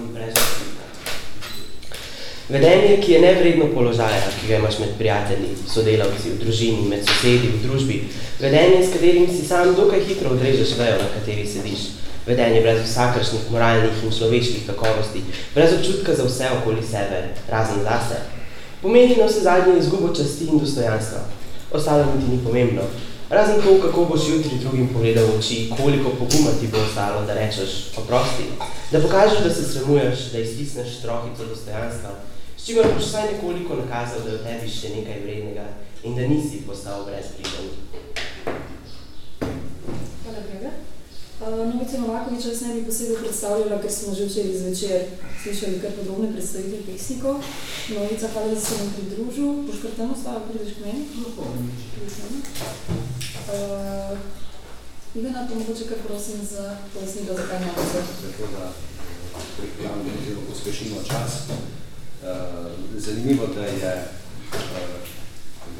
sam brez odklika. Vedenje, ki je nevredno položaja, ki ga imaš med prijatelji, sodelavci, v družini, med sosedi, v družbi. Vedenje, s katerim si sam dokaj hitro odrežeš vejo, na kateri sediš. Vedenje brez vsakršnih moralnih in človeških kakovosti, brez občutka za vse okoli sebe, razen zase. Pomeni na vse zadnje izgubo časti in dostojanstva. Ostalo mi ti ni pomembno. Razen to, kako boš jutri drugim pogledal v oči, koliko poguma ti bo ostalo, da rečeš oprosti, da pokažeš, da se sramuješ, da iztisneš trohico dostojanstva, s čimer boš vsaj nekoliko nakazal, da je v tebi še nekaj vrednega in da nisi postal brezpriden. Hvala, Grega. Uh, Novice Novakoviča jaz ne bi posebej predstavljala, ker smo že včeraj zvečer slišali kar podobne predstavitve pesnikov. Novica, hvala, da si nam pridružil. Boš kar tam ostala, prideš k meni? Uh, Ivana, pa mogoče kar prosim za pojasnilo, zakaj Novica. Zato, da prihajamo zelo pospešimo čas. Uh, zanimivo, da je uh,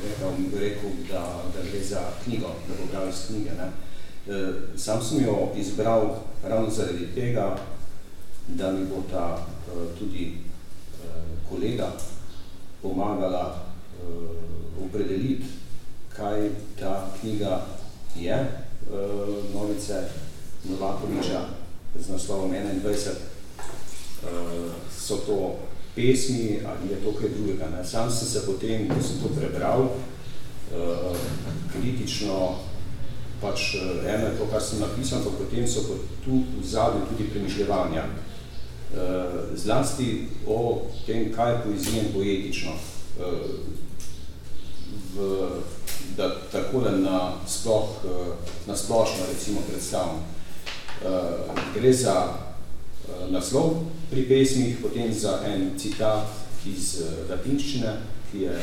rekel, rekel da, da gre za knjigo, da bo bral iz knjige. Ne? Uh, sam sem jo izbral ravno zaradi tega, da mi bo ta uh, tudi uh, kolega pomagala uh, opredeliti, kaj ta knjiga je, uh, Novice Novakoviča z naslovom 21. Uh, so to pesmi ali je to kaj drugega. Ne? Sam sem se potem, ko sem to prebral, uh, kritično, pač eno je to, kar sem napisal, pa potem so pa tu v zadnju tudi premišljevanja. Uh, zlasti o tem, kaj je poezija in poetično. Uh, v, da takole na, sploh, uh, na splošno recimo predstavim. Uh, gre za uh, naslov pri pesmih, potem za en citat iz latinščine, ki je,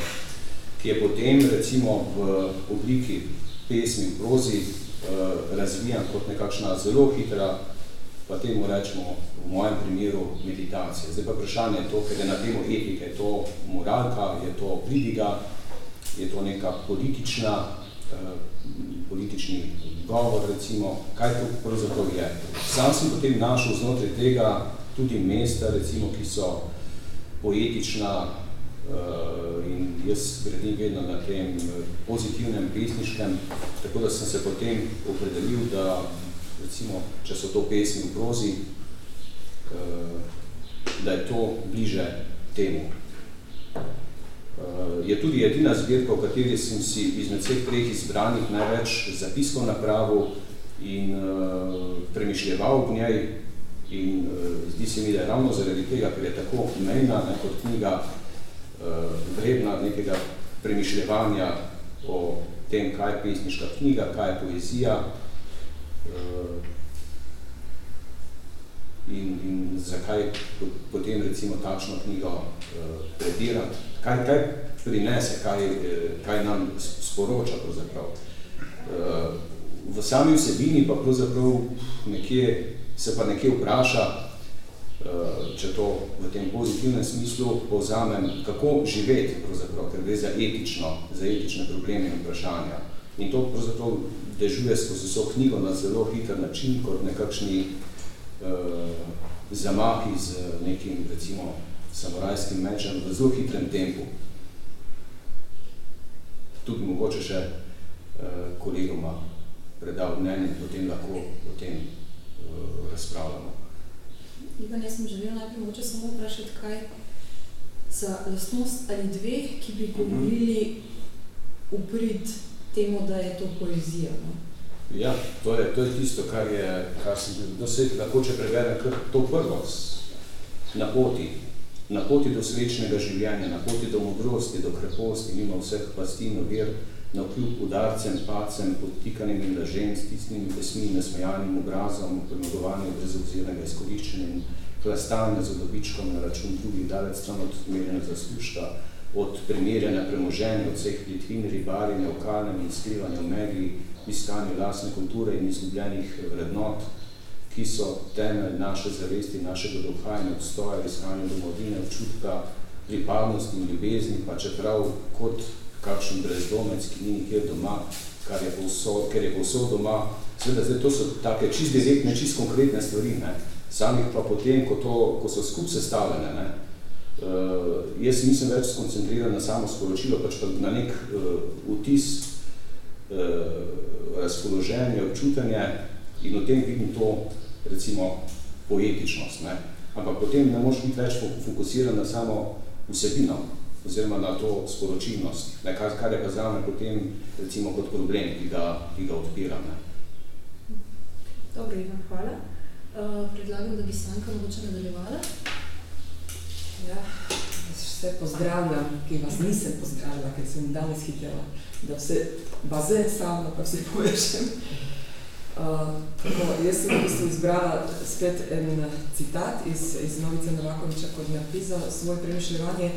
ki je potem recimo v obliki pesmi v prozi razvijan kot nekakšna zelo hitra, pa temu rečemo v mojem primeru meditacija. Zdaj pa vprašanje je to, ker je na temo etike, je to moralka, je to pridiga, je to neka politična, uh, politični govor, recimo, kaj to pravzaprav je. Sam sem potem našel znotraj tega tudi mesta, recimo, ki so poetična uh, in jaz gredim vedno na tem pozitivnem pesniškem, tako da sem se potem opredelil, da recimo, če so to pesmi v prozi, da je to bliže temu. Uh, je tudi edina zbirka, v kateri sem si izmed vseh treh izbranih največ zapiskov napravil in uh, premišljeval v njej. In uh, zdi se mi, da je ravno zaradi tega, ker je tako mejna kot knjiga uh, vredna nekega premišljevanja o tem, kaj je pesniška knjiga, kaj je poezija uh, in, in zakaj potem recimo takšno knjigo uh, predirati kaj, kaj prinese, kaj, eh, kaj nam sporoča pravzaprav. Eh, v sami vsebini pa pravzaprav nekje, se pa nekje vpraša, eh, če to v tem pozitivnem smislu povzamem, kako živeti pravzaprav, ker gre za etično, za etične probleme in vprašanja. In to pravzaprav dežuje skozi vso knjigo na zelo hiter način, kot nekakšni uh, zamahi z nekim, recimo, samurajskim mečem v zelo hitrem tempu. Tudi mogoče še uh, kolegoma predal mnenje, potem lahko o tem uh, razpravljamo. Ivan, jaz sem želela najprej moče samo vprašati, kaj za lastnost ali dve, ki bi govorili uprit temu, da je to poezija. No? Ja, to je, to je tisto, kar je, kar sem bil, no se lahko, če preberem, kar to prvo na poti, na poti do srečnega življenja, na poti do modrosti, do kreposti, mimo vseh pasti in ovir, na vkljub udarcem, pacem, podtikanim in lažem, stisnimi pesmi, nasmejanim obrazom, premagovanjem brezobzirnega izkoriščenja in klastanja za dobičkom na račun drugih dalec stran od merjenja zaslužka, od primerjanja premoženja, od vseh plitvin, ribarjenja, okalnem in skrivanja v megli, iskanja lasne kulture in izgubljenih vrednot, ki so temelj naše zavesti, našega duha in obstoja, iskanja domovine, občutka, pripadnosti in ljubezni, pa čeprav kot kakšen brezdomec, ki ni nikjer doma, kar je povsod, ker je povsod doma. Seveda, zdaj, to so take čist direktne, čist konkretne stvari. Ne? Samih pa potem, ko, to, ko so skup sestavljene, ne, uh, jaz nisem več skoncentriran na samo sporočilo, pač pa na nek uh, vtis, uh, razpoloženje, občutenje in v tem vidim to, recimo, poetičnost. Ne. Ampak potem ne moš biti več fokusiran na samo vsebino, oziroma na to sporočilnost, ne, kar, kar je pa zame potem, recimo, kot problem, ki ga, ki ga odpiram. Ne. Dobro, Ivan, hvala. Uh, predlagam, da bi Stanka mogoče nadaljevala. Ja, vse pozdravljam, ki vas nisem pozdravila, ker sem danes hitela, da vse bazen stavno, pa vse povešem. Uh, tako, jaz sem v bistvu izbrala spet en citat iz, iz Novice Novakoviča, kot napisa svoje premišljevanje,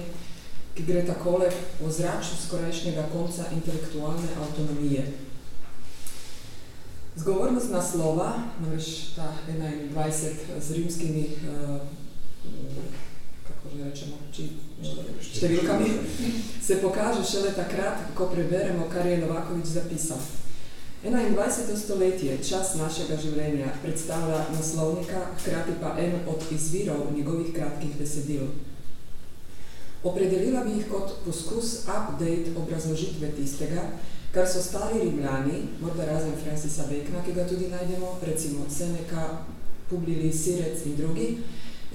ki gre takole o zraču skorajšnjega konca intelektualne avtonomije. Zgovornost naslova, namreč ta 21 z rimskimi, uh, kako že rečemo, či, številkami, se pokaže šele takrat, ko preberemo, kar je Novakovič zapisal. 21. stoletje, čas našega življenja, predstavlja naslovnika, hkrati pa en od izvirov njegovih kratkih besedil. Opredelila bi jih kot poskus update obrazložitve tistega, kar so stari rimljani, morda razen Francisa Bekna, ki ga tudi najdemo, recimo Seneca, Publili, Sirec in drugi,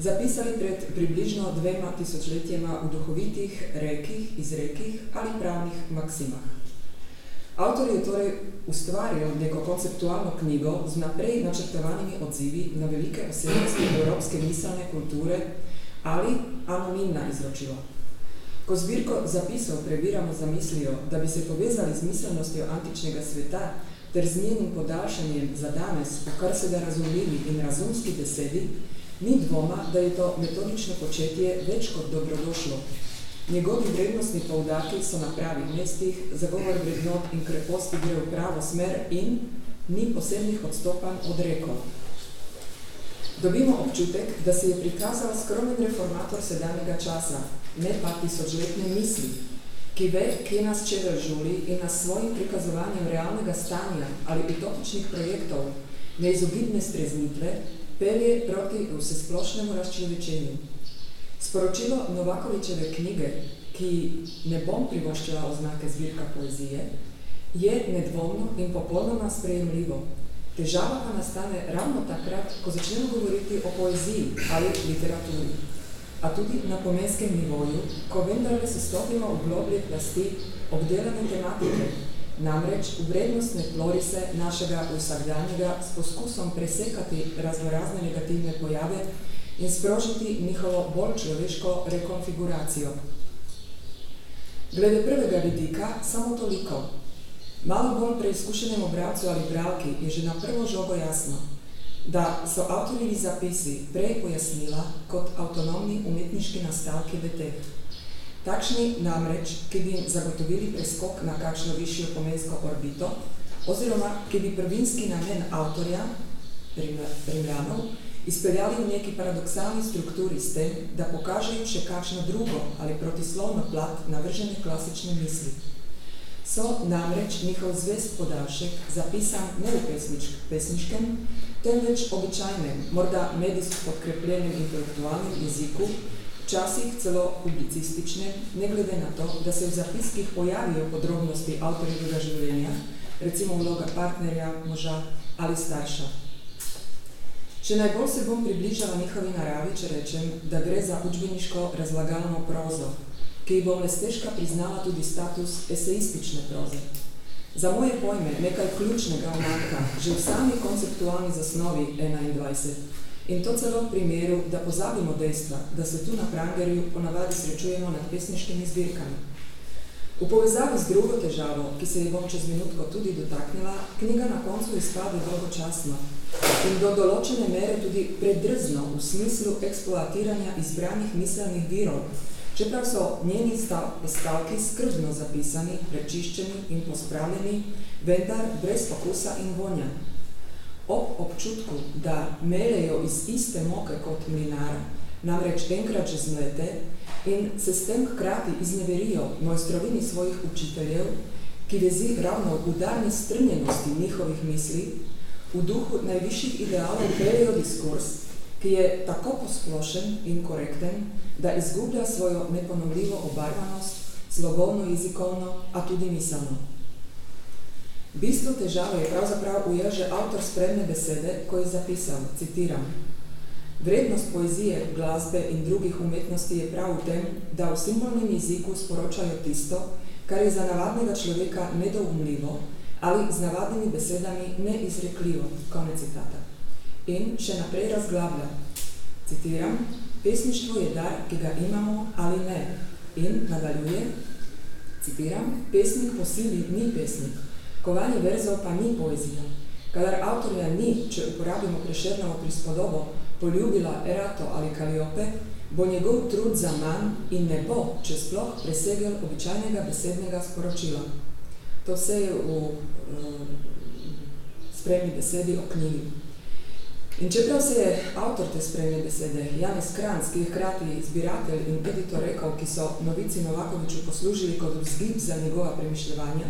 zapisali pred približno dvema tisočletjema v duhovitih rekih, izrekih ali pravnih maksimah. Avtor je torej ustvaril neko konceptualno knjigo z naprej načrtovanimi odzivi na velike osebnosti evropske miselne kulture ali anonimna izročila. Ko zbirko zapisov prebiramo za mislijo, da bi se povezali z miselnostjo antičnega sveta ter z njenim podaljšanjem za danes, v kar se da razumljivi in razumski besedi, ni dvoma, da je to metodično početje več kot dobrodošlo. Njegovi vrednostni poudarki so na pravih mestih, zagovor vrednot in kreposti gre v pravo smer in ni posebnih odstopanj od reko. Dobimo občutek, da se je prikazal skromen reformator sedanjega časa, ne pa tisočletne misli, ki ve, kje nas čevelj žuli in nas svojim prikazovanjem realnega stanja ali utopičnih projektov neizogibne streznitve pelje proti vsesplošnemu razčlovečenju. Sporočilo Novakovičeve knjige, ki ne bom privoščila oznake zbirka poezije, je nedvomno in popolnoma sprejemljivo. Težava pa nastane ravno takrat, ko začnemo govoriti o poeziji ali literaturi a tudi na pomenskem nivoju, ko vendarle se stopimo v globlje plasti obdelane tematike, namreč v vrednostne tlorise našega vsakdanjega s poskusom presekati raznorazne negativne pojave in sprožiti njihovo bolj človeško rekonfiguracijo. Glede prvega vidika, samo toliko. Malo bolj preizkušenemu bravcu ali bravki je že na prvo žogo jasno, da so avtorjevi zapisi prej pojasnila kot avtonomni umetniški nastavki v teh. Takšni namreč, ki bi zagotovili preskok na kakšno višjo pomensko orbito, oziroma ki bi prvinski namen avtorja, rimljanov, izpeljali v neki paradoksalni strukturi s tem, da pokažejo še kakšno drugo ali protislovno plat navržene klasične misli. So namreč njihov zvest podaljšek zapisan ne v pesnič, pesniškem, temveč običajnem, morda medijsko podkrepljenem intelektualnem jeziku, včasih celo publicističnem, ne glede na to, da se v zapiskih pojavijo podrobnosti avtorjevega življenja, recimo vloga partnerja, moža ali starša. Še najbolj se bom približala njihovi naravi, če rečem, da gre za učbeniško razlagalno prozo, ki bom lestežka priznala tudi status eseistične proze. Za moje pojme nekaj ključnega omanka že v sami konceptualni zasnovi 21. In to celo v primeru, da pozabimo dejstva, da se tu na Prangerju ponavadi srečujemo nad pesniškimi zbirkami. V povezavi z drugo težavo, ki se je bom čez minutko tudi dotaknila, knjiga na koncu izpade dolgočasno in do določene mere tudi predrzno v smislu eksploatiranja izbranih miselnih virov, Čeprav so njeni stavki skrbno zapisani, prečiščeni in pospravljeni, vendar brez okusa in vonja. Ob občutku, da melejo iz iste moke kot mlinar, namreč enkrat že zmlete in se s tem hkrati izneverijo mojstrovini svojih učiteljev, ki vezi ravno v udarni strnjenosti njihovih misli, v duhu najvišjih idealov pelejo diskurs, ki je tako posplošen in korekten, da izgublja svojo neponovljivo obarvanost, slogovno, jezikovno, a tudi miselno. Bistvo težave je pravzaprav ujel že avtor spremne besede, ko je zapisal, citiram, Vrednost poezije, glasbe in drugih umetnosti je prav v tem, da v simbolnem jeziku sporočajo tisto, kar je za navadnega človeka nedoumljivo ali z navadnimi besedami neizrekljivo. Konec citata. In še naprej razglablja. Citiram, pesništvo je dar, ki ga imamo ali ne. In nadaljuje, citiram, pesnik po sili ni pesnik, kovanje verzov pa ni poezija. Kadar avtorja ni, če uporabimo prešernovo prispodobo, poljubila Erato ali Kaliope, bo njegov trud za manj in ne bo, če sploh, presegel običajnega besednega sporočila. To vse je v uh, spremni besedi o knjigi. In čeprav se je avtor te spremne besede, Janez Kranc, ki je hkrati zbiratelj in editor rekel, ki so novici Novakoviču poslužili kot vzgib za njegova premišljevanja,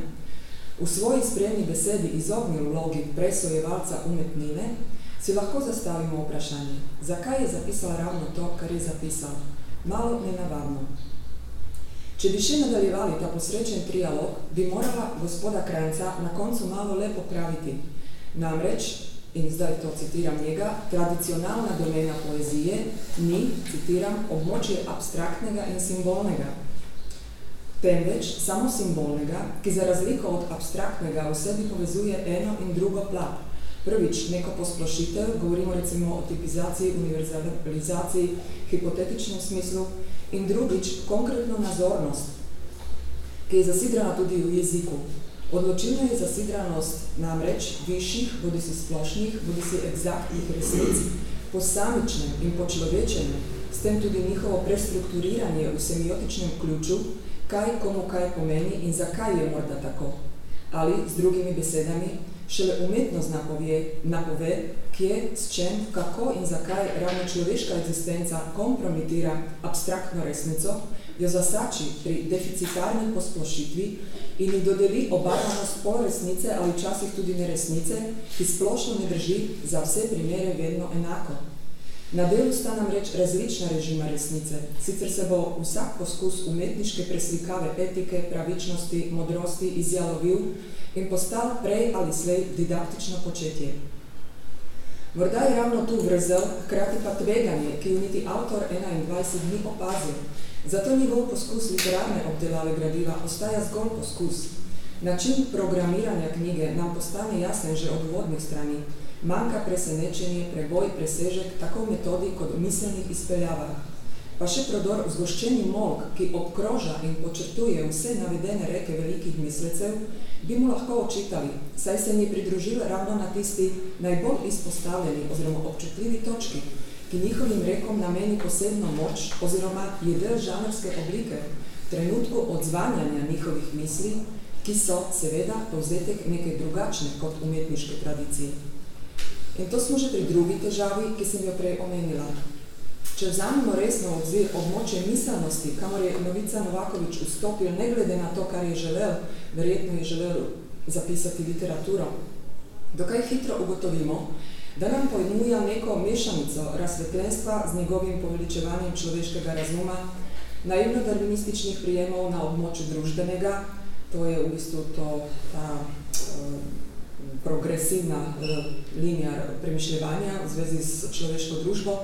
v svoji spremni besedi izognil vlogi presojevalca umetnine, si lahko zastavimo vprašanje, zakaj je zapisal ravno to, kar je zapisal. Malo nenavadno. Če bi še nadaljevali ta posrečen trialog, bi morala gospoda Kranca na koncu malo le popraviti. Namreč, in zdaj to citiram njega, tradicionalna domena poezije ni, citiram, območje abstraktnega in simbolnega, temveč samo simbolnega, ki za razliko od abstraktnega v sebi povezuje eno in drugo plat, Prvič, neko posplošitev, govorimo recimo o tipizaciji, univerzalizaciji, hipotetičnem smislu, in drugič, konkretno nazornost, ki je zasidrana tudi v jeziku. Odločilna je zasidranost namreč višjih, bodi si splošnih, bodi si egzaktnih resnic, posamičnem in počlovečenem, s tem tudi njihovo prestrukturiranje v semiotičnem ključu, kaj komu kaj pomeni in zakaj je morda tako. Ali, z drugimi besedami, šele umetnost napove, napove, kje, s čem, kako in zakaj ravno človeška egzistenca kompromitira abstraktno resnico, jo zasači pri deficitarni posplošitvi in ji dodeli obarvanost pol resnice ali včasih tudi neresnice, ki splošno ne drži za vse primere vedno enako. Na delu sta nam reč različna režima resnice, sicer se bo vsak poskus umetniške preslikave etike, pravičnosti, modrosti izjalovil, in postal prej ali slej didaktično početje. Morda je ravno tu vrzel, hkrati pa tveganje, ki jo niti avtor 21 dni opazil. Zato njegov poskus literarne obdelave gradiva ostaja zgolj poskus. Način programiranja knjige nam postane jasen že od vodnih strani. Manjka presenečenje, preboj, presežek, tako v metodi kot v miselnih izpeljavah. Pa še prodor vzgoščeni molk, ki obkroža in počrtuje vse navedene reke velikih mislecev, bi mu lahko očitali, saj se ni pridružil ravno na tisti najbolj izpostavljeni oziroma občutljivi točki, ki njihovim rekom nameni posebno moč oziroma je del žanrske oblike, trenutku odzvanjanja njihovih misli, ki so seveda povzetek neke drugačne kot umetniške tradicije. In to smo že pri drugi težavi, ki sem jo prej omenila. Če vzamemo resno odzir območje miselnosti, kamor je Novica Novakovič vstopil, ne glede na to, kar je želel, verjetno je želel zapisati literaturo, dokaj hitro ugotovimo, da nam pojmuja neko mešanico razsvetljenstva z njegovim poveličevanjem človeškega razuma, naivno-darwinističnih prijemov na območju družbenega, to je v bistvu to, ta uh, progresivna uh, linija premišljevanja v zvezi s človeško družbo,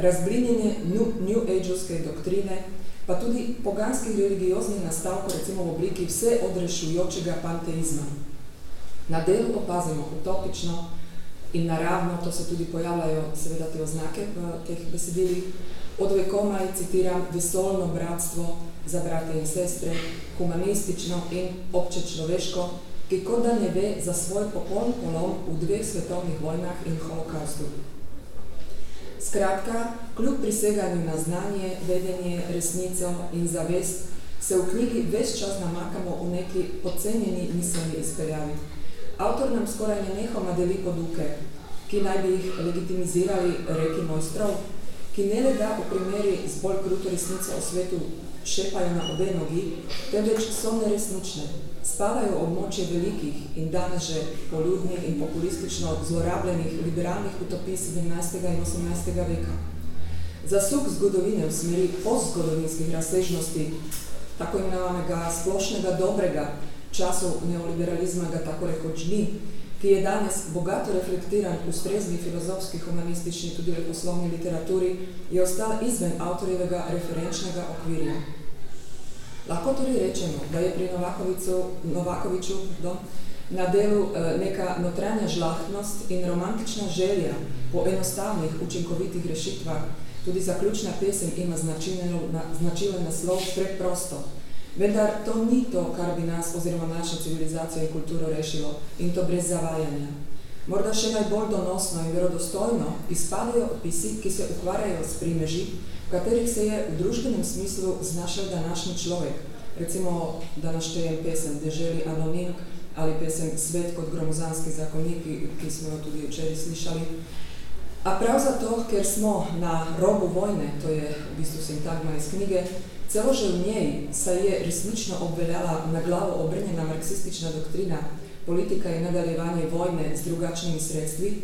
razblinjenje new, new age-ovske doktrine, pa tudi poganskih religioznih nastavkov, recimo v obliki vse odrešujočega panteizma. Na delu opazimo utopično in naravno, to se tudi pojavljajo seveda te oznake v teh besedilih, od vekomaj citiram vesolno bratstvo za brate in sestre, humanistično in obče človeško, ki kot da ne ve za svoj popoln polom v dveh svetovnih vojnah in holokaustu. Skratka, kljub priseganju na znanje, vedenje, resnico in zavest, se v knjigi ves čas namakamo v neki podcenjeni miselni izpeljavi. Avtor nam skoraj nenehoma deli poduke, ki naj bi jih legitimizirali reki mojstrov, ki ne le da v primeri z bolj kruto resnico o svetu šepajo na obe nogi, temveč so neresnične, spadajo v območje velikih in danes že poljudnih in populistično zlorabljenih liberalnih utopij 17. in 18. veka. Zasuk zgodovine v smeri postzgodovinskih razsežnosti, tako imenovanega splošnega dobrega, časov neoliberalizma ga tako rekoč ni, ki je danes bogato reflektiran v strezni filozofski, humanistični, tudi leposlovni literaturi, je ostal izven avtorjevega referenčnega okvirja. Lahko torej rečemo, da je pri Novakovicu, Novakoviču do, na delu eh, neka notranja žlahtnost in romantična želja po enostavnih, učinkovitih rešitvah, tudi zaključna pesem ima značilen naslov preprosto, Vendar to ni to, kar bi nas oziroma našo civilizacijo in kulturo rešilo in to brez zavajanja. Morda še najbolj donosno in verodostojno izpadajo opisi, ki se ukvarjajo s primeži, v katerih se je v družbenem smislu znašel današnji človek. Recimo, da naštejem pesem Deželi Anonimk ali pesem Svet kot gromozanski zakonik, ki smo jo tudi včeraj slišali. A prav zato, ker smo na robu vojne, to je v bistvu sintagma iz knjige, Celo že v njej se je resnično obveljala na glavo obrnjena marksistična doktrina politika in nadaljevanje vojne z drugačnimi sredstvi,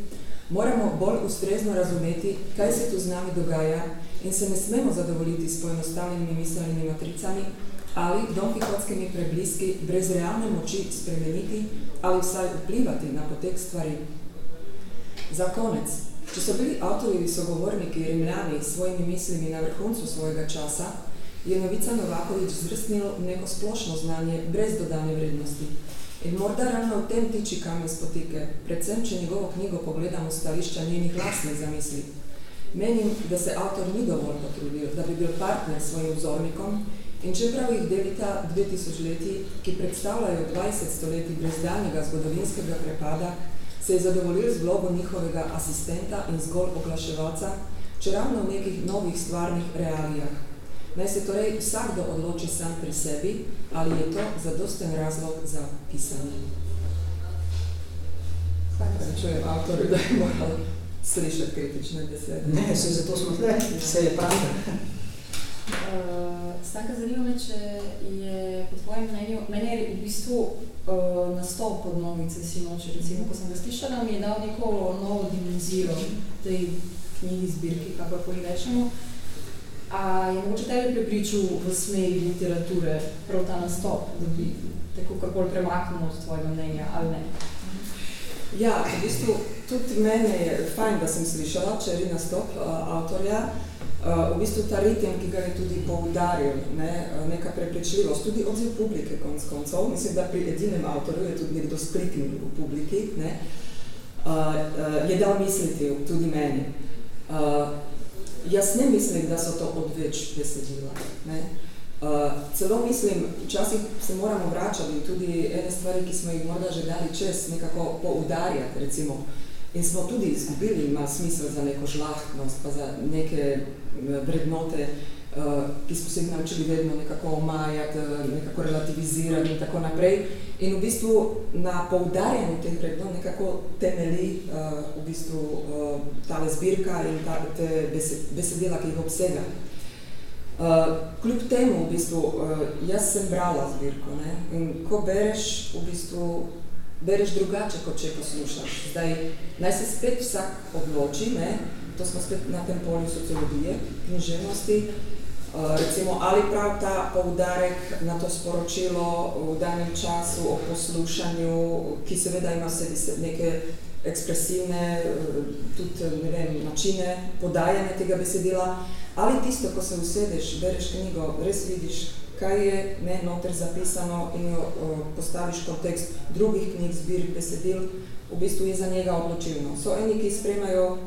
moramo bolj ustrezno razumeti, kaj se tu z nami dogaja in se ne smemo zadovoljiti s poenostavljenimi miselnimi matricami ali donkihotskimi prebliski brez realne moči spremeniti ali vsaj vplivati na potek stvari. Za konec, če so bili avtorjevi sogovorniki rimljani svojimi mislimi na vrhuncu svojega časa, je novica Novakovič zvrstnil neko splošno znanje brez dodane vrednosti. In morda ravno v tem tiči kamen spotike, predvsem, če njegovo knjigo pogledamo stališča njenih vlastnih zamisli. Menim, da se avtor ni dovolj potrudil, da bi bil partner svojim vzornikom in čeprav jih delita dve tisočletji, ki predstavljajo 20 stoletij brezdanjega zgodovinskega prepada, se je zadovoljil z vlogo njihovega asistenta in zgolj oglaševalca, če ravno v nekih novih stvarnih realijah. Naj se torej vsakdo odloči sam pri sebi, ali je to zadosten razlog za pisanje. Čujem avtorju, da je moral slišati kritične besede. Ne, se zato smo tle, vse je pravi. Uh, Stanka, zanima me, če je po tvojem mnenju, meni je v bistvu uh, nastop pod novice Sinoče, recimo, ko sem ga slišala, mi je dal neko novo dimenzijo tej knjigi zbirki, kakorkoli rečemo. Uh, A je mogoče tebe prepričal v smeri literature prav ta nastop, da bi tako bolj premaknil od tvojega mnenja, ali ne? Ja, v bistvu tudi mene je fajn, da sem slišala čeri nastop uh, avtorja. Uh, v bistvu ta ritem, ki ga je tudi poudaril, ne, neka prepričljivost, tudi odziv publike konc koncov. Mislim, da pri edinem avtorju je tudi nekdo skliknil v publiki, ne, uh, uh, je dal misliti tudi meni. Uh, Jaz ne mislim, da so to odveč besedila. Ne? Uh, celo mislim, včasih se moramo vračati tudi ene stvari, ki smo jih morda že dali čez, nekako poudarjati, recimo. In smo tudi izgubili ima smisel za neko žlahtnost, pa za neke vrednote, uh, Eh, ki smo se jih naučili vedno nekako omajati, eh, nekako relativizirati in tako naprej. In v bistvu na poudarjanju teh vrednot nekako temeli uh, v bistvu uh, tale zbirka in ta, te besedila, ki jih obsega. Uh, kljub temu, v bistvu, jaz sem brala zbirko ne? in ko bereš, v bistvu, bereš drugače, kot če poslušaš. Zdaj, naj se spet vsak odloči, ne? to smo spet na tem polju sociologije, književnosti, Eh, recimo, ali prav ta poudarek na to sporočilo v danem času o poslušanju, ki seveda ima vse neke ekspresivne eh, tudi, ne vem, načine podajanja tega besedila, ali tisto, ko se usedeš, bereš knjigo, res vidiš, kaj je ne, noter zapisano in jo uh, postaviš kontekst drugih knjig, zbirk, besedil, v bistvu je za njega odločilno. So eni, ki spremajo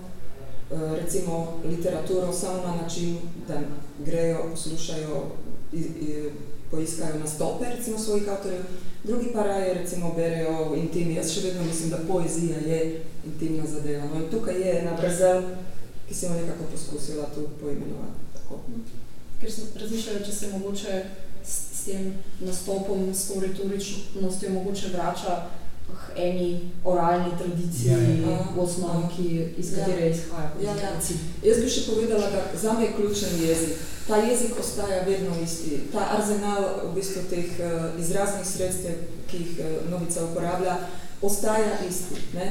recimo literaturo samo na način, da grejo, poslušajo, iz, iz, poiskajo nastope recimo svojih avtorjev, drugi pa raje recimo berejo intimi. Jaz še vedno mislim, da poezija je intimna zadeva. No in tukaj je ena brzel, ki sem jo nekako poskusila tu poimenovati. Tako. Ker sem razmišljala, če se mogoče s, s tem nastopom, s to retoričnostjo mogoče vrača eni oralni tradiciji, ja, ja. v osnovi, ki, iz ja. katere ja. izhaja. Ja, ja. Jaz bi še povedala, da za me je ključen jezik. Ta jezik ostaja vedno isti. Ta arzenal v bistvu teh uh, izraznih sredstev, ki jih uh, novica uporablja, ostaja isti. Ne?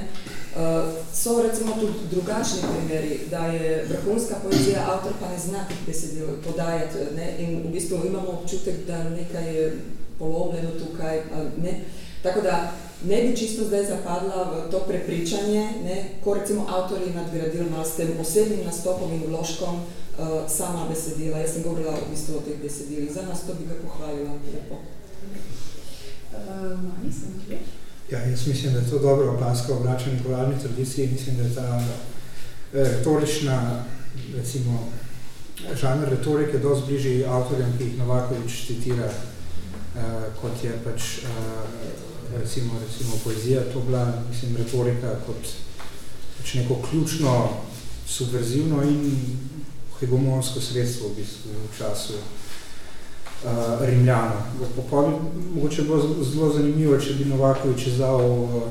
Uh, so recimo tudi drugačni primeri, da je vrhunska poezija, avtor pa ne zna besedil podajati ne? in v bistvu imamo občutek, da nekaj je polovljeno tukaj. Ne? Tako da ne bi čisto zdaj zapadla v to prepričanje, ne, ko recimo avtori nadgradili malo s tem osebnim nastopom in vložkom uh, sama besedila. Jaz sem govorila v bistvu o teh besedilih. Za nas to bi ga pohvalila. Lepo. Uh, ja, jaz mislim, da je to dobro opaska v vračanju koralni tradiciji. Mislim, da je ta eh, retorična, recimo, žanr retorike dosti bližji avtorjem, ki jih Novakovič citira, eh, kot je pač eh, recimo, recimo poezija, to bila, mislim, retorika kot pač neko ključno, subverzivno in hegemonsko sredstvo v bistvu v času uh, Rimljana. Popovi, mogoče bilo zelo zanimivo, če bi Novakovič izdal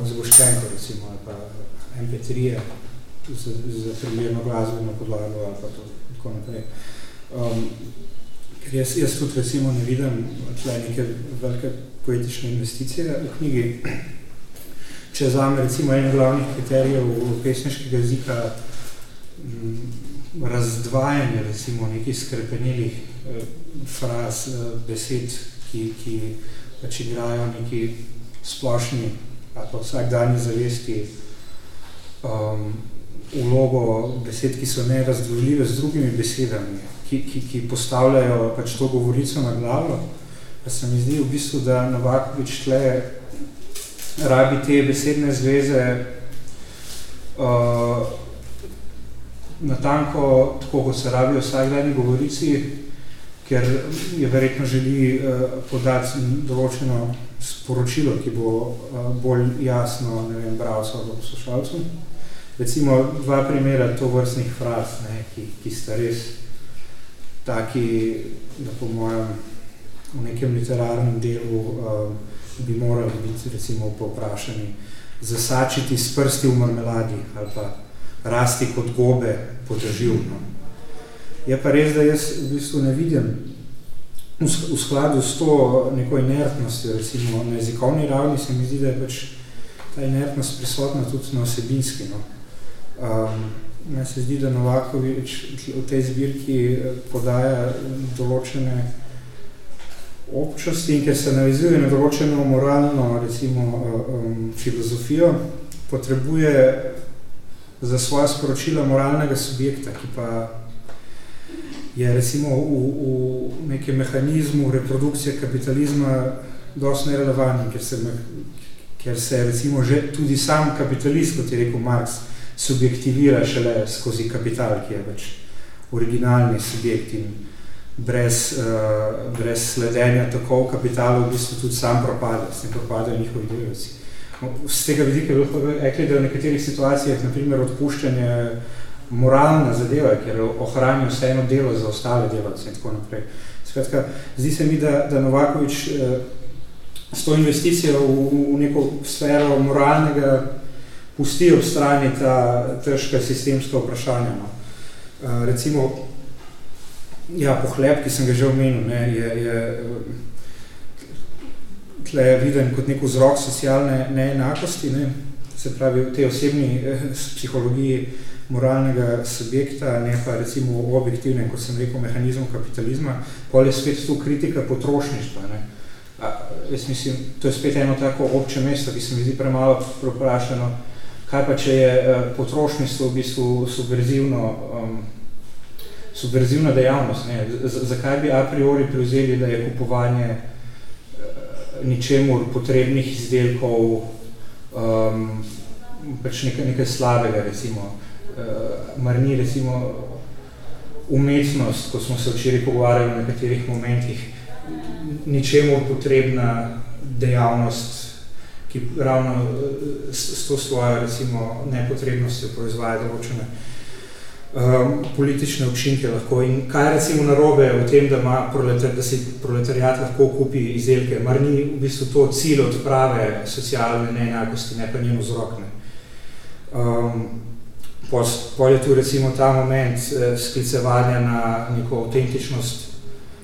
zgoštenko, recimo, ali pa MP3 za, za primerno glasbeno podlago ali pa to, tako naprej. Um, ker jaz, jaz tudi recimo ne vidim tle neke velike poetične investicije v knjigi. Če zame recimo en glavnih kriterijev pesniškega jezika razdvajanje recimo nekih skrepenilih eh, fraz, eh, besed, ki, ki pač igrajo neki splošni ali pa vsakdanji zavesti um, vlogo besed, ki so nerazdvojljive z drugimi besedami, ki, ki, ki postavljajo pač to govorico na glavo, pa se mi zdi v bistvu, da Novakovič tle rabi te besedne zveze uh, natanko tako, kot se rabijo vsak dani govorici, ker je verjetno želi uh, podati določeno sporočilo, ki bo uh, bolj jasno, ne vem, bravcu ali poslušalcu. Recimo dva primera to vrstnih fraz, ne, ki, ki sta res taki, da po mojem v nekem literarnem delu uh, bi morali biti recimo povprašani zasačiti s prsti v marmeladi ali pa rasti kot gobe podržil. No. Je pa res, da jaz v bistvu ne vidim v skladu s to neko inertnostjo, recimo na jezikovni ravni se mi zdi, da je pač ta inertnost prisotna tudi na osebinski. No. Um, me se zdi, da Novakovič v tej zbirki podaja določene občnosti in ker se navizuje na določeno moralno recimo, um, filozofijo, potrebuje za svoja sporočila moralnega subjekta, ki pa je recimo v, v nekem mehanizmu reprodukcije kapitalizma dosti nerelevantni, ker se, ker se recimo že tudi sam kapitalist, kot je rekel Marx, subjektivira šele skozi kapital, ki je več originalni subjekt in brez, uh, brez sledenja tako v kapitalu v bistvu tudi sam propade, s tem propadajo njihovi delavci. Z tega vidika bi lahko rekli, da v nekaterih situacijah, naprimer odpuščanje moralna zadeva, ker ohranijo vseeno delo za ostale delavce in tako naprej. Skratka, zdi se mi, da, da Novakovič eh, s to investicijo v, v neko sfero moralnega pusti ob strani ta težka sistemska vprašanja. No. Eh, recimo, Ja, pohleb, ki sem ga že omenil, ne, je, je tle je viden kot nek vzrok socialne neenakosti, ne, se pravi v tej osebni eh, psihologiji moralnega subjekta, ne pa recimo objektivne, kot sem rekel, mehanizmu kapitalizma, pol je spet tu kritika potrošništva. Ne. A, jaz mislim, to je spet eno tako obče mesto, ki se mi zdi premalo proprašeno, kaj pa če je eh, potrošništvo v bistvu subverzivno um, subverzivna dejavnost. Ne. Zakaj bi a priori prevzeli, da je kupovanje eh, ničemur potrebnih izdelkov um, pač nekaj, nekaj slabega, recimo. Uh, mar ni, recimo, umetnost, ko smo se včeraj pogovarjali v nekaterih momentih, ničemur potrebna dejavnost, ki ravno s, s to svojo, recimo, nepotrebnostjo proizvaja določene um, politične učinke lahko in kaj recimo narobe v tem, da, ima proletar, da si proletariat lahko kupi izdelke, mar ni v bistvu to cilj odprave socialne neenakosti, ne pa njen vzrok. Ne. Um, Pol je tu recimo ta moment eh, sklicevanja na neko autentičnost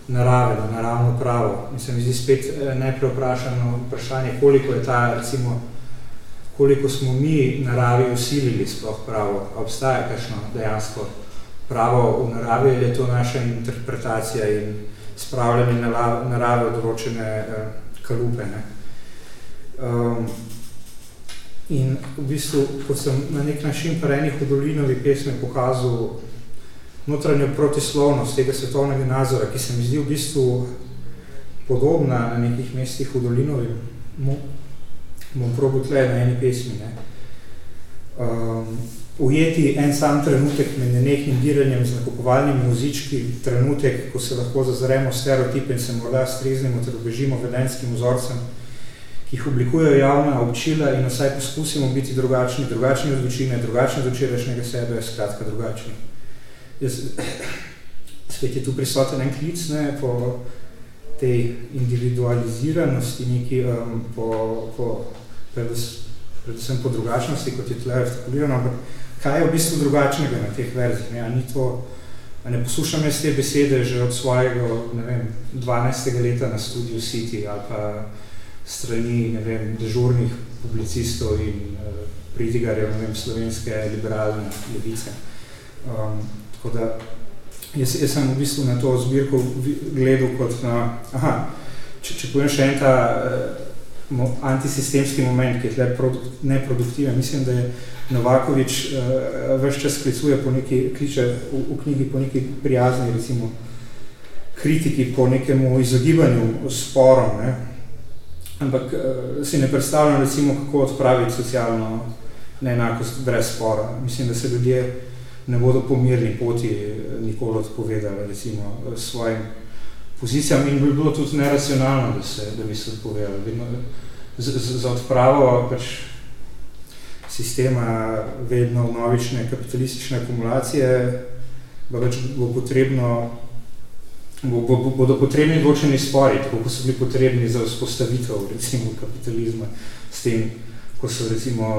narave, na naravno pravo. In se mi zdi spet eh, nepreoprašano vprašanje, koliko je ta, recimo, koliko smo mi naravi usilili sploh pravo, obstaja kakšno dejansko pravo v naravi, ali je to naša interpretacija in spravljanje narave v določene eh, kalupe. Ne? Um, in v bistvu, kot sem na nek način pa enih v Dolinovi pesmi pokazal notranjo protislovnost tega svetovnega nazora, ki se mi zdi v bistvu podobna na nekih mestih v Dolinovi, bom probil tle na eni pesmi. Ne. Um, ujeti en sam trenutek med nenehnim diranjem z nakupovalnimi muzički, trenutek, ko se lahko zazremo stereotipe in se morda striznemo ter obežimo vedenskim vzorcem, ki jih oblikujejo javna občila in vsaj poskusimo biti drugačni, drugačni od večine, drugačni od včerajšnjega sebe, skratka drugačni. Jaz, spet je tu prisoten en klic ne, po tej individualiziranosti, neki, um, po, po predvsem po drugačnosti, kot je tle artikulirano, ampak kaj je v bistvu drugačnega na teh verzih? Ne? A, ni to, a ne poslušam jaz te besede že od svojega ne vem, 12. leta na studiu City ali pa strani ne vem, dežurnih publicistov in uh, pridigarjev ne vem, slovenske liberalne levice. Um, tako da jaz, jaz sem v bistvu na to zbirko gledal kot na, aha, če, če povem še en ta uh, antisistemski moment, ki je tle neproduktiven. Mislim, da je Novakovič uh, ves čas klicuje po neki, kliče v, v knjigi po neki prijazni, recimo, kritiki po nekemu izogibanju sporom, ne? ampak uh, si ne predstavljam, recimo, kako odpraviti socialno neenakost brez spora. Mislim, da se ljudje ne bodo pomirni poti nikoli odpovedali, recimo, svojim pozicijam in bi bilo tudi neracionalno, da, se, da bi se odpovedali. Z, z, za odpravo pač sistema vedno novične kapitalistične akumulacije bo, več, bo potrebno, bo, bo, bodo potrebni določeni spori, tako kot so bili potrebni za vzpostavitev recimo kapitalizma s tem, ko so recimo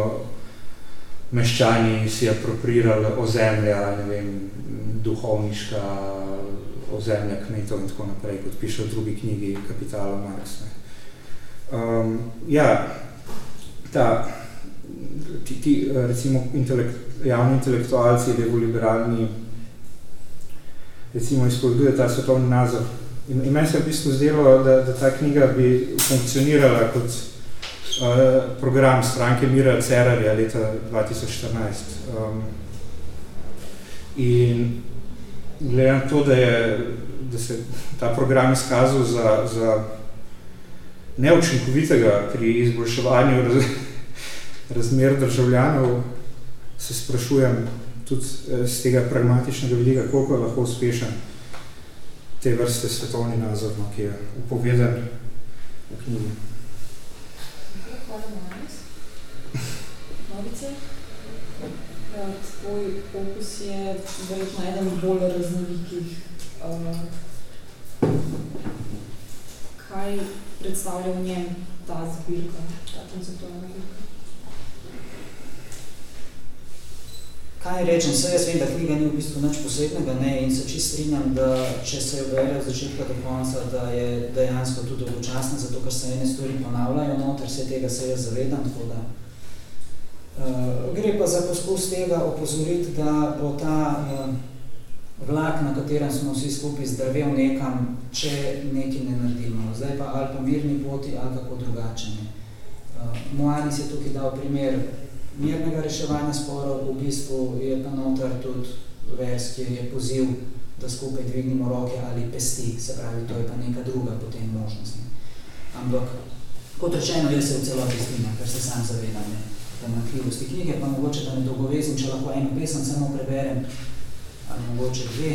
meščani si aproprirali ozemlja, ne vem, duhovniška ozemlja kmetov in tako naprej, kot piše v drugi knjigi Kapitala Marx. Ne. Um, ja, ta, ti, ti recimo intelekt, javni intelektualci, liberalni, recimo izpoveduje ta svetovni nazor. In, in meni se je v bistvu zdelo, da, da ta knjiga bi funkcionirala kot program stranke Mira Cerarja leta 2014. Um, in glede na to, da, je, da se ta program izkazal za, za neučinkovitega pri izboljševanju raz, razmer državljanov, se sprašujem tudi z eh, tega pragmatičnega vidika, koliko je lahko uspešen te vrste svetovni nazor, no, ki je upovedan v knjigi. Hvala, Novice. Ja, tvoj opus je verjetno eden bolj raznolikih. Uh, kaj predstavlja v njem ta zbirka, ta konceptualna zbirka? Kaj rečem, vse jaz vem, da knjiga ni v bistvu nič posebnega ne, in se čist strinjam, da če se jo bere od začetka do konca, da je dejansko tudi dolgočasna, zato ker se ene stvari ponavljajo noter, vse tega se jaz zavedam, tako da gre pa za poskus tega opozoriti, da bo ta uh, vlak, na katerem smo vsi skupaj zdrvel nekam, če nekaj ne naredimo. Zdaj pa ali pa mirni poti, ali kako drugače. Ne. Uh, Moanis je tukaj dal primer mirnega reševanja sporov, v bistvu je pa noter tudi vers, kjer je poziv, da skupaj dvignimo roke ali pesti, se pravi, to je pa neka druga potem možnost. Ne. Ampak, kot rečeno, jaz se v celoti strinjam, ker se sam zavedam ne, pomankljivosti knjige, pa mogoče, da ne dolgovezim, če lahko eno pesem samo preberem, ali mogoče dve.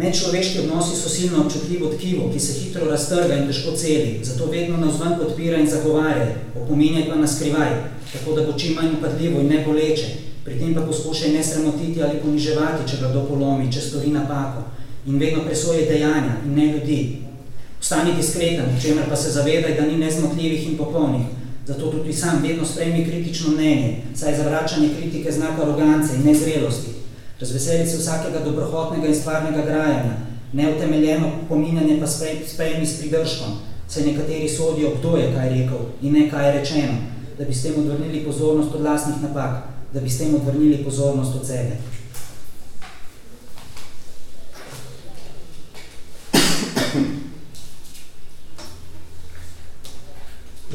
Medčloveški odnosi so silno občutljivo tkivo, ki se hitro raztrga in težko celi, zato vedno navzven podpira in zagovarja, opominjaj pa naskrivaj, tako da bo čim manj upadljivo in ne boleče. Pri tem pa poskušaj ne sramotiti ali poniževati, če ga kdo polomi, če stori napako. In vedno presoje dejanja in ne ljudi. Ostani diskreten, v čemer pa se zavedaj, da ni nezmotljivih in popolnih. Zato tudi sam vedno sprejmi kritično mnenje, saj zavračanje kritike znak arogance in nezrelosti. Razveseli se vsakega dobrohotnega in stvarnega grajanja, neutemeljeno pominjanje pa sprejmi s pridržkom, saj nekateri sodijo, kdo je kaj rekel in ne kaj je rečeno, da bi s tem odvrnili pozornost od lastnih napak, da bi s tem odvrnili pozornost od sebe.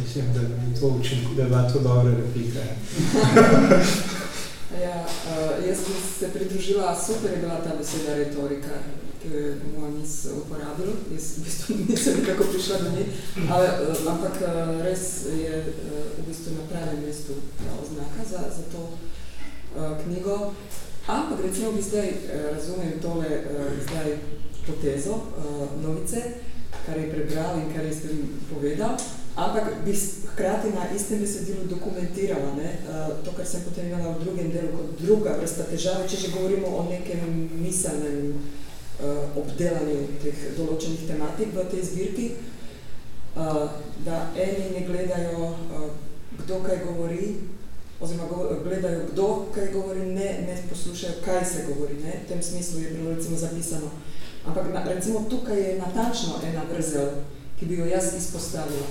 Mislim, da bi to učinko, da bi to dobra replika. ja, uh, jaz bi se pridružila, super je bila ta beseda retorika, ki jo moj nis uporabil, jaz v bistvu nisem nekako prišla do nje, ale, uh, ampak uh, res je v bistvu na pravem mestu ta oznaka za, za to uh, knjigo. Ampak recimo bi zdaj razumem tole uh, zdaj potezo uh, novice, kar je prebral in kar je s tem povedal, ampak bi hkrati na istem besedilu dokumentirala ne, uh, to, kar sem potem imela v drugem delu kot druga vrsta težave, če že govorimo o nekem miselnem uh, obdelanju teh določenih tematik v tej zbirki, uh, da eni ne gledajo, kdo kaj govori, oziroma gledajo, kdo kaj govori, ne, ne poslušajo, kaj se govori. Ne. V tem smislu je bilo recimo zapisano. Ampak na, recimo tukaj je natančno ena vrzel, ki bi jo jaz izpostavila.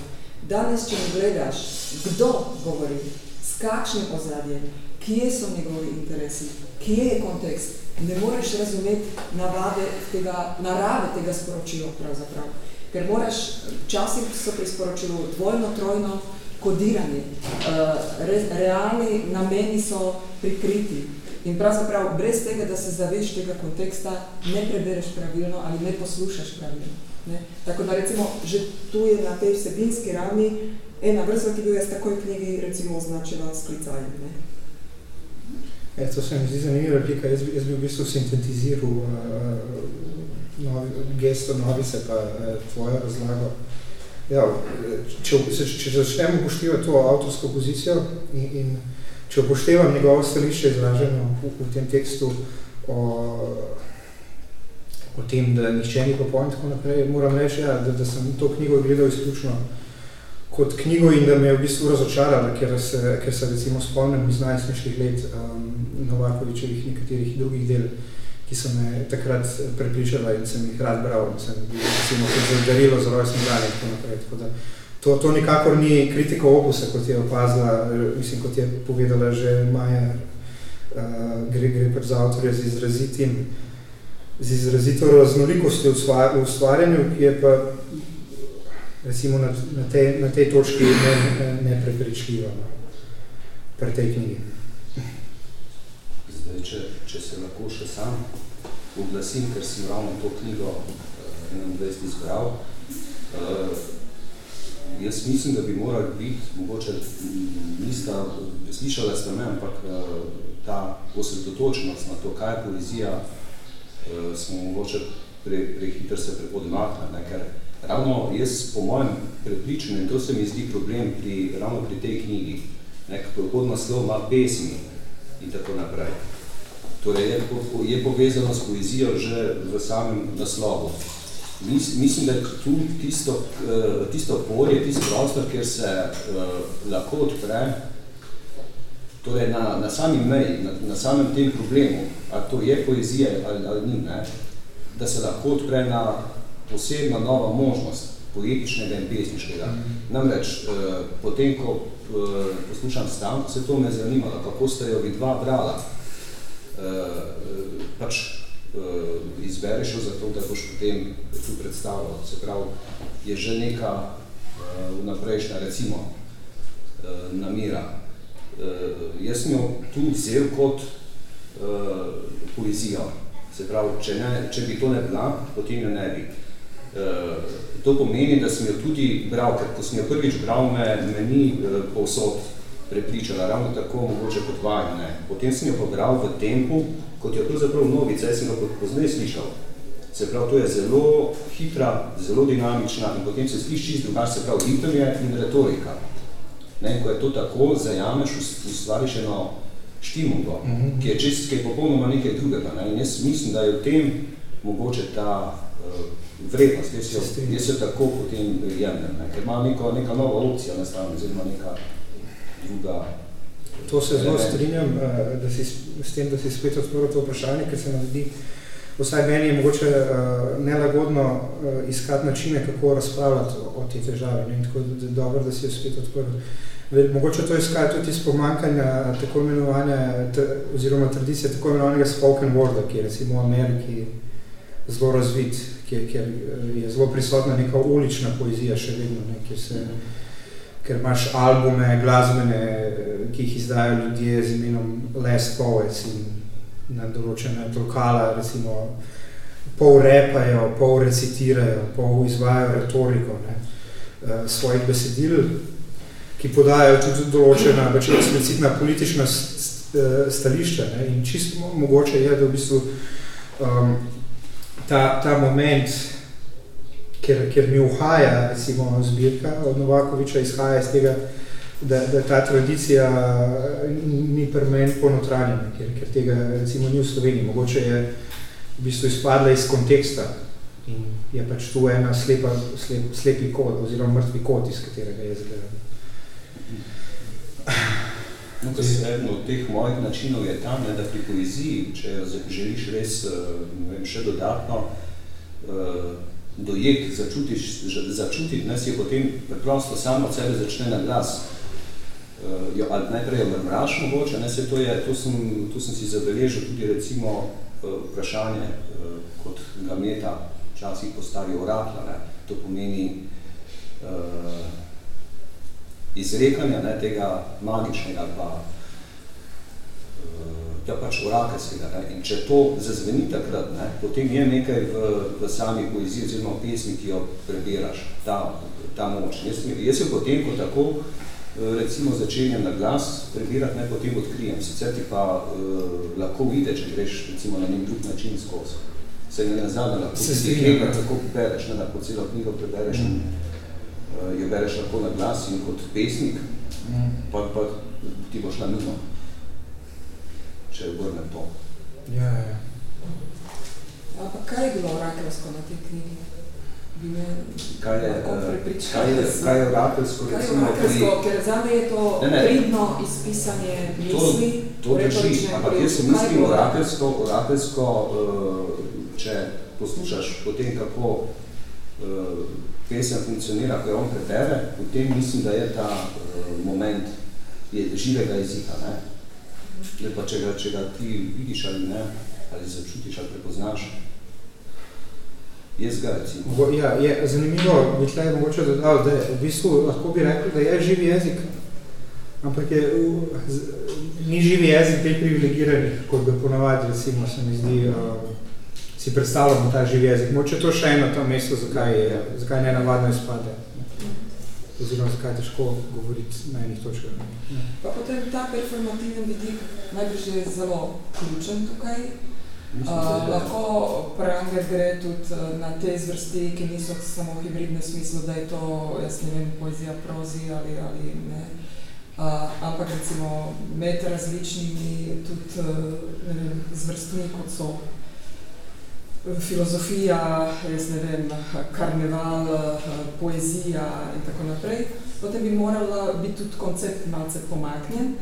Danes, če mi gledaš, kdo govori, s kakšnim ozadjem, kje so njegovi interesi, kje je kontekst, ne moreš razumeti navade tega, narave tega sporočila pravzaprav. Ker moraš, včasih so pri sporočilu dvojno, trojno kodiranje, re, realni nameni so prikriti. In pravzaprav brez tega, da se zaveš tega konteksta, ne prebereš pravilno ali ne poslušaš pravilno. Ne? Tako da recimo, že tu je na tej vsebinski ravni ena vrsta, ki bi jaz takoj knjigi recimo označila s klicajem. Ne? E, to se mi zdi zanimiva replika. Jaz, jaz bi v bistvu sintetiziral uh, novi, gesto novice pa uh, tvojo razlago. Ja, če, če, če začnemo upoštevati to avtorsko pozicijo in, in če upoštevam njegovo stališče izraženo v, v tem tekstu o o tem, da nihče ni popoln tako naprej, moram reči, ja, da, da sem to knjigo gledal izključno kot knjigo in da me je v bistvu razočarala, ker se, ker se recimo spomnim iz najsmešnih let um, Novakovičevih nekaterih drugih del, ki so me takrat prepričala in sem jih rad bral in sem bil recimo kot darilo za rojstni dan in tako naprej. Tako da, to, to nikakor ni kritika opusa, kot je opazila, mislim, kot je povedala že Maja, uh, gre, gre pač za avtorja z izrazitim z izrazito raznolikostjo v ustvarjanju, ki je pa recimo na, na, tej, na tej točki ne, ne prepričljiva no, pri tej knjigi. Zdaj, če, če se lahko še sam oglasim, ker sem ravno to knjigo uh, 21 izbral, uh, jaz mislim, da bi morali biti, mogoče nista, slišala ste me, ampak uh, ta osredotočenost na to, kaj je poezija, uh, smo mogoče pre, prehitro se prepodmaknili, ker ravno jaz po mojem prepričanju, in to se mi zdi problem pri, ravno pri tej knjigi, nekako pod naslov ima pesmi in tako naprej. Torej je, je povezano s poezijo že v samem naslovu. Mis, mislim, da je tu tisto, uh, tisto polje, tisto prostor, kjer se uh, lahko odpre Torej, na, na sami meji, na, na samem tem problemu, ali to je poezija ali, ali ni, ne, da se lahko odpre na posebna nova možnost poetičnega in pesniškega. Namreč, eh, potem, ko eh, poslušam stanko, se to me zanimalo, kako ste jo vidva brala. Eh, pač eh, izbereš jo zato, da boš potem tu predstavljal. Se pravi, je že neka eh, vnaprejšnja, recimo, eh, namira jaz sem jo tu vzel kot uh, poezijo. Se pravi, če, ne, če bi to ne bila, potem jo ne bi. Uh, to pomeni, da sem jo tudi bral, ker ko sem jo prvič bral, me, me ni uh, povsod prepričala, ravno tako mogoče kot vajo. Ne. Potem sem jo pobral v tempu, kot je pravzaprav novica, jaz sem ga poznaj slišal. Se pravi, to je zelo hitra, zelo dinamična in potem se sliši čist drugače, se pravi, ritem je in retorika. Ne, ko je to tako, zajameš, ustvariš eno štimulo, mm -hmm. ki je čist, ki je popolnoma nekaj drugega. Ne. In jaz mislim, da je v tem mogoče ta uh, vrednost, jaz jo, jaz jo tako potem jemljem, ne, ker ima neko, neka nova opcija nastavljena, oziroma neka druga To se zelo strinjam uh, da si, s tem, da si spet odprl to vprašanje, ker se nam zdi, vsaj meni je mogoče uh, nelagodno uh, iskati načine, kako razpravljati o, o tej težavi. Ne? Tako da je dobro, da si jo spet odprl. Mogoče to izkaja tudi iz pomankanja tako imenovanja, oziroma tradicije tako imenovanega spoken worda, ki je recimo v Ameriki zelo razvit, kjer, kjer je zelo prisotna neka ulična poezija še vedno, ne? Kjer, se, ker imaš albume, glasbene, ki jih izdajo ljudje z imenom Last Poets in na določene lokale, recimo pol repajo, pol recitirajo, pol izvajajo retoriko ne, uh, svojih besedil, ki podajajo tudi določena, pač eksplicitna politična eh, stališča. Ne, in čisto mogoče je, da v bistvu um, ta, ta moment, ker, ker mi uhaja recimo zbirka od Novakoviča, izhaja iz tega, da, da ta tradicija ni pri meni ponotranjena, ker, ker tega recimo ni v Sloveniji. Mogoče je v bistvu izpadla iz konteksta in je pač tu ena slepa, slep, slepi kod oziroma mrtvi kod, iz katerega je zgledal. No, to je eno od teh mojih načinov je tam, da pri poeziji, če jo želiš res ne vem, še dodatno uh, dojeti, začutiš, začutiti, ne, si je potem preprosto samo od sebe začne na glas jo, ali najprej jo mrmraš mogoče, ne, se to, je, to, sem, to sem si zabeležil tudi recimo uh, vprašanje, uh, kot ga meta včasih postavi orakla, ne, to pomeni uh, izrekanja ne, tega magičnega pa ja pač orakelskega. Ne? In če to zazveni takrat, ne, potem je nekaj v, v sami poeziji oziroma pesmi, ki jo prebiraš, ta, ta moč. Jaz, jaz jo potem, ko tako Eh, recimo začenjam na glas prebirati, ne potem odkrijem. Sicer ti pa uh, lahko vide, če greš recimo na njem drug način skozi. Se ne nazadnje, lahko se ti knjiga tako bereš, ne, lahko celo knjigo prebereš mm. uh, jo bereš lahko na glas in kot pesnik, mm. pa, pa ti boš na mimo, če obrnem to. Ja, ja. A pa kaj je bilo orakelsko na tej knjigi? Kaj je, kaj je, kaj je orakelsko, recimo, pri... Ker za me je to ne, ne. pridno izpisanje misli, To, to drži, ampak jaz sem mislim orakelsko, orakelsko, če poslušaš potem, kako pesem funkcionira, ko je on prebere, potem mislim, da je ta moment je živega jezika. Ne? Ne pa če ga, če ga ti vidiš ali ne, ali začutiš ali prepoznaš, Jaz ga recimo. Ja, je zanimivo, bi tle mogoče dodal, da v bistvu lahko bi rekel, da je živi jezik, ampak je, z, ni živi jezik teh privilegiranih, kot ga ponavadi, recimo, se mi zdi, uh, si predstavljamo ta živi jezik. Moče to še eno to mesto, zakaj, je, zakaj ne navadno izpade. Oziroma, zakaj je težko govoriti na enih točkah. Pa potem ta performativni vidik najbrž je zelo ključen tukaj, Uh, lahko Pranger gre tudi uh, na te zvrsti, ki niso samo hibridne v smislu, da je to, jaz ne vem, poezija prozi ali, ali ne. Uh, ampak recimo med različnimi tudi ne vem, zvrstmi, kot so filozofija, jaz ne vem, karneval, poezija in tako naprej, potem bi morala biti tudi koncept malce pomaknjen,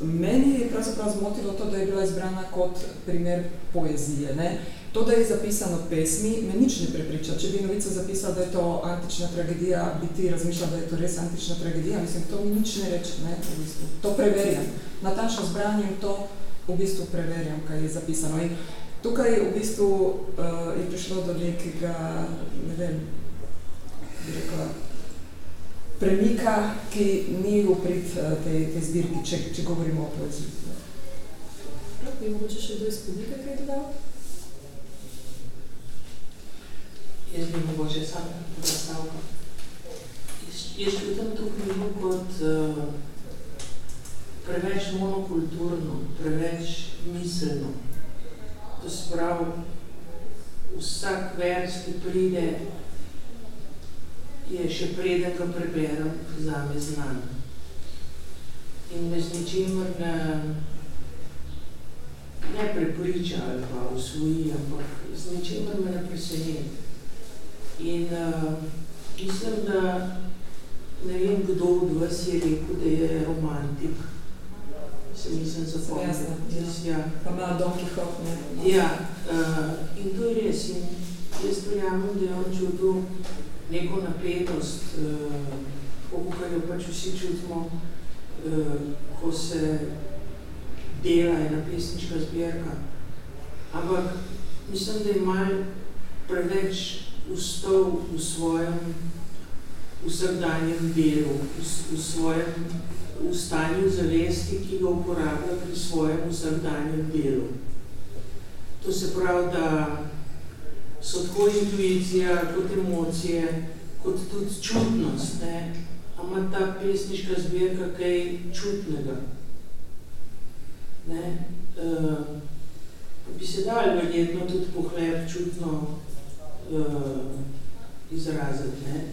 Meni je pravzaprav zmotilo to, da je bila izbrana kot primer poezije. Ne? To, da je zapisano pesmi, me nič ne prepriča. Če bi novica zapisala, da je to antična tragedija, bi ti razmišljala, da je to res antična tragedija. Mislim, to mi nič ne reče. Ne? V bistvu. To preverjam. Na tašo zbranjem to v bistvu preverjam, kaj je zapisano. In tukaj v bistvu uh, je prišlo do nekega, ne vem, bi rekla, premika, ki ni v prid eh, tej, tej zbirki, če, če govorimo o poeziji. Bi mogoče še kdo iz publike kaj dodal? Jaz bi mogoče sam predstavka. Jaz čutim to knjigo kot uh, preveč monokulturno, preveč miselno. To se pravi, vsak vers, ki pride, je še preden ga preberem, zame znan. In me z ničimer ne, ne prepriča ali pa usvoji, ampak z ničimer me ne preseneti. In uh, mislim, da ne vem, kdo od vas je rekel, da je romantik. Se nisem zapomnila. Ja. ja. Pa ima Don Quixote, ne? Ja, uh, in to je res. In jaz verjamem, da je on čutil neko napetost, uh, kako jo pač vsi čutimo, uh, ko se dela ena pesnička zbirka. Ampak mislim, da ima preveč ustal v svojem vsakdanjem delu, v, v svojem v stanju zavesti, ki ga uporablja pri svojem vsakdanjem delu. To se pravi, da so tako intuicija, kot emocije, kot tudi čutnost, ne, ima ta pesniška zbirka kaj čutnega. Ne, uh, bi se dali verjetno tudi pohleb čutno uh, izraziti. Ne.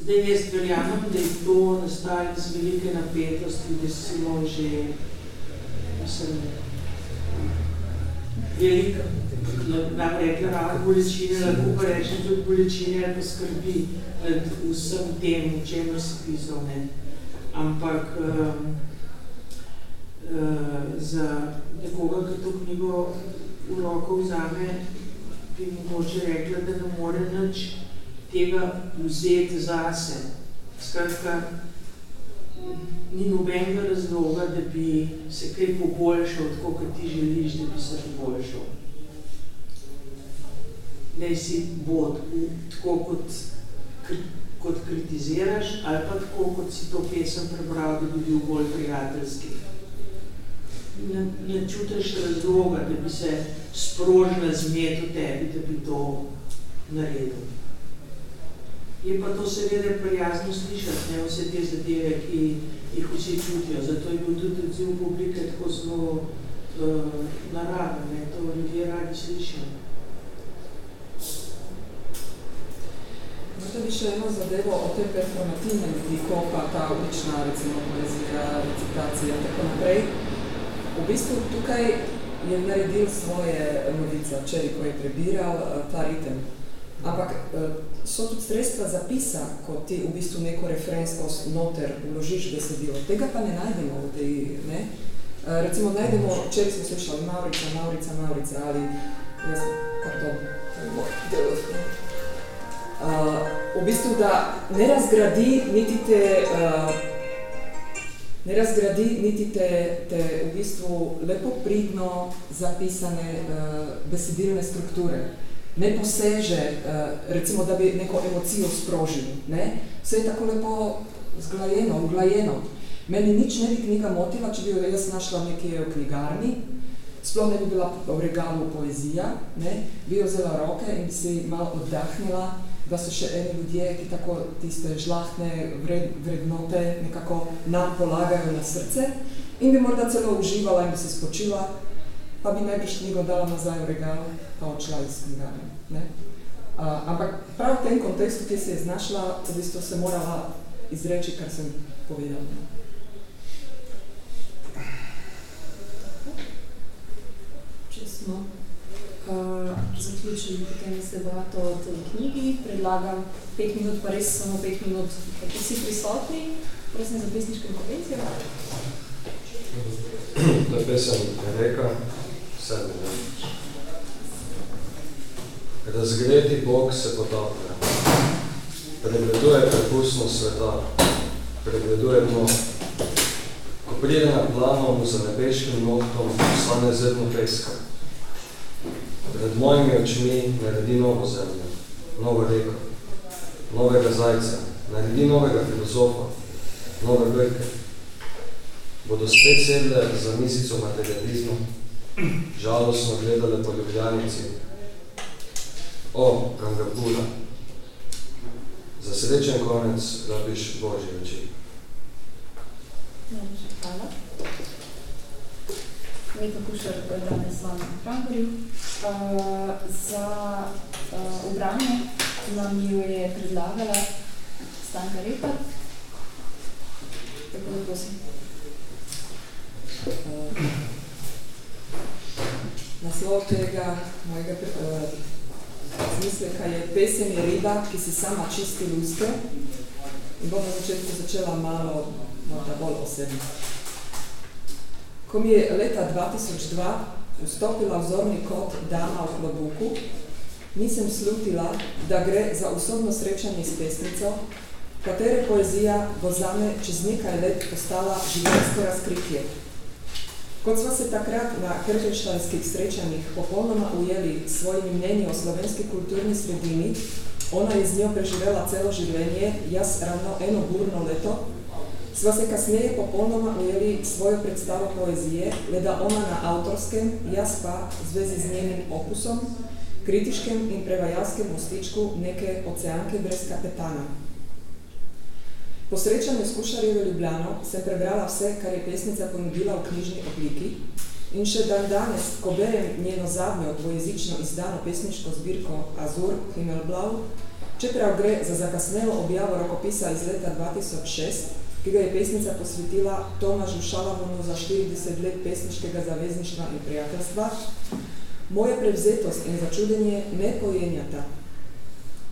Zdaj jaz verjamem, da je to nastalo z velike napetosti, da smo že, mislim, velika, nam rekla, ravno bolečine, lahko pa rečem tudi bolečine, ali pa skrbi nad vsem tem, v čem si pisal, ne. Ampak um, uh, za nekoga, ki to knjigo v roko vzame, bi mogoče rekla, da ne more nič tega vzeti zase. Skratka, ni nobenega razloga, da bi se kaj poboljšal, tako kot ti želiš, da bi se poboljšal. Ne si bod, tako kot, kot kritiziraš, ali pa tako, kot si to pesem prebral, da bi bil bolj prijateljski. Ne, ne čutiš razloga, da bi se sprožila zmet v tebi, da bi to naredil. Je pa to seveda prijazno slišati, ne, vse te zadeve, ki jih vsi čutijo. Zato je bil tudi odziv publike tako zelo uh, naraven, ne, to ljudje radi slišijo. Možda bi še eno zadevo o tem performativnem vidiku, pa ta odlična recimo poezija, recitacija in tako naprej. V bistvu tukaj je naredil svoje novica, čeri, ko je prebiral uh, ta ritem. Ampak uh, so tudi sredstva zapisa, ko ti v bistvu neko referenskost noter vložiš besedilo. Tega pa ne najdemo v tej, ne? Uh, recimo najdemo, če smo slišali Maurica, Maurica, Maurica ali, jaz, pardon, uh, v bistvu, da ne razgradi niti te, uh, ne razgradi niti te, te v bistvu lepo pridno zapisane uh, besedilne strukture ne poseže, eh, recimo, da bi neko emocijo sprožil. Ne? Vse je tako lepo zglajeno, uglajeno. Meni nič ne bi knjiga motila, če bi jo jaz našla nekje v knjigarni, sploh ne bi bila v regalu poezija, ne? bi jo vzela roke in si malo oddahnila, da so še eni ljudje, ki tako tiste žlahne vred, vrednote nekako nam polagajo na srce in bi morda celo uživala in bi se spočila, pa bi najbrž knjigo dala nazaj v regal, pa odšla iz knjigarne. Ne? Uh, ampak prav v tem kontekstu, ki se je znašla, v bistvu se morala izreči, kar sem povedala. Če smo zaključili potem z debato o tej knjigi, predlagam pet minut, pa res samo pet minut, kako si prisotni, prosim za pesniške konvencije. To je pesem Reka, sedmi Razgreti Bog se potaplja. Pregleduje prepustno sveta. Pregleduje dno. Ko pride na plano, mu za nebeškim nohtom stane zrno peska. Pred mojimi očmi naredi novo zemljo, novo reko, novega zajca, naredi novega filozofa, nove brke. Bodo spet sedle za misico materializma, žalostno gledale po ljubljanici. O, Rangapura, za srečen konec rabiš Božji večer. Hvala. Meta Kušar danes z vami v Frankfurju. Uh, za uh, obranje nam jo je predlagala Stanka Repar. Tako da prosim. Uh, naslov tega mojega uh, zmisleka je Pesem je riba, ki si sama čisti luske. In bom na začetku začela malo morda bolj osebno. Ko mi je leta 2002 vstopila v zorni kot dama v klobuku, nisem slutila, da gre za usobno srečanje s pesnico, katere poezija bo zame čez nekaj let postala življenjsko razkritje. Kot sva se takrat na kršenštajskih srečanjih popolnoma ujeli svojimi mnenji o slovenski kulturni sredini, ona je z njo preživela celo življenje, jaz ravno eno burno leto, sva se kasneje popolnoma ujeli svojo predstavo poezije, le da ona na avtorskem, jaz pa v zvezi z njenim opusom, kritiškem in prevajalskem mostičku neke oceanke brez kapetana. Po srečanju s Kušarjevo Ljubljano sem prebrala vse, kar je pesnica ponudila v knjižni obliki in še dan danes, ko berem njeno zadnjo dvojezično izdano pesniško zbirko Azur Himmelblau, čeprav gre za zakasnelo objavo rokopisa iz leta 2006, ki ga je pesnica posvetila Tomažu Šalamonu za 40 let pesniškega zavezništva in prijateljstva, moja prevzetost in začudenje ne pojenjata.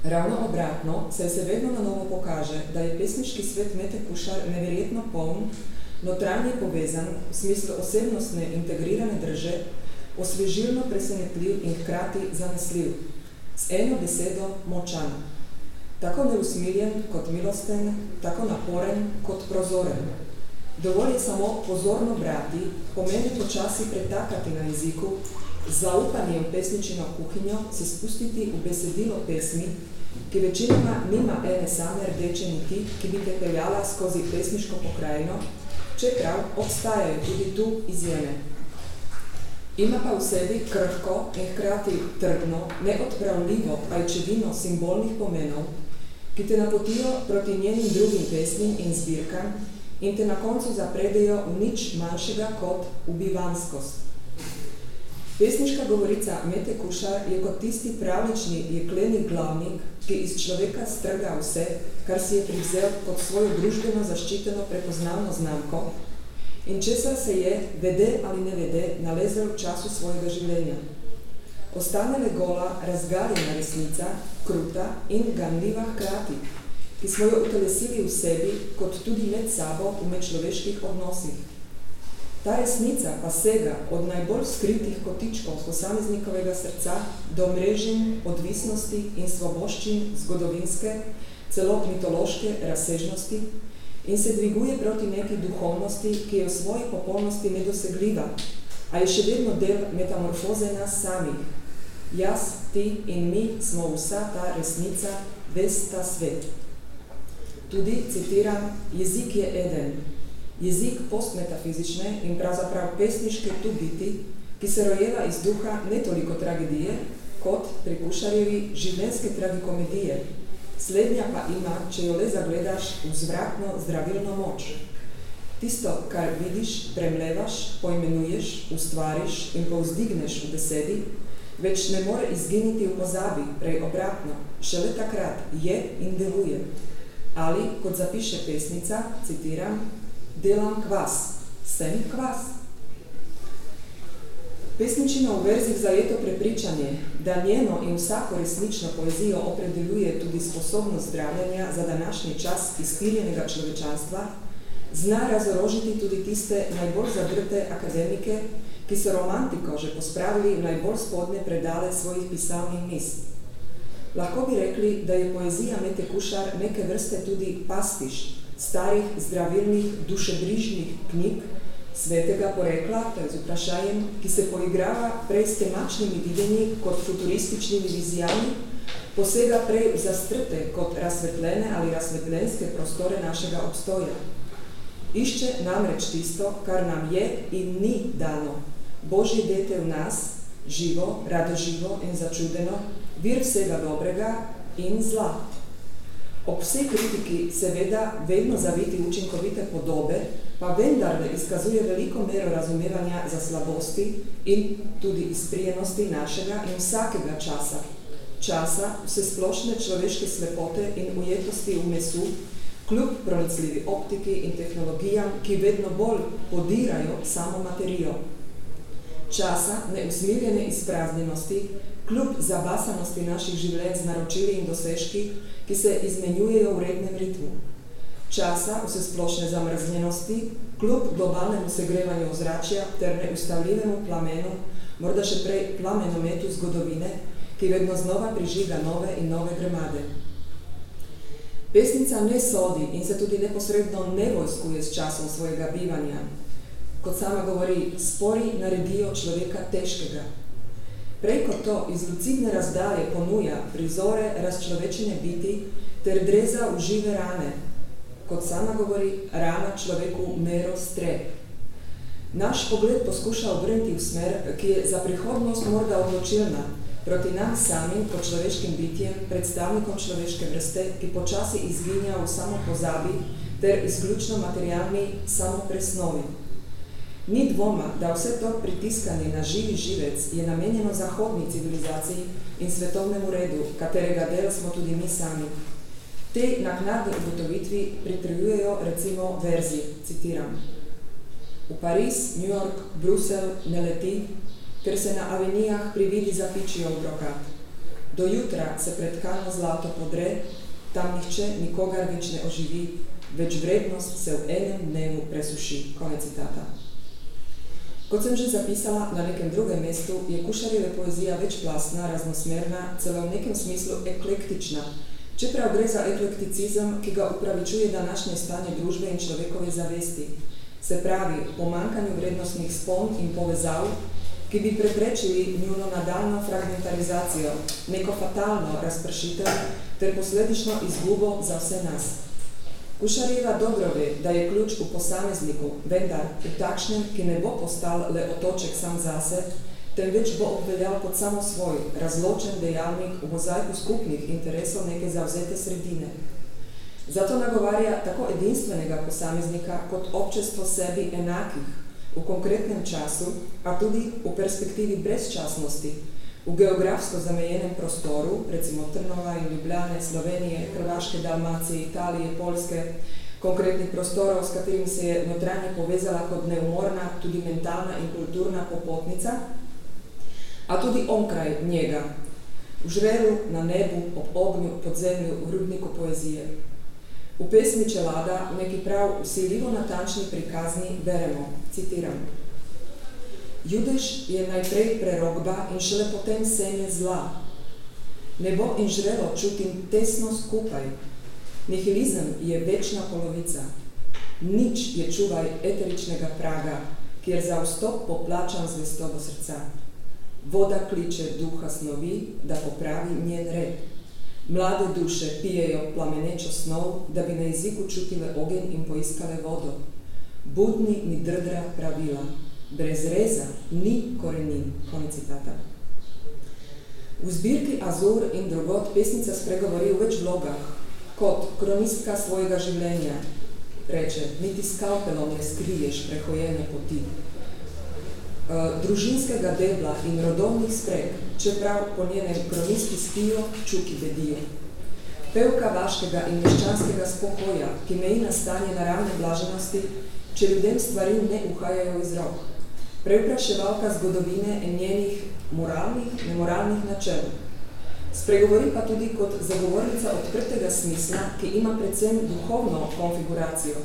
Ravno obratno se se vedno na novo pokaže, da je pesniški svet Mete Kušar neverjetno poln, notranje povezan, v smislu osebnostne integrirane drže, osvežilno presenetljiv in hkrati zanesljiv, s eno besedo močan. Tako neusmiljen kot milosten, tako naporen kot prozoren. Dovolj je samo pozorno brati, pomeni počasi pretakati na jeziku, zaupanjem pesničino kuhinjo se spustiti v besedilo pesmi, ki večinoma nima ene same rdeče niti, ki bi te peljala skozi pesniško pokrajino, čeprav obstajajo tudi tu izjeme. Ima pa v sebi krhko in hkrati trdno, neodpravljivo pajčevino simbolnih pomenov, ki te napotijo proti njenim drugim pesmim in zbirkam in te na koncu zapredejo v nič manjšega kot ubivanskost. Pesniška govorica Mete Kušar je kot tisti pravlični jekleni glavnik, ki iz človeka strga vse, kar si je privzel pod svojo družbeno zaščiteno prepoznavno znamko in česar se je, vede ali ne vede, nalezel v času svojega življenja. Ostane le gola, razgaljena resnica, kruta in ganljiva hkrati, ki smo jo utelesili v sebi, kot tudi med sabo v medčloveških odnosih. Ta resnica pa sega od najbolj skritih kotičkov posameznikovega srca do mrežin, odvisnosti in svoboščin zgodovinske, celo mitološke razsežnosti in se dviguje proti neki duhovnosti, ki je v svoji popolnosti nedosegljiva, a je še vedno del metamorfoze nas samih. Jaz, ti in mi smo vsa ta resnica, ves ta svet. Tudi, citiram, jezik je eden, jezik postmetafizične in pravzaprav pesniške tu biti, ki se rojeva iz duha ne toliko tragedije, kot pri Kušarjevi življenjske tragikomedije. Slednja pa ima, če jo le zagledaš, vzvratno zdravilno moč. Tisto, kar vidiš, premlevaš, poimenuješ, ustvariš in povzdigneš v besedi, več ne more izginiti v pozabi, prej obratno, šele takrat je in deluje. Ali, kot zapiše pesnica, citiram, delam kvas, sem kvas. Pesničino v verzih zajeto prepričanje, da njeno in vsako resnično poezijo opredeljuje tudi sposobnost zdravljenja za današnji čas izpirjenega človečanstva, zna razorožiti tudi tiste najbolj zadrte akademike, ki so romantiko že pospravili v najbolj spodne predale svojih pisavnih mest. Lahko bi rekli, da je poezija Mete Kušar neke vrste tudi pastiš, starih zdravilnih dušebrižnih knjig svetega porekla, to je z vprašajem, ki se poigrava prej s temačnimi videnji kot futurističnimi vizijami, posega prej v zastrte kot razsvetljene ali razsvetljenske prostore našega obstoja. Išče namreč tisto, kar nam je in ni dano. Božje dete v nas, živo, radoživo in začudeno, vir vsega dobrega in zla. Ob vsej kritiki seveda vedno zaviti učinkovite podobe, pa vendar da izkazuje veliko mero razumevanja za slabosti in tudi izprijenosti našega in vsakega časa. Časa vse splošne človeške slepote in ujetosti v mesu, kljub pronicljivi optiki in tehnologijam, ki vedno bolj podirajo samo materijo. Časa neusmiljene izpraznjenosti, kljub zabasanosti naših življenj z naročili in dosežki, ki se izmenjujejo v rednem ritmu. Časa vse splošne zamrznjenosti, kljub globalnemu segrevanju ozračja ter neustavljivemu plamenu, morda še prej plamenometu zgodovine, ki vedno znova prižiga nove in nove gremade. Pesnica ne sodi in se tudi neposredno ne vojskuje s časom svojega bivanja. Kot sama govori, spori naredijo človeka težkega. Preko to iz lucidne razdalje ponuja prizore razčlovečene biti ter dreza v žive rane. Kot sama govori, rana človeku mero stre. Naš pogled poskuša obrniti v smer, ki je za prihodnost morda odločilna, proti nam samim, kot človeškim bitjem, predstavnikom človeške vrste, ki počasi izginja v samo pozabi ter izključno materialni samopresnovi. Ni dvoma, da vse to pritiskanje na živi živec je namenjeno zahodni civilizaciji in svetovnemu redu, katerega del smo tudi mi sami. Te naknadne ugotovitvi pritrjujejo recimo verzi, citiram. V Pariz, New York, Brusel ne leti, ker se na avenijah prividi zapičijo v brokat. Do jutra se pred kano zlato podre, tam nihče nikogar več ne oživi, več vrednost se v enem dnevu presuši. Konec citata. Kot sem že zapisala na nekem drugem mestu, je Kušarjeve poezija večplastna, raznosmerna, celo v nekem smislu eklektična, čeprav gre za eklekticizem, ki ga upravičuje današnje stanje družbe in človekove zavesti. Se pravi, pomankanju vrednostnih spon in povezav, ki bi preprečili njuno nadaljno fragmentarizacijo, neko fatalno razpršitev ter posledično izgubo za vse nas. Kušarjeva dobro ve, da je ključ v posamezniku, vendar v takšnem, ki ne bo postal le otoček sam zase, temveč bo obveljal kot samo svoj, razločen dejavnik v mozaiku skupnih interesov neke zavzete sredine. Zato nagovarja tako edinstvenega posameznika kot občestvo sebi enakih, v konkretnem času, a tudi v perspektivi brezčasnosti, v geografsko zamejenem prostoru, recimo Trnova in Ljubljane, Slovenije, Hrvaške, Dalmacije, Italije, Poljske, konkretnih prostorov, s katerimi se je notranje povezala kot neumorna, tudi mentalna in kulturna popotnica, a tudi onkraj njega, v žrelu, na nebu, ob ognju, pod zemlju, v rudniku poezije. V pesmi Čelada, neki prav usiljivo natančni prikazni, beremo, citiram. Judež je najprej prerogba in šele potem seme zla. Nebo in žrelo čutim tesno skupaj. Nihilizem je večna polovica. Nič je čuvaj eteričnega praga, kjer za vstop poplačam zvestobo srca. Voda kliče duha snovi, da popravi njen red. Mlade duše pijejo plamenečo snov, da bi na jeziku čutile ogenj in poiskale vodo. Budni ni drdra pravila. Brez reza ni korenin. Konec citata. V zbirki Azur in drugot pesnica spregovori v več vlogah. Kot kronistka svojega življenja reče, niti skalpelom ne skriješ prehojene poti. Uh, družinskega debla in rodovnih spreg, čeprav po njenem kronisti spijo, čuki bedijo. Pevka vaškega in meščanskega spokoja, ki meji na stanje naravne blaženosti, če ljudem stvari ne uhajajo iz rok. Preupraševalka zgodovine in njenih moralnih, nemoralnih načel. Spregovori pa tudi kot zagovornica odprtega smisla, ki ima predvsem duhovno konfiguracijo,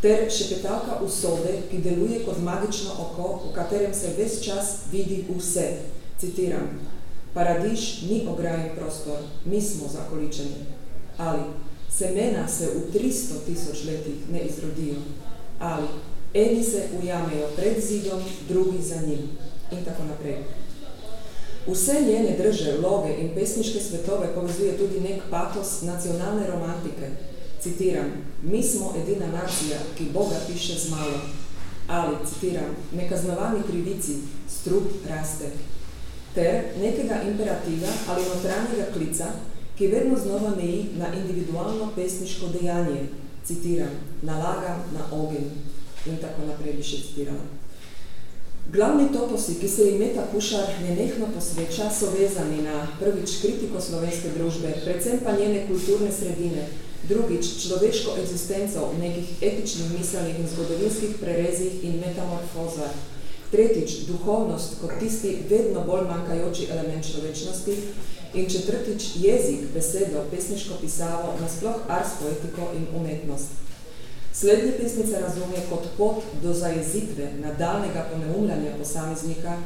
ter šepetalka usode, ki deluje kot magično oko, v katerem se ves čas vidi vse. Citiram, paradiš ni ograjen prostor, mi smo zakoličeni. Ali semena se v 300 tisoč letih ne izrodijo. Ali eni se ujamejo pred zidom, drugi za njim. In tako naprej. Vse njene drže, vloge in pesniške svetove povezuje tudi nek patos nacionalne romantike, citiram, mi smo edina nacija, ki Boga piše z malo. Ali, citiram, nekaznovani krivici, strup raste. Ter nekega imperativa ali notranjega klica, ki vedno znova meji na individualno pesniško dejanje, citiram, nalagam na ogen in tako naprej bi še citirala. Glavni toposi, ki se jim Meta Kušar nenehno posveča, so vezani na prvič kritiko slovenske družbe, predvsem pa njene kulturne sredine, drugič človeško eksistenco v nekih etičnih miselnih in zgodovinskih prerezih in metamorfozah, tretjič duhovnost kot tisti vedno bolj manjkajoči element človečnosti in četrtič jezik, besedo, pesniško pisavo, nasploh ars poetiko in umetnost. Slednji pesnica razume kot pot do zajezitve nadaljnega poneumljanja posameznika,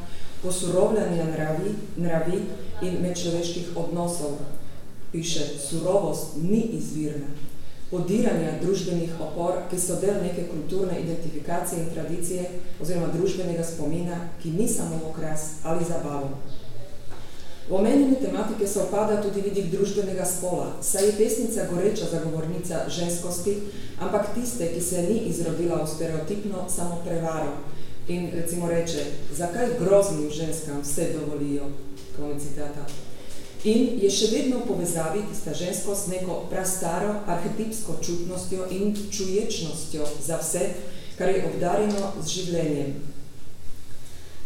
posurovljanja nravi, nravi in medčloveških odnosov. Piše, surovost ni izvirna. Podiranja družbenih opor, ki so del neke kulturne identifikacije in tradicije oziroma družbenega spomina, ki ni samo okras ali zabavo. V omenjeni tematike se opada tudi vidik družbenega spola, saj je pesnica goreča zagovornica ženskosti, ampak tiste, ki se ni izrodila v stereotipno samo prevaro in recimo reče, zakaj groznim ženskam vse dovolijo, konec citata. In je še vedno v povezavi tista ženskost neko prastaro arhetipsko čutnostjo in čuječnostjo za vse, kar je obdarjeno z življenjem,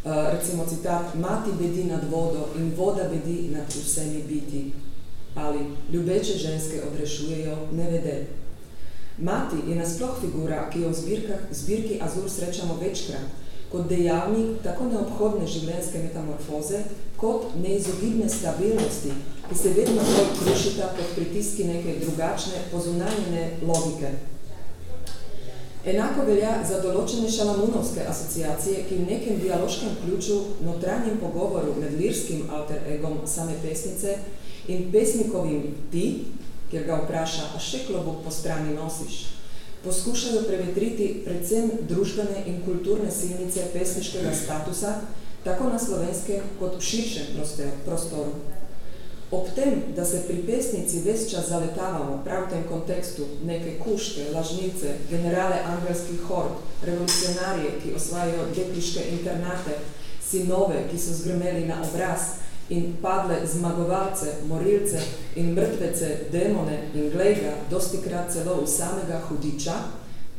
recimo citat, mati bedi nad vodo in voda bedi nad vsemi biti, ali ljubeče ženske odrešujejo nevede. Mati je nasploh figura, ki jo v zbirkah, zbirki Azur srečamo večkrat, kot dejavnik tako neobhodne življenjske metamorfoze, kot neizogibne stabilnosti, ki se vedno bolj krušita pod pritiski neke drugačne, pozunanjene logike. Enako velja za določene šalamunovske asociacije, ki v nekem dialoškem ključu, notranjem pogovoru med lirskim alter egom same pesnice in pesnikovim ti, kjer ga vpraša, a še klobuk po strani nosiš, poskušajo prevetriti predvsem družbene in kulturne silnice pesniškega statusa, tako na slovenskem kot v širšem prostoru. Ob tem, da se pri pesnici ves čas zaletavamo prav v tem kontekstu neke kuške, lažnice, generale angelskih hord, revolucionarije, ki osvajajo dekliške internate, sinove, ki so zgrmeli na obraz in padle zmagovalce, morilce in mrtvece, demone in glejga, dosti krat celo v samega hudiča,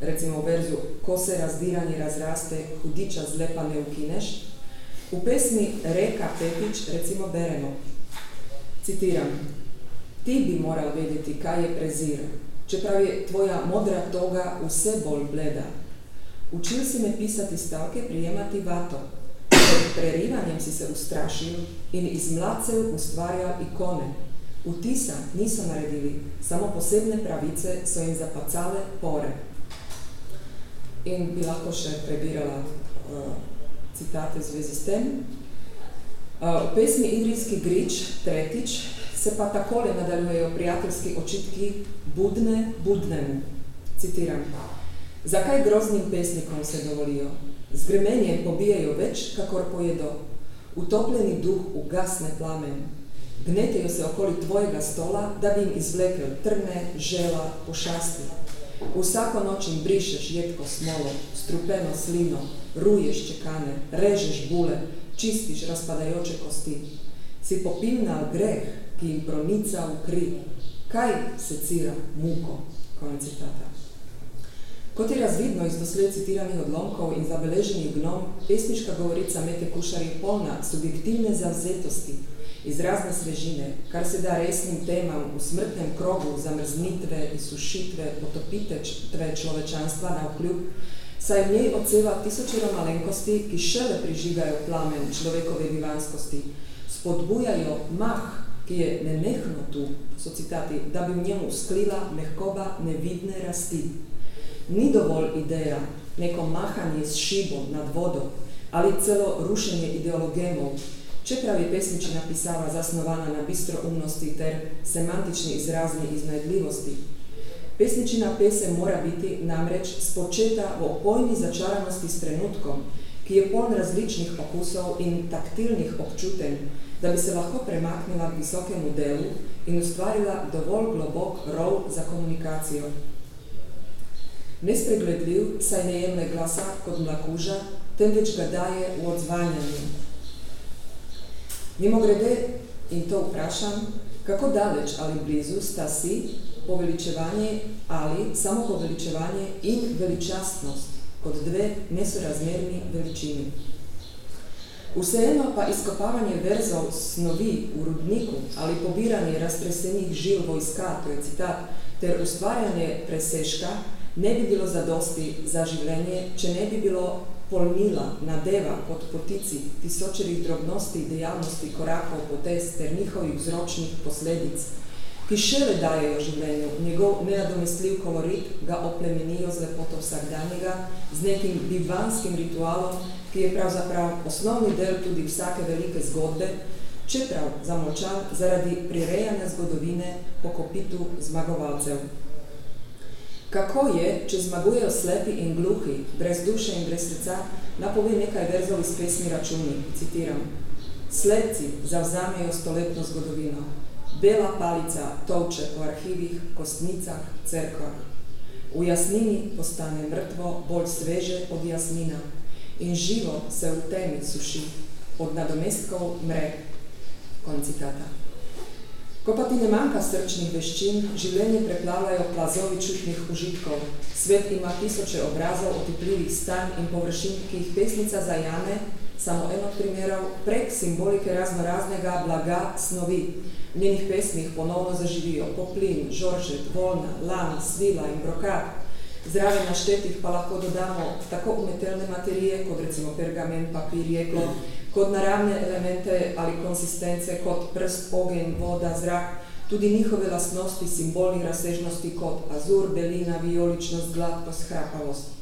recimo v verzu, ko se razdiranje razraste, hudiča zlepa ne ukineš, v pesmi Reka Petič recimo beremo, Citiram, ti bi moral vedeti, kaj je prezir, čeprav je tvoja modra toga vse bolj bleda. Učil si me pisati stavke, prijemati vato. Pred prerivanjem si se ustrašil in iz mladcev ustvarjal ikone. Vtisa niso naredili, samo posebne pravice so jim zapacale pore. In bi lahko še prebirala uh, citate v zvezi s tem. Eh, v pesmi Idrijski grič, tretjič, se pa takole nadaljujejo prijateljski očitki budne budnemu. Citiram. Zakaj groznim pesnikom se dovolijo? Z gremenjem pobijajo več, kakor pojedo. Utopljeni duh ugasne plamen. Gnetejo se okoli tvojega stola, da bi jim izvlekel trne, žela, pošasti. Vsako noč jim brišeš jedko smolo, strupeno slino, ruješ čekane, režeš bule, čistiš razpadajoče kosti. Si popilnal greh, ki jim pronica v kri. Kaj se cira muko? Konec citata. Kot je razvidno iz dosled citiranih odlomkov in zabeleženih gnom, pesniška govorica Mete Kušar je polna subjektivne zavzetosti, izrazne svežine, kar se da resnim temam v smrtnem krogu zamrznitve, izsušitve, potopitve človečanstva na vkljub, saj v njej odseva tisočero malenkosti, ki šele prižigajo plamen človekove bivanskosti, spodbujajo mah, ki je nenehno tu, so citati, da bi v njemu sklila mehkoba nevidne rasti. Ni dovolj ideja, neko mahanje s šibom nad vodo ali celo rušenje ideologemov, čeprav je pesničina pisava zasnovana na bistro umnosti ter semantični izrazni iznajdljivosti, Pesničina pesem mora biti namreč spočeta v opojni začaranosti s trenutkom, ki je poln različnih okusov in taktilnih občutenj, da bi se lahko premaknila k visokemu delu in ustvarila dovolj globok rov za komunikacijo. Nespregledljiv saj ne jemne glasa kot mlakuža, temveč ga daje v odzvanjanju. Mimo grede, in to vprašam, Kako daleč ali blizu sta si poveličevanje ali samo poveličevanje in veličastnost kot dve nesorazmerni veličini. Vseeno pa izkopavanje verzov snovi v rudniku ali pobiranje raztresenih žil vojska, to je citat, ter ustvarjanje preseška ne bi bilo zadosti za življenje, če ne bi bilo polnila, nadeva pod potici tisočerih drobnosti, dejavnosti, korakov, potez ter njihovih vzročnih posledic, ki šele dajejo življenju, njegov nenadomestljiv kolorit ga oplemenijo z lepoto vsakdanjega, z nekim bivanskim ritualom, ki je pravzaprav osnovni del tudi vsake velike zgodbe, čeprav zamolčan zaradi prirejanja zgodovine po kopitu zmagovalcev. Kako je, če zmagujejo slepi in gluhi, brez duše in brez srca, napove nekaj verzov iz pesmi Računi, citiram. Slepci zavzamejo stoletno zgodovino, Bela palica tolče po arhivih, kostnicah, cerkvah. V jasnini postane mrtvo bolj sveže od jasnina in živo se v temi suši, od nadomestkov mre. Konc citata. Ko pa ti ne manjka srčnih veščin, življenje preplavljajo plazovi čutnih užitkov. Svet ima tisoče obrazov, otipljivih stanj in površin, ki jih pesnica zajame, samo eno primerov, prek simbolike raznoraznega blaga snovi, V njenih pesmih ponovno zaživijo poplin, žoržet, volna, lana, svila in brokat. Zraven naštetih pa lahko dodamo tako umetelne materije, kot recimo pergamen, papir, jeklo, kot naravne elemente ali konsistence, kot prst, ogenj, voda, zrak, tudi njihove lastnosti, simbolnih razsežnosti, kot azur, belina, vijoličnost, gladkost, hrapavost.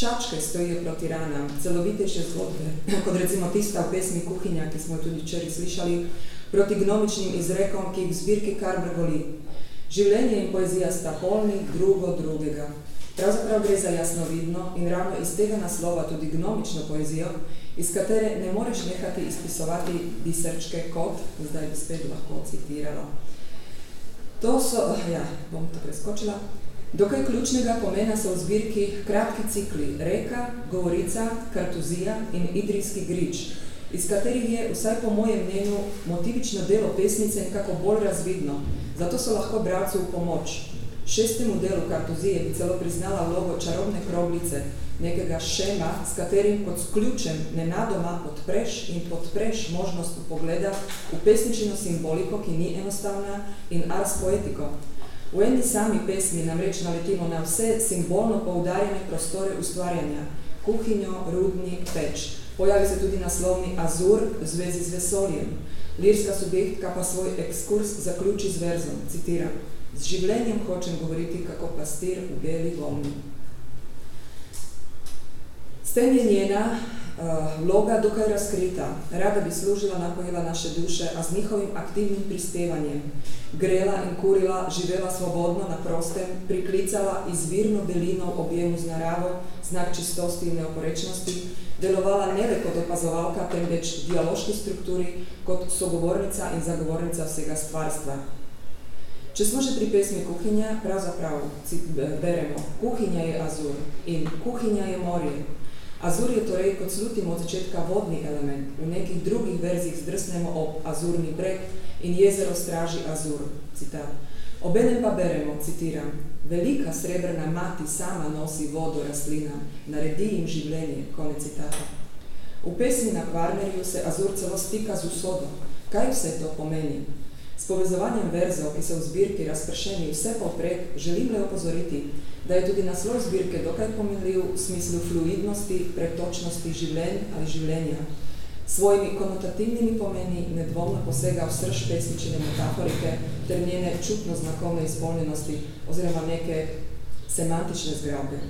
Čačke stojijo proti ranam, celovitejše zgodbe, kot recimo tista v pesmi Kuhinja, ki smo jo tudi včeraj slišali, proti gnomičnim izrekom, ki jih v zbirki kar brgoli. Življenje in poezija sta polni drugo drugega. Pravzaprav gre za jasnovidno in ravno iz tega naslova tudi gnomično poezijo, iz katere ne moreš nehati izpisovati biserčke kot, zdaj bi spet lahko citirala. To so, ja, bom to preskočila, dokaj ključnega pomena so v zbirki kratki cikli Reka, Govorica, Kartuzija in Idrijski grič, iz katerih je, vsaj po mojem mnenju, motivično delo pesnice nekako bolj razvidno, zato so lahko bralcu v pomoč. Šestemu delu kartuzije bi celo priznala vlogo čarobne kroglice, nekega šema, s katerim kot s ključem nenadoma odpreš in podpreš možnost pogleda v pesničino simboliko, ki ni enostavna, in ars poetiko. V eni sami pesmi namreč naletimo na vse simbolno poudarjene prostore ustvarjanja, kuhinjo, rudnik, peč, Pojavi se tudi naslovni Azur v zvezi z vesoljem. Lirska subjektka pa svoj ekskurs zaključi z verzom, citiram, z življenjem hočem govoriti kako pastir v beli volni. S tem je njena uh, vloga dokaj razkrita. Rada bi služila, napojila naše duše, a z njihovim aktivnim prispevanjem. Grela in kurila, živela svobodno na prostem, priklicala izvirno belino v objemu z naravo, znak čistosti in neoporečnosti, delovala ne le kot opazovalka, temveč v dialoški strukturi kot sogovornica in zagovornica vsega stvarstva. Če smo že pri pesmi Kuhinja, pravzaprav beremo Kuhinja je azur in Kuhinja je morje. Azur je torej, kot slutimo od začetka, vodni element. V nekih drugih verzih zdrsnemo ob azurni breg in jezero straži azur. Citat. Obenem pa beremo, citiram, velika srebrna mati sama nosi vodo rastlinam, naredi jim življenje, konec citata. V pesmi na Kvarnerju se Azur celo stika z usodo. Kaj vse to pomeni? S povezovanjem verzov, ki so v zbirki razpršeni vse poprek, želim le opozoriti, da je tudi naslov zbirke dokaj pomenljiv v smislu fluidnosti, pretočnosti življenj ali življenja, svojimi konotativnimi pomeni nedvomno posega v srž pesničine metaforike ter njene čutno znakovne izpolnjenosti oziroma neke semantične zgradbe.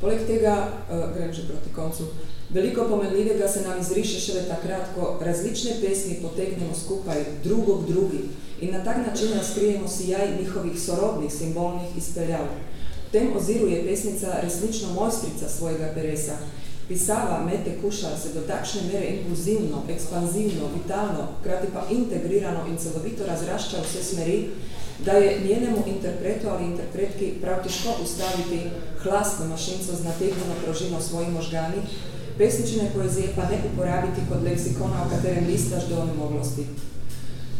Poleg tega, uh, grem že proti koncu, veliko pomenljivega se nam izriše šele takrat, ko različne pesmi potegnemo skupaj drugo k drugi in na tak način razkrijemo sijaj njihovih sorodnih simbolnih izpeljav. V tem oziru je pesnica resnično mojstrica svojega peresa, Pisava Mete Kušar se do takšne mere impulzivno, ekspanzivno, vitalno, krati pa integrirano in celovito razrašča vse smeri, da je njenemu interpretu ali interpretki prav težko ustaviti hlastno mašinco z nategnjeno prožino svojim možgani, pesnične poezije pa ne uporabiti kot leksikona, o katerem listaš do onemoglosti.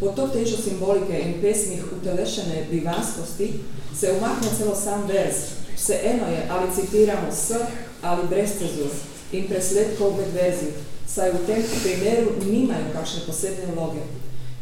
Po to težo simbolike in pesmih utelešene bivanskosti se umakne celo sam verz. Vse eno je, ali citiramo s ali brez cezur in presledkov med verzi, saj v tem primeru nimajo kakšne posebne vloge.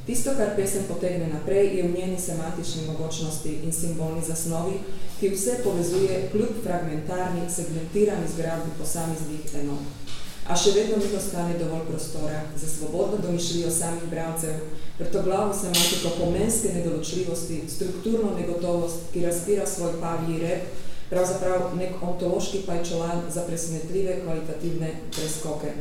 Tisto, kar pesem potegne naprej, je v njeni semantični mogočnosti in simbolni zasnovi, ki vse povezuje kljub fragmentarni, segmentirani zgradbi posameznih enot. A še vedno mi ostane dovolj prostora za svobodno domišljijo samih bralcev, vrtoglavo semantiko pomenske nedoločljivosti, strukturno negotovost, ki razpira svoj pavji rep, pravzaprav nek ontološki pajčolan za presenetljive kvalitativne preskoke.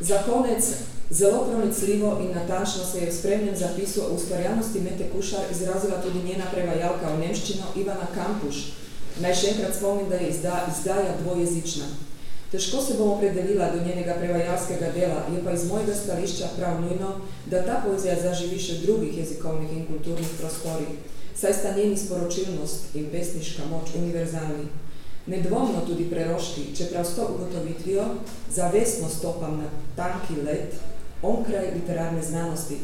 Za konec, zelo pronicljivo in natančno se je v spremnem zapisu o ustvarjalnosti Mete Kušar izrazila tudi njena prevajalka v nemščino Ivana Kampuš. Naj še enkrat spomnim, da je izda, izdaja dvojezična. Težko se bom opredelila do njenega prevajalskega dela, je pa iz mojega stališča prav nujno, da ta poezija zaživi še drugih jezikovnih in kulturnih prostorih, saj sta njeni sporočilnost in pesniška moč univerzalni. Nedvomno tudi preroški, čeprav s to ugotovitvijo zavestno stopam na tanki let onkraj literarne znanosti.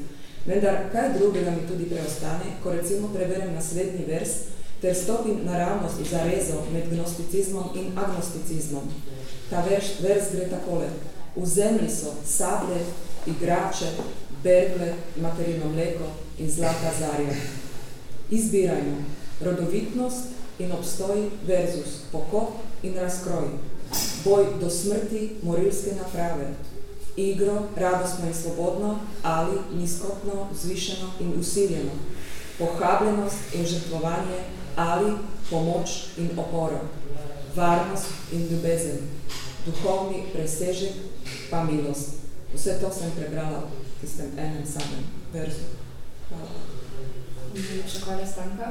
Vendar kaj drugega mi tudi preostane, ko recimo preberem naslednji vers, ter stopim naravnost za rezo med gnosticizmom in agnosticizmom. Ta vers, vers gre takole. V zemlji so sable, igrače, bergle, materino mleko in zlata zarja. Izbirajmo rodovitnost, in obstoj versus pokop in razkroj, boj do smrti morilske naprave, igro radostno in svobodno ali nizkotno, zvišeno in usiljeno, pohabljenost in žrtvovanje ali pomoč in oporo, varnost in ljubezen, duhovni presežek pa milost. Vse to sem prebrala v tistem enem samem verzu. Hvala. Še hvala stanka.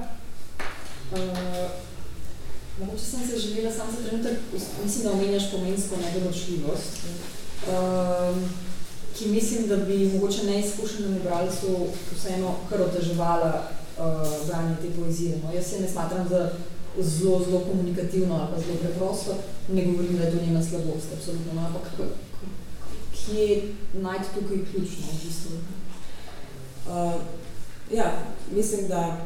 Uh, mogoče sem se želela sam za trenutek, mislim, da omenjaš pomensko nedoločljivost, uh, ki mislim, da bi mogoče neizkušenemu bralcu vseeno kar oteževala uh, branje te poezije. No, jaz se ne smatram za zelo, zelo komunikativno ali pa zelo preprosto, ne govorim, da je to njena slabost, absolutno, no, ampak kje najti tukaj ključno v bistvu? Uh, ja, mislim, da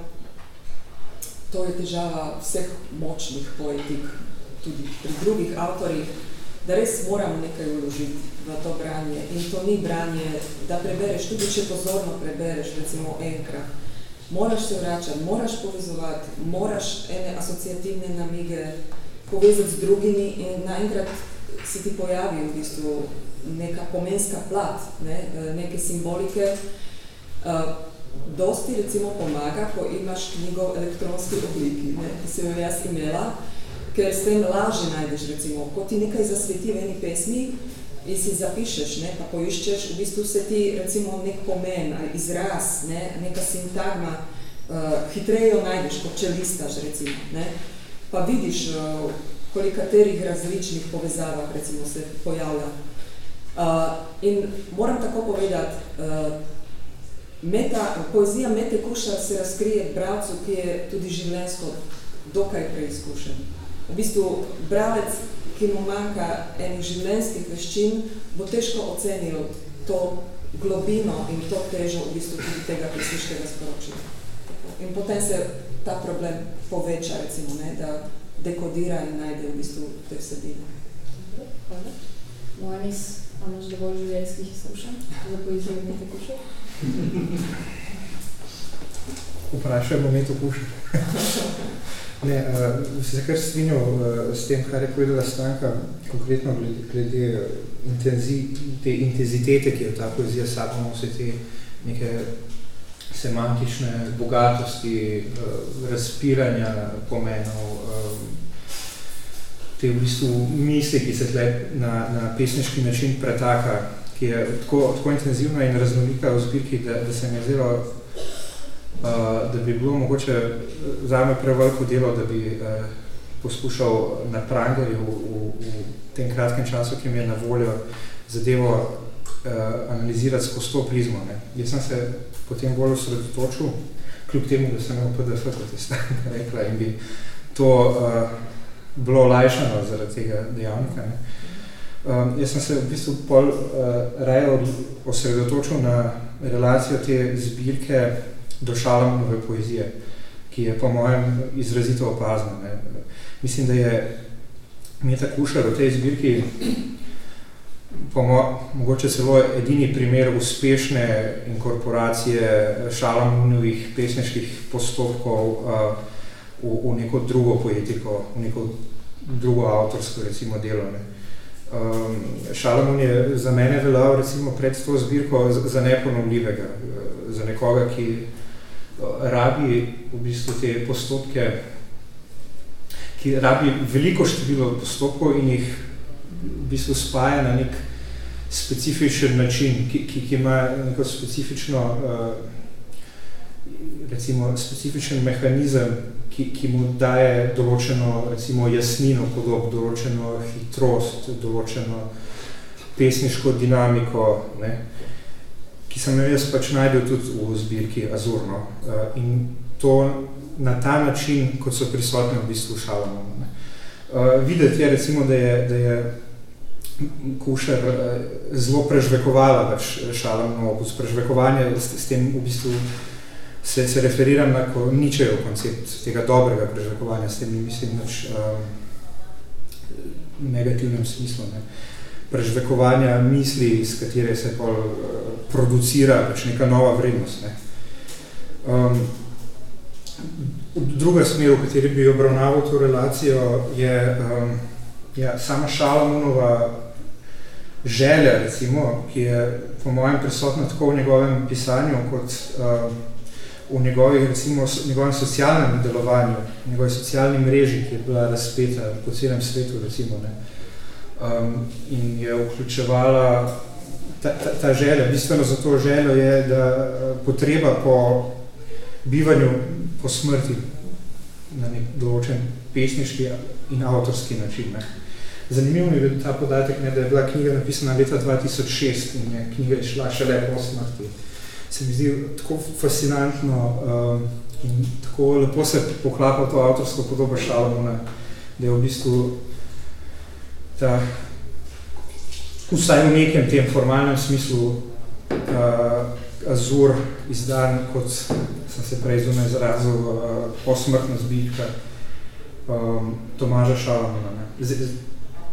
to je težava vseh močnih poetik, tudi pri drugih avtorjih, da res moramo nekaj vložiti v to branje. In to ni branje, da prebereš, tudi če pozorno prebereš, recimo enkrat, moraš se vračati, moraš povezovati, moraš ene asociativne namige povezati z drugimi in naenkrat se ti pojavi v bistvu neka pomenska plat, ne, neke simbolike, uh, dosti recimo pomaga, ko imaš knjigo v elektronski obliki, ne, ki sem jo jaz imela, ker s tem lažje najdeš recimo, ko ti nekaj zasveti v eni pesmi in si zapišeš, ne, pa poiščeš, v bistvu se ti recimo nek pomen, izraz, ne, neka sintagma, uh, hitreje jo najdeš, kot če listaš recimo, ne, pa vidiš, uh, kolikaterih različnih povezavah recimo se pojavlja. Uh, in moram tako povedati, uh, Meta, poezija Mete Kuša se razkrije bralcu, ki je tudi življenjsko dokaj preizkušen. V bistvu, bralec, ki mu manjka enih življenjskih veščin, bo težko ocenil to globino in to težo v bistvu tudi tega pesniškega sporočila. In potem se ta problem poveča, recimo, ne, da dekodira in najde v bistvu te vsebine. Hvala. Mojanis, a imaš dovolj življenjskih izkušenj za poezijo Mete Kuša? Vprašaj moment okuša. ne, uh, se kar strinjal uh, s tem, kar je povedala stranka, konkretno glede, glede intenzi, te intenzitete, ki jo ta poezija samo vse te neke semantične bogatosti, uh, razpiranja pomenov, uh, te v bistvu misli, ki se tle na, na pesniški način pretaka ki je tako, tako intenzivna in raznolika v zbirki, da, da se mi je zelo, da bi bilo mogoče zame preveliko delo, da bi uh, poskušal na prangerju v, v, v tem kratkem času, ki mi je na voljo, zadevo analizirati skozi to prizmo. Ne. Jaz sem se potem bolj osredotočil, kljub temu, da sem imel PDF, kot je stanka rekla, in bi to uh, bilo olajšano zaradi tega dejavnika. Ne. Um, jaz sem se v bistvu pol uh, raje osredotočil na relacijo te zbirke do Šalamonove poezije, ki je po mojem izrazito opazna. Ne. Mislim, da je Meta Kušar v tej zbirki po mo mogoče celo edini primer uspešne inkorporacije Šalamonovih pesniških postopkov uh, v, v neko drugo poetiko, v neko drugo avtorsko recimo delo. Ne. Um, Šalamon je za mene veljal recimo pred to zbirko za neponovljivega, za nekoga, ki rabi v bistvu te postopke, ki rabi veliko število postopkov in jih v bistvu spaja na nek specifičen način, ki, ki, ki ima neko specifično, uh, recimo, specifičen mehanizem, ki, ki mu daje določeno, recimo, jasnino podob, določeno hitrost, določeno pesniško dinamiko, ne, ki sem jo jaz pač najdel tudi v zbirki Azurno. Uh, in to na ta način, kot so prisotne v bistvu šalamo. Uh, videti je, recimo, da je, da je Kušer uh, zelo prežvekovala več šalamno opus. Prežvekovanje s, s tem v bistvu se, se referiram na ničejo koncept tega dobrega prežvekovanja, s tem mislim nač um, negativnem smislu. Ne. Prežvekovanja misli, iz katere se pol uh, producira pač neka nova vrednost. Ne. Um, druga smer, v kateri bi obravnaval to relacijo, je um, ja, sama Šalamunova želja, recimo, ki je po mojem prisotna tako v njegovem pisanju, kot um, v njegovih, recimo, njegovem socialnem delovanju, njegovi socialni mreži, ki je bila razpeta po celem svetu, recimo, ne. Um, in je vključevala ta, ta, ta želja, bistveno za to željo je, da potreba po bivanju po smrti na nek določen pesniški in avtorski način. Ne. Zanimivo mi je bil ta podatek, ne, da je bila knjiga napisana leta 2006 in je knjiga je šla šele po smrti se mi zdi tako fascinantno um, in tako lepo se poklapa to avtorsko podobo Šalamona, da je v bistvu ta, vsaj v nekem tem formalnem smislu uh, Azur izdan, kot sem se prej zunaj izrazil, uh, posmrtna zbitka um, Tomaža Šalamona. Ne. Zdaj,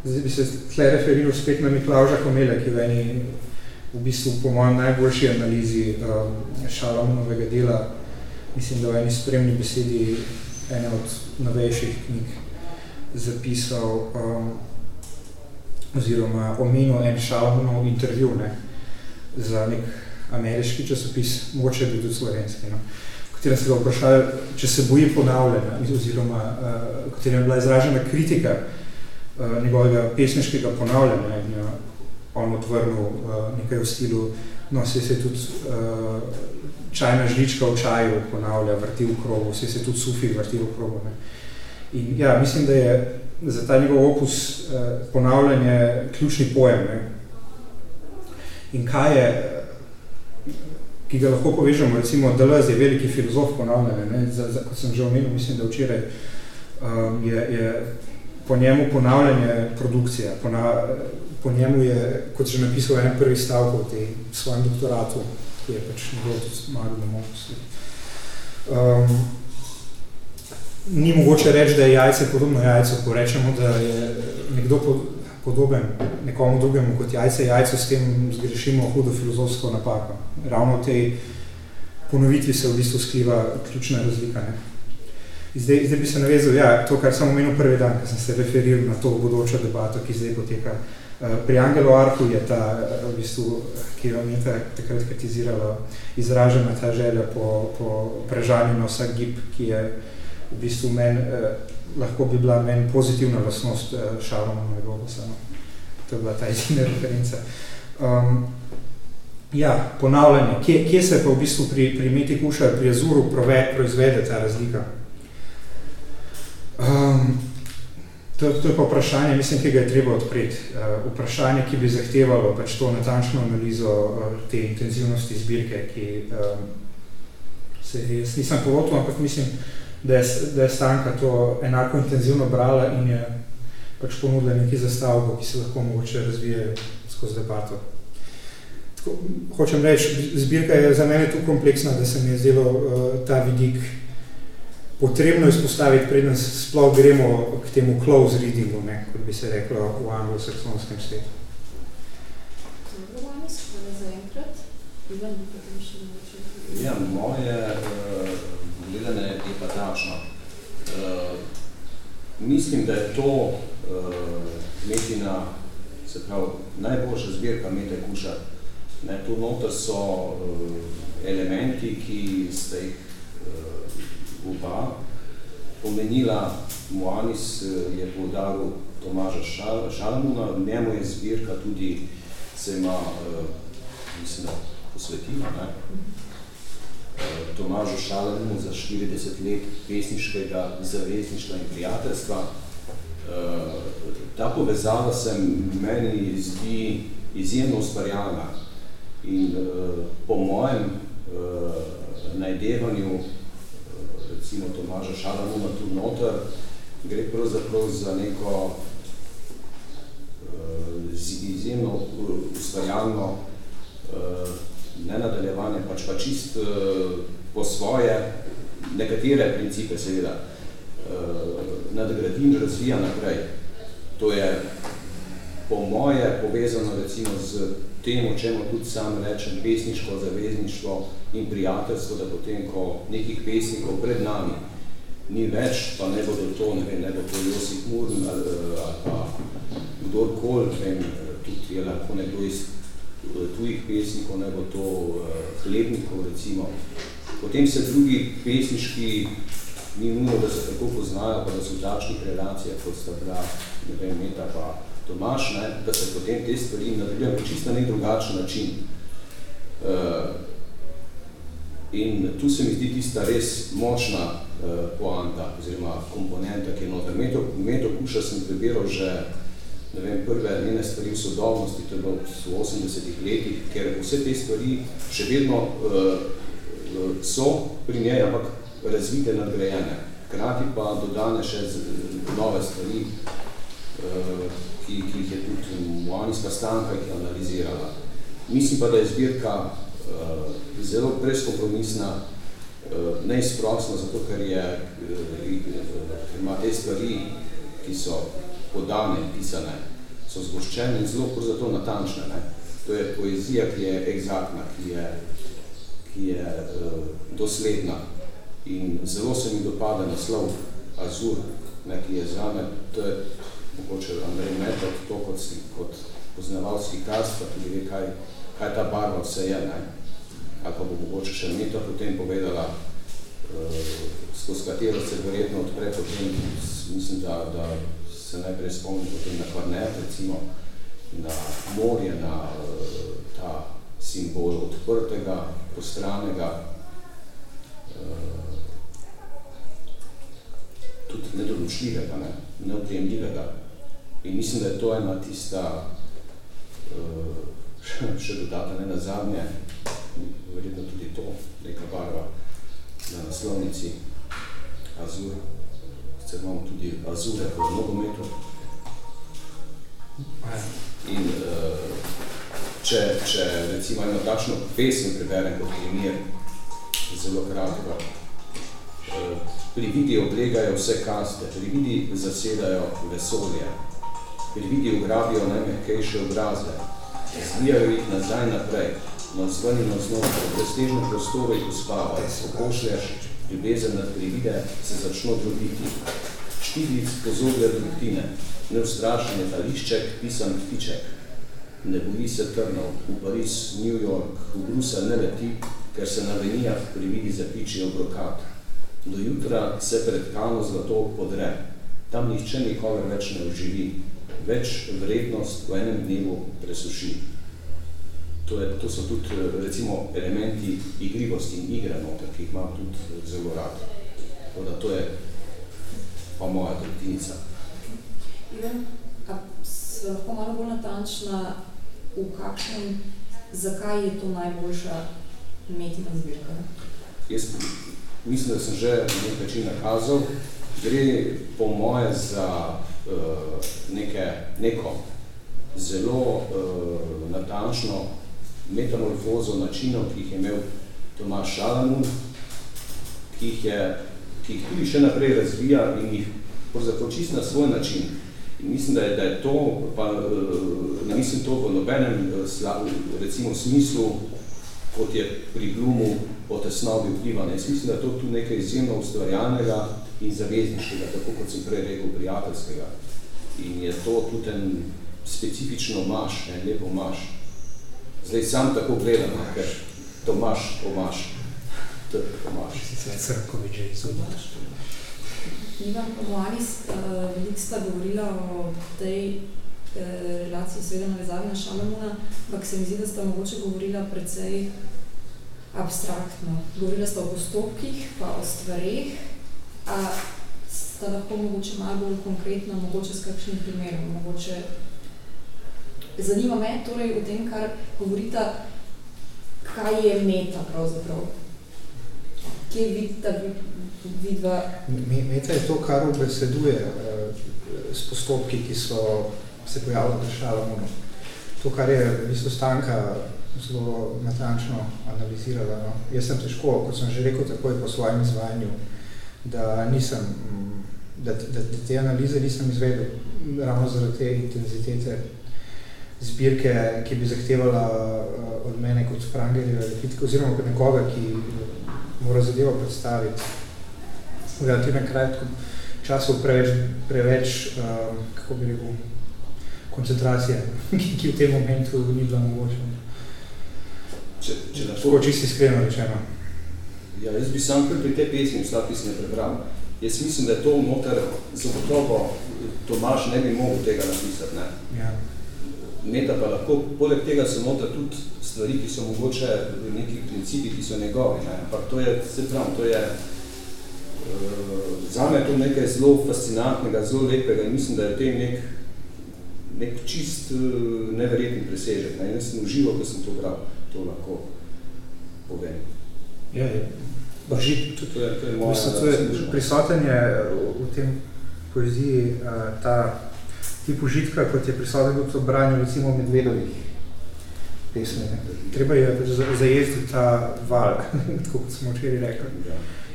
zdaj bi se tle referiral spet na Miklauža Komele, ki v eni v bistvu po mojem najboljši analizi um, Šalamunovega dela, mislim, da v eni spremni besedi ene od novejših knjig zapisal um, oziroma omenil en Šalamunov intervju ne, za nek ameriški časopis, mogoče je bil tudi slovenski, no, v katerem se ga vprašali, če se boji ponavljanja oziroma uh, v katerem je bila izražena kritika uh, njegovega pesniškega ponavljanja in uh, on odvrnil uh, nekaj v stilu, no, vse se tudi uh, čajna žlička v čaju ponavlja, vrti v krogu, vse se tudi sufi vrti v krogu. Ne. In ja, mislim, da je za ta njegov opus uh, ponavljanje ključni pojem. Ne. In kaj je, ki ga lahko povežemo, recimo Deleuze je veliki filozof ponavljanja, ne, za, za, kot sem že omenil, mislim, da včeraj um, je, je po njemu ponavljanje produkcija, pona, po njemu je, kot že napisal, en prvi stavkov v tej svojem doktoratu, ki je pač njegov tudi malo domov um, Ni mogoče reči, da je jajce podobno jajco, ko rečemo, da je nekdo podoben nekomu drugemu kot jajce, jajco s tem zgrešimo hudo filozofsko napako. Ravno v tej ponovitvi se v bistvu skriva ključna razlika. Ne? Zdaj, zdaj bi se navezal, ja, to, kar sem omenil prvi dan, ko sem se referiral na to bodočo debato, ki zdaj poteka. Eh, pri Angelo Arku je ta, eh, v bistvu, ki jo je takrat kritizirala, izražena ta želja po, po prežanju na vsak gib, ki je v bistvu men, eh, lahko bi bila meni pozitivna lastnost eh, Šalomovega obusa. No. To je bila ta edina referenca. Um, ja, ponavljanje. Kje, kje se pa v bistvu pri, pri Meti Kušar, pri Azuru proizvede ta razlika? Um, to, to je pa vprašanje, mislim, ki ga je treba odpreti. Uh, vprašanje, ki bi zahtevalo pač to natančno analizo uh, te intenzivnosti zbirke, ki um, se jaz nisem povotil, ampak mislim, da je, da je Stanka to enako intenzivno brala in je pač ponudila nekaj zastavkov, ki se lahko mogoče razvijajo skozi debato. Tako, hočem reči, zbirka je za mene tu kompleksna, da se mi je zdelo uh, ta vidik potrebno izpostaviti, preden sploh gremo k temu close readingu, ne, kot bi se reklo v anglo-saksonskem svetu. Ja, moje uh, gledanje je pa takšno. Uh, mislim, da je to uh, Metina, se pravi, najboljša zbirka Mete Kuša. Ne, tu noter so uh, elementi, ki ste jih uh, oba pomenila. Moanis uh, je poudaril Tomaža Šal, Šalmuna, njemu je zbirka tudi, se ima, uh, mislim, posvetila. Ne? Tomažu Šalemu za 40 let pesniškega zavezništva in prijateljstva. Ta povezava se meni zdi izjemno ustvarjalna in po mojem najdevanju recimo Tomaža Šalamuna tu noter gre pravzaprav za neko izjemno ustvarjalno ne nadaljevanje, pač pa čist uh, po svoje, nekatere principe seveda, uh, nadgradi in razvija naprej. To je po moje povezano recimo z tem, o čemu tudi sam rečem, pesniško zavezništvo in prijateljstvo, da potem, ko nekih pesnikov pred nami ni več, pa ne bodo to, ne vem, ne bo to Josip Murn ali, ali pa kdorkoli, vem, tudi je lahko nekdo iz tujih pesnikov, ne bo to uh, hlebnikov recimo. Potem se drugi pesniški ni nujno, da se tako poznajo, pa da so v takšnih relacijah, kot sta bila, ne vem, Meta pa Tomaš, ne, da se potem te stvari nadaljujem po čisto nek drugačen način. Uh, in tu se mi zdi tista res močna uh, poanta, oziroma komponenta, ki je noter. Meto, Meto Kuša sem prebiral že ne vem, prve njene stvari v sodobnosti, to je bilo v 80-ih letih, ker vse te stvari še vedno uh, so pri njej, ampak razvite, nadgrajene. Krati pa dodane še nove stvari, uh, ki, ki jih je tudi Moanijska stanka ki analizirala. Mislim pa, da je zbirka uh, zelo preskompromisna, uh, neizprostna, zato ker je, uh, ima te stvari, ki so podane, pisane, so zgoščene in zelo zato natančne. Ne? To je poezija, ki je egzaktna, ki je, ki je uh, dosledna. In zelo se mi dopada naslov Azur, ne, ki je zame, to je mogoče Andrej Metod, to kot, kot poznavalski kast, tudi ve, kaj, kaj ta barva vse je. Ne? Ali pa bo mogoče še Meta potem povedala, uh, skozi katero se verjetno odpre potem, mislim, da, da se najprej spomnim potem na Kvarner, recimo na morje, na ta simbol odprtega, postranega, uh, tudi nedoločljivega, ne? neoprijemljivega. In mislim, da je to ena tista, uh, še dodata ne na zadnje, verjetno tudi to, neka barva na naslovnici, azur sicer imamo tudi azure v nogometu. In uh, če, če recimo eno takšno pesem preberem kot primer, zelo kratko, uh, pri vidi oblegajo vse kaste, pri vidi zasedajo vesolje, pri vidi ugrabijo najmehkejše obraze, zbijajo jih nazaj naprej, na zvani na znova, v prestežne prostore jih uspavajo, pokošljaš, ljubezen nad privide se začno drobiti. Štiric pozogled druktine, neustrašen je tališček, pisan ptiček. Ne boji se trnov, v Paris, New York, v Brusel ne leti, ker se na venijah prividi zapičijo brokat. Do jutra se pred kano zlato podre, tam nihče nikogar več ne oživi, več vrednost v enem dnevu presuši to, je, to so tudi recimo elementi igrivosti in igre noter, ki jih imam tudi zelo rad. Tako da to je pa moja tretjinica. Ivan, a se lahko malo bolj natančna, v kakšnem, zakaj je to najboljša metina zbirka? Jaz mislim, da sem že na nek način nakazal. Gre po moje za uh, neko zelo uh, natančno metamorfozo načinov, ki jih je imel Tomaš Šalamun, ki jih, je, ki jih tudi še naprej razvija in jih pravzaprav čist na svoj način. In mislim, da je, da je to, pa ne mislim to v nobenem recimo smislu, kot je pri Blumu o tesnobi vpliva. Ne. Mislim, da je to tu nekaj izjemno ustvarjalnega in zavezniškega, tako kot sem prej rekel, prijateljskega. In je to tudi en specifično maš, en lepo maš. Zdaj sam tako gledam, ker Tomaš, Tomaš, T, Tomaš. Crkovič je izumaš. Ivan, po Moani, uh, veliko sta govorila o tej uh, relaciji sveda navezavi na Šalamuna, ampak se mi zdi, da sta mogoče govorila precej abstraktno. Govorila sta o postopkih, pa o stvareh, a sta lahko mogoče malo bolj konkretno, mogoče s kakšnim primerom, mogoče Zanima me torej o tem, kar govorita, kaj je meta pravzaprav. Kje vidita vidva? Meta je to, kar obeseduje uh, s postopki, ki so se pojavili pri Šalamunu. To, kar je v bistvu stanka zelo natančno analizirala. No. Jaz sem težko, kot sem že rekel takoj po svojem izvajanju, da nisem, da, da, da te analize nisem izvedel ravno zaradi te intenzitete zbirke, ki bi zahtevala uh, od mene kot Frangerjeva repitke, oziroma kot nekoga, ki mora zadevo predstaviti v relativnem kratkem času preveč, preveč uh, kako bi rekel, koncentracije, ki, ki v tem momentu ni bila mogoče. Če, če lahko čisto iskreno rečeno. Ja, jaz bi sam pri tej pesmi, vsta pisne prebral. Jaz mislim, da je to noter zagotovo Tomaš ne bi mogel tega napisati. Ne? Ja meta pa lahko, poleg tega so nota tudi stvari, ki so mogoče neki principi, ki so njegovi, ne? ampak to je, se pravim, to je, uh, zame je to nekaj zelo fascinantnega, zelo lepega in mislim, da je tem nek, nek čist uh, neverjetni presežek. Ne? Jaz sem užival, ko sem to bral, to lahko povem. Ja, je. Brži, to, je, to je moja to je prisoten je v tem poeziji uh, ta tip užitka, kot je prisoten kot v branju recimo medvedovih pesmi. Treba je zajezdi ta val, tako kot smo včeraj rekli.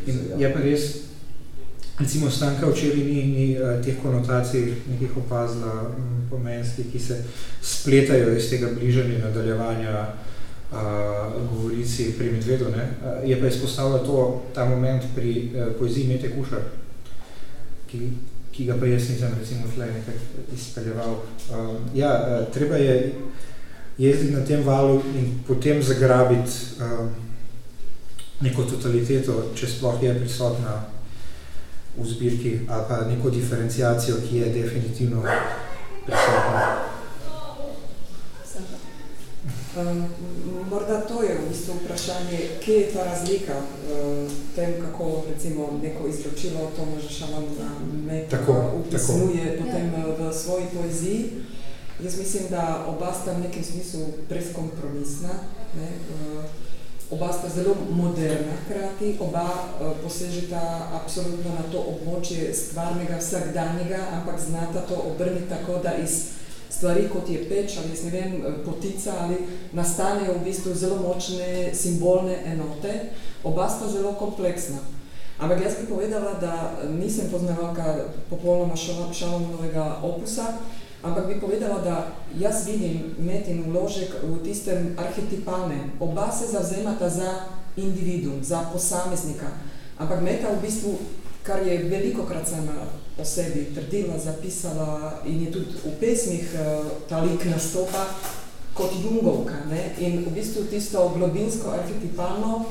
In je pa res, recimo Stanka včeraj ni, ni uh, teh konotacij nekih opazila um, pomenskih, ki se spletajo iz tega bližanja nadaljevanja uh, govorici pri medvedu. Ne. Uh, je pa izpostavila to, ta moment pri uh, poeziji Mete Kušar, ki ki ga pa jaz nisem recimo tle nekaj izpeljeval. Um, ja, uh, treba je jezditi na tem valu in potem zagrabiti um, neko totaliteto, če sploh je prisotna v zbirki, ali pa neko diferenciacijo, ki je definitivno prisotna. Um, morda to je v bistvu vprašanje, kje je ta razlika v uh, tem, kako recimo neko izročilo Tomaža Šalamuna upisnuje potem ja. v svoji poeziji. Jaz mislim, da oba sta v nekem smislu preskompromisna, ne? Uh, oba sta zelo moderna hkrati, oba uh, posežita absolutno na to območje stvarnega vsakdanjega, ampak znata to obrniti tako, da iz stvari, kot je peč ali ne vem, potica, ali nastanejo v bistvu zelo močne simbolne enote, oba sta zelo kompleksna. Ampak jaz bi povedala, da nisem poznavalka popolnoma Šalomovega opusa, ampak bi povedala, da jaz vidim metin vložek v tistem arhetipane. Oba se zavzemata za individuum, za posameznika. Ampak meta v bistvu, kar je veliko krat sama o sebi trdila, zapisala in je tudi v pesmih uh, ta lik nastopa kot Jungovka. Ne? In v bistvu tisto globinsko arhetipalno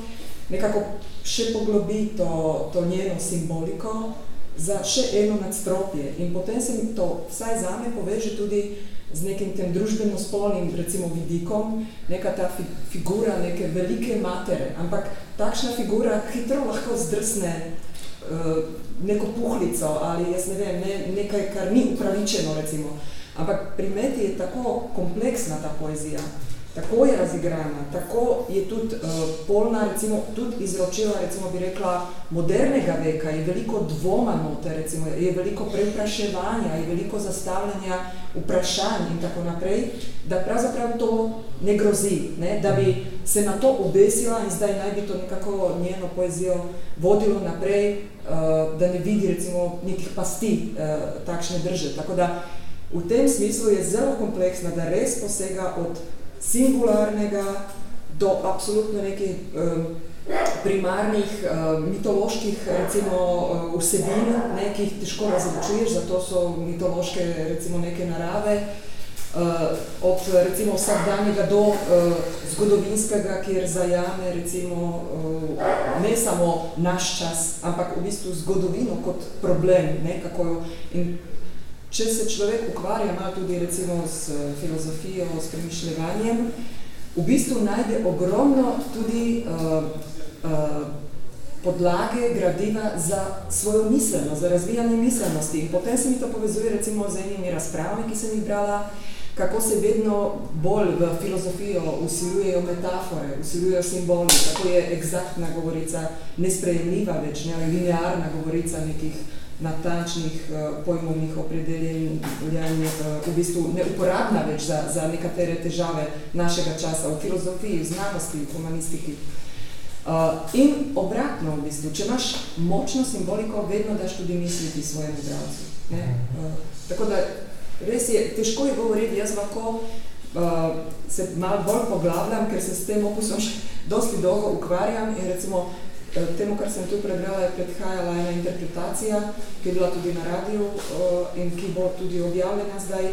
nekako še poglobi to, to njeno simboliko za še eno nadstropje. In potem se mi to vsaj zame poveže tudi z nekim tem družbeno-spolnim recimo vidikom, neka ta fi figura neke velike matere, ampak takšna figura hitro lahko zdrsne neko puhlico ali jaz ne vem, ne, nekaj, kar ni upravičeno recimo. Ampak pri Meti je tako kompleksna ta poezija, tako je razigrana, tako je tudi uh, polna, recimo, tudi izročila, recimo bi rekla, modernega veka, je veliko dvoma noter, recimo, je veliko prepraševanja, je veliko zastavljanja vprašanj in tako naprej, da pravzaprav to ne grozi, ne? da bi se na to obesila in zdaj naj bi to nekako njeno poezijo vodilo naprej, da ne vidi recimo nekih pasti uh, takšne drže. Tako da v tem smislu je zelo kompleksna, da res posega od singularnega do absolutno nekih um, primarnih um, mitoloških recimo uh, vsebin, ne, ki jih težko razločuješ, zato so mitološke recimo neke narave, uh, od recimo vsakdanjega do uh, zgodovinskega, kjer zajame recimo uh, ne samo naš čas, ampak v bistvu zgodovino kot problem, ne, kako jo, in če se človek ukvarja malo tudi recimo s filozofijo, s premišljevanjem, v bistvu najde ogromno tudi uh, uh, podlage, gradiva za svojo miselnost, za razvijanje miselnosti. In potem se mi to povezuje recimo z enimi razpravami, ki sem jih brala, kako se vedno bolj v filozofijo usiljujejo metafore, usiljujejo simboli, kako je egzaktna govorica nesprejemljiva več, ne, linearna govorica nekih natančnih uh, pojmovnih opredeljenj, uh, v bistvu neuporabna več za, za nekatere težave našega časa v filozofiji, v znanosti, v humanistiki. Uh, in obratno, v bistvu, če imaš močno simboliko, vedno daš tudi misliti svojemu bralcu. Ne? Uh, tako da res je, težko je govoriti, jaz lahko uh, se malo bolj poglavljam, ker se s tem opusom še dosti dolgo ukvarjam in recimo Eh, temu, kar sem tu prebrala, je predhajala ena interpretacija, ki je bila tudi na radiju uh, in ki bo tudi objavljena zdaj.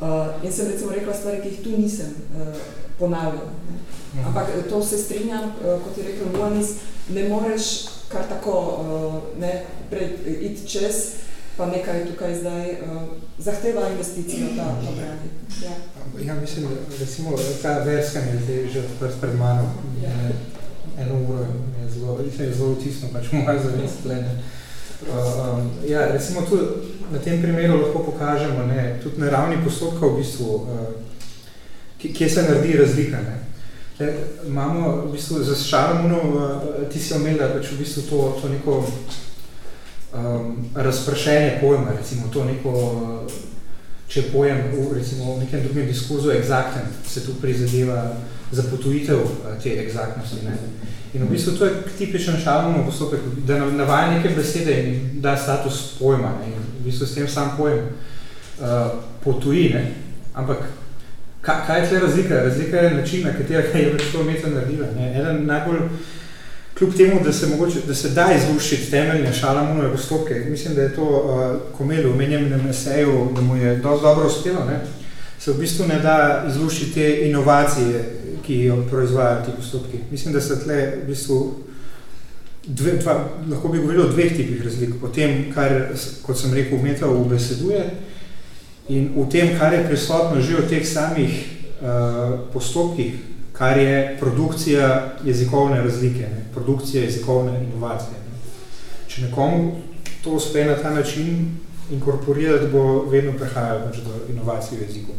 Uh, in sem recimo rekla stvari, ki jih tu nisem uh, ponavljala. Mhm. Ampak to se strinjam, uh, kot je rekel Luanis, ne moreš kar tako uh, ne, pred, iti čez, pa nekaj tukaj zdaj uh, zahteva investicijo ta obrani. Ja. ja, mislim, recimo, ta verska mi je že pred mano. Ja. Eno uro zelo, je zelo tisno, pač moja zavest tle, ne. Uh, um, ja, recimo tu na tem primeru lahko pokažemo, ne, tudi na ravni postopka v bistvu, uh, kje se naredi razlika, ne. Tle, imamo v bistvu za Šalamuno, uh, ti si omela pač v bistvu to, to neko um, razprašenje pojma, recimo to neko, če pojem recimo, v nekem drugem diskurzu exakten, se tu prizadeva za potujitev uh, te exaktnosti, ne. In v bistvu to je tipičen šalmov postopek, da navaja neke besede in da status pojma. Ne? In v bistvu s tem sam pojem uh, potuji, ne? ampak kaj, kaj je tle razlika? Razlika je način, na katerega je več to meta naredila. Ne? Eden najbolj, kljub temu, da se, mogoče, da se da izluščiti temeljne šalamunove postopke, mislim, da je to uh, Komel v menjenem eseju, da mu je dosti dobro uspelo, ne? se v bistvu ne da izluščiti te inovacije, ki jo proizvajajo ti postopki. Mislim, da se tle v bistvu dve, dva, lahko bi govorili o dveh tipih razlik. O tem, kar, kot sem rekel, umeta ubeseduje in v tem, kar je prisotno že v teh samih uh, postopkih, kar je produkcija jezikovne razlike, ne? produkcija jezikovne inovacije. Ne? Če nekomu to uspe na ta način inkorporirati, bo vedno prehajalo pač do inovacij v jeziku.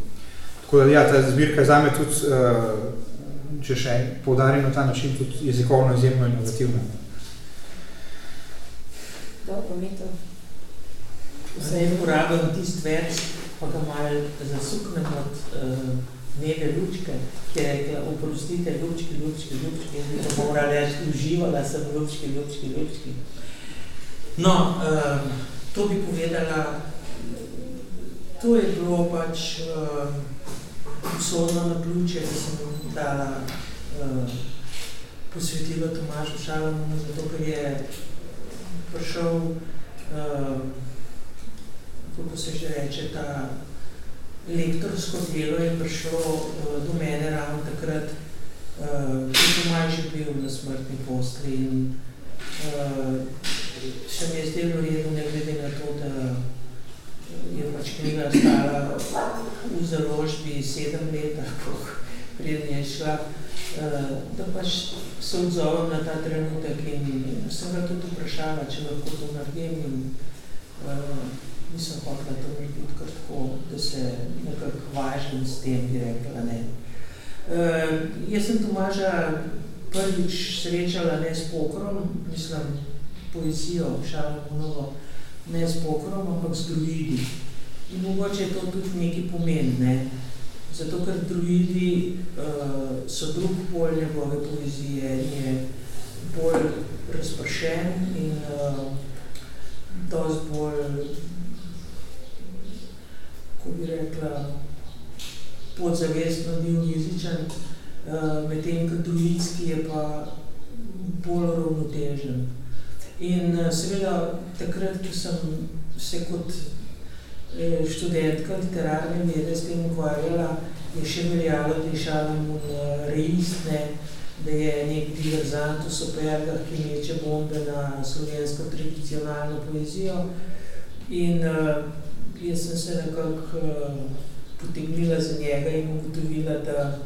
Tako da, ja, ta zbirka je zame tudi uh, če še poudarim na ta način, tudi jezikovno izjemno inovativno. Dobro, mi to. Vse je uporabljeno tist več, pa ga malo zasuknem od uh, neve lučke, ki je rekla, oprostite, lučki, lučki, lučki, in to morala reči, uživala sem lučki, lučki, lučki. No, uh, to bi povedala, to je bilo pač uh, usodno na ključe, da sem dala uh, posvetilo Tomažu Šalamonu, zato ker je prišel, uh, kako se že reče, ta lektorsko delo je prišlo uh, do mene ravno takrat, ki Tomaž je bil na smrtni postri in uh, se mi je zdelo redno, ne glede na to, da je pač knjiga stala v založbi sedem let, preden je šla, da pač se odzovem na ta trenutek in sem ga tudi vprašala, če lahko to naredim in nisem hotela to narediti kar tako, da se nekako važim s tem, bi rekla, ne. Uh, jaz sem Tomaža prvič srečala ne s pokrom, mislim, poezijo, šalno ne s pokrom, ampak s druidi. In mogoče je to tudi nekaj pomen, ne? Zato, ker druidi uh, so drug pol njegove poezije, je bolj razpršen in uh, dosti bolj, ko bi rekla, podzavestno divjezičen, uh, medtem druidski je pa bolj ravnotežen. In uh, seveda takrat, ko sem se kot eh, študentka literarne vede s tem ukvarjala, je še veljalo, da je Šalamun reistne, da je nek diverzant v supergah, ki meče bombe na slovensko tradicionalno poezijo. In uh, jaz sem se nekako uh, potegnila za njega in ugotovila, da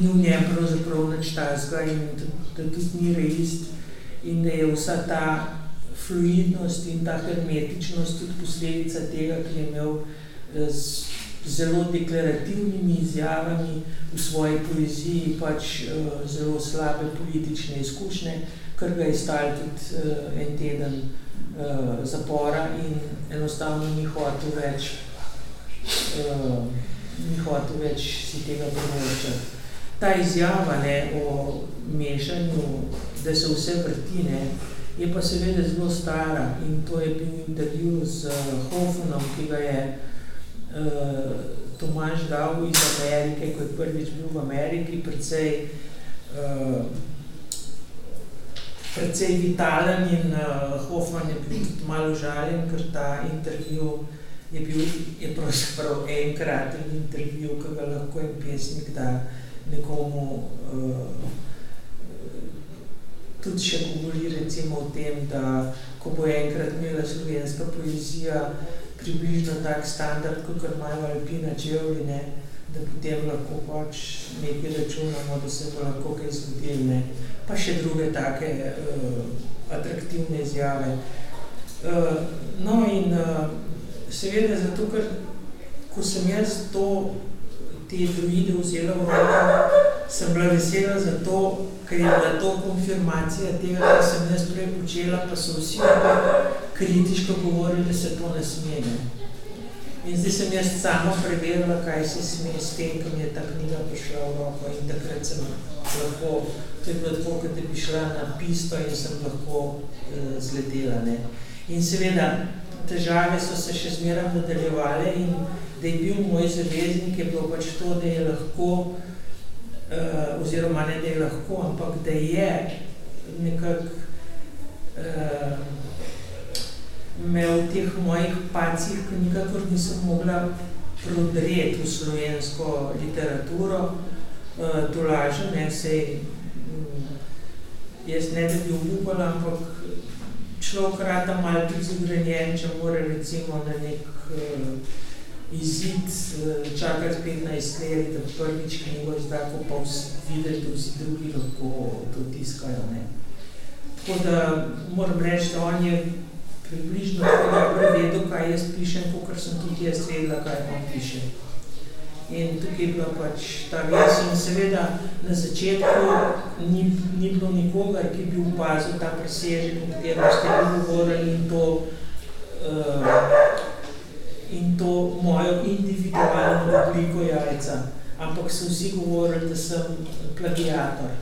ni v njem pravzaprav nič tazga in da, da tudi ni reist in da je vsa ta fluidnost in ta hermetičnost tudi posledica tega, ki je imel eh, z zelo deklarativnimi izjavami v svoji poeziji pač uh, zelo slabe politične izkušnje, kar ga je stal tudi en teden uh, zapora in enostavno ni hotel več, uh, ni hotel več si tega privoščati. Ta izjava ne, o mešanju, da se vse vrti, ne, je pa seveda zelo stara in to je bil intervju z Hoffmanom, ki ga je uh, Tomaž dal iz Amerike, ko je prvič bil v Ameriki, precej, uh, precej vitalen in uh, Hoffman je bil tudi malo žaljen, ker ta intervju je bil je pravzaprav enkraten intervju, ki ga lahko en pesnik da nekomu uh, tudi še govori recimo o tem, da ko bo enkrat imela slovenska poezija približno tak standard, kot imajo Alpina Čevli, ne, da potem lahko pač nekaj računamo, da se bo lahko kaj zgodil, ne. Pa še druge take uh, atraktivne izjave. Uh, no in uh, seveda zato, ker ko sem jaz to, te druide vzela v roko, sem bila vesela zato, ker je bila to konfirmacija tega, kar sem jaz prej počela, pa so vsi kritiško govorili, da se to ne sme. In zdaj sem jaz sama preverila, kaj se sme s tem, ko mi je ta knjiga prišla v roko in takrat sem lahko, to je bilo tako, kot da bi šla na pisto in sem lahko uh, zletela. Ne. In seveda, težave so se še zmeraj nadaljevale in da je bil moj zaveznik, je bilo pač to, da je lahko uh, oziroma ne da je lahko, ampak da je nekako uh, me v teh mojih pacih, ki nikakor nisem mogla prodreti v slovensko literaturo, uh, to lažem, ne, sej, um, jaz ne da bi obupala, ampak človek rata malo tudi zagrenjen, če mora recimo na nek uh, izid eh, čakati 15 let, da prvič knjigo izda, ko pa videti, da vsi drugi lahko to tiskajo. Ne. Tako da moram reči, da on je približno dobro vedel, kaj jaz pišem, kot sem tudi jaz vedela, kaj on piše. In tukaj je bila pač ta ves in seveda na začetku ni, ni bilo nikogar, ki bi upazil ta presežek, o katerem ste govorili in to uh, in to mojo individualno obliko jajca, ampak so vsi govorili, da sem plagiator.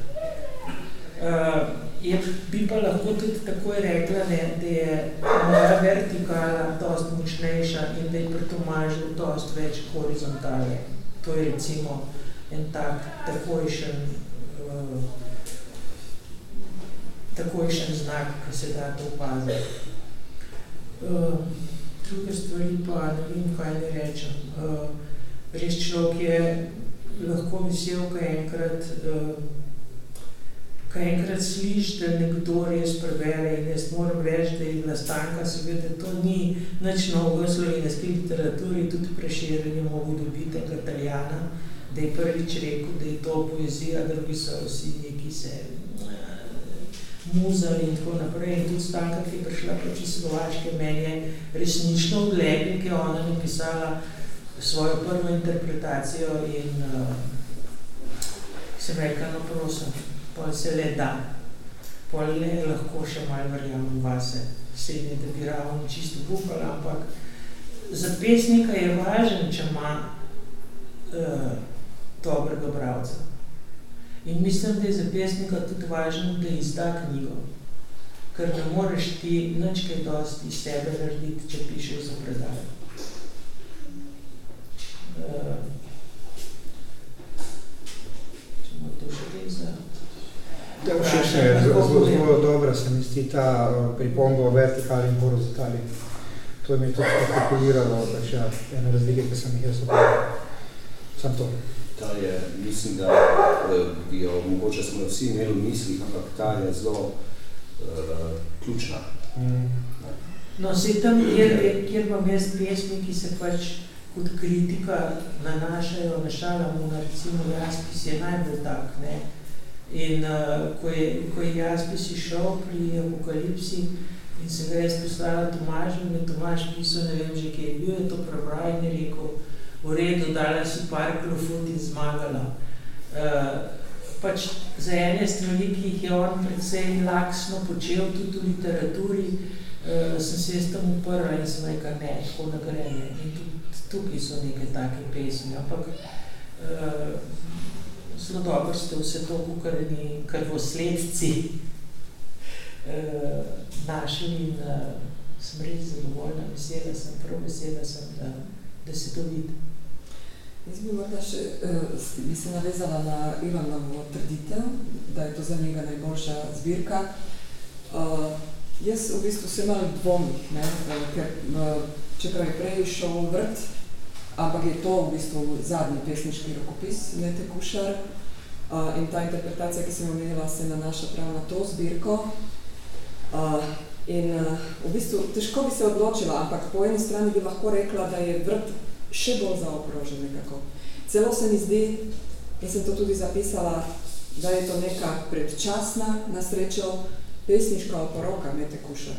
Uh, je, bi pa lahko tudi takoj rekla, ne, da je moja vertikala dost močnejša in da je pri Tomažu dost več horizontale. To je recimo en tak takojšen, uh, takojšen znak, ki se da to opaziti. Uh, druge stvari pa ne vem, kaj ne rečem. Uh, res človek je lahko vesel, kaj enkrat, uh, kaj enkrat sliš, da nekdo res prebere in jaz moram reči, da je bila stanka, seveda to ni nič novega v slovenski literaturi, tudi preširjenje mogo dobiti enega Italijana, da je prvič rekel, da je to poezija, drugi so vsi neki se muzali in tako naprej. In tudi stanka, ki je prišla pač iz Slovaške, meni je resnično odlegli, ki je ona napisala svojo prvo interpretacijo in uh, sem rekla, no prosim, pol se le da. Pol le lahko še malo verjamem vase, srednje, da bi ravno čisto bufala, ampak za pesnika je važen, če ima uh, dobrega bravca. In mislim, da je za pesnika tudi važno, da izda knjigo ker ne moreš ti nič kaj dosti iz sebe narediti, če pišeš za predaj. Uh, če ima to še kaj za... Ja, všeč je, zelo, zelo dobra se mi zdi ta uh, pripomba o vertikali in horizontalni. To je mi tudi artikuliralo, pač ja, ene razlike, ki sem jih jaz opravil. Sam to. Ta je, mislim, da uh, bi jo mogoče smo vsi imeli v mislih, ampak ta je zelo uh, ključna. Mm. No, se tam, kjer, kjer imam jaz pesmi, ki se pač kot kritika nanašajo na šalamu, na recimo Jaspis je najbolj tak, ne. In uh, ko, je, ko je Jaspis išel pri apokalipsi in se ga jaz poslala Tomažu, in je Tomaž pisal, ne vem že, kje je bil, je to prebral in je rekel, v redu, dala si par klofut in zmagala. Uh, pač za ene stvari, ki jih je on predvsej laksno počel tudi v literaturi, uh, sem se jaz tam uprla in sem rekla, ne, tako ne gre, ne. In tudi tukaj so neke take pesmi, ampak uh, zelo dobro ste vse to kukarni krvosledci uh, našli in uh, sem res zadovoljna, vesela sem, prav vesela sem, da, da se to vidi. Jaz bi morda še uh, bi se navezala na Ivanovo trditev, da je to za njega najboljša zbirka. Uh, jaz v bistvu sem malo dvomih, ne, uh, ker uh, čeprav je prej šel vrt, ampak je to v bistvu zadnji pesniški rokopis, Mete Kušar, uh, in ta interpretacija, ki sem omenila, se nanaša prav na to zbirko. Uh, in uh, v bistvu težko bi se odločila, ampak po eni strani bi lahko rekla, da je vrt še bolj zaokrožen nekako. Celo se mi zdi, in sem to tudi zapisala, da je to neka predčasna, na srečo, pesniška oporoka Mete Kuša,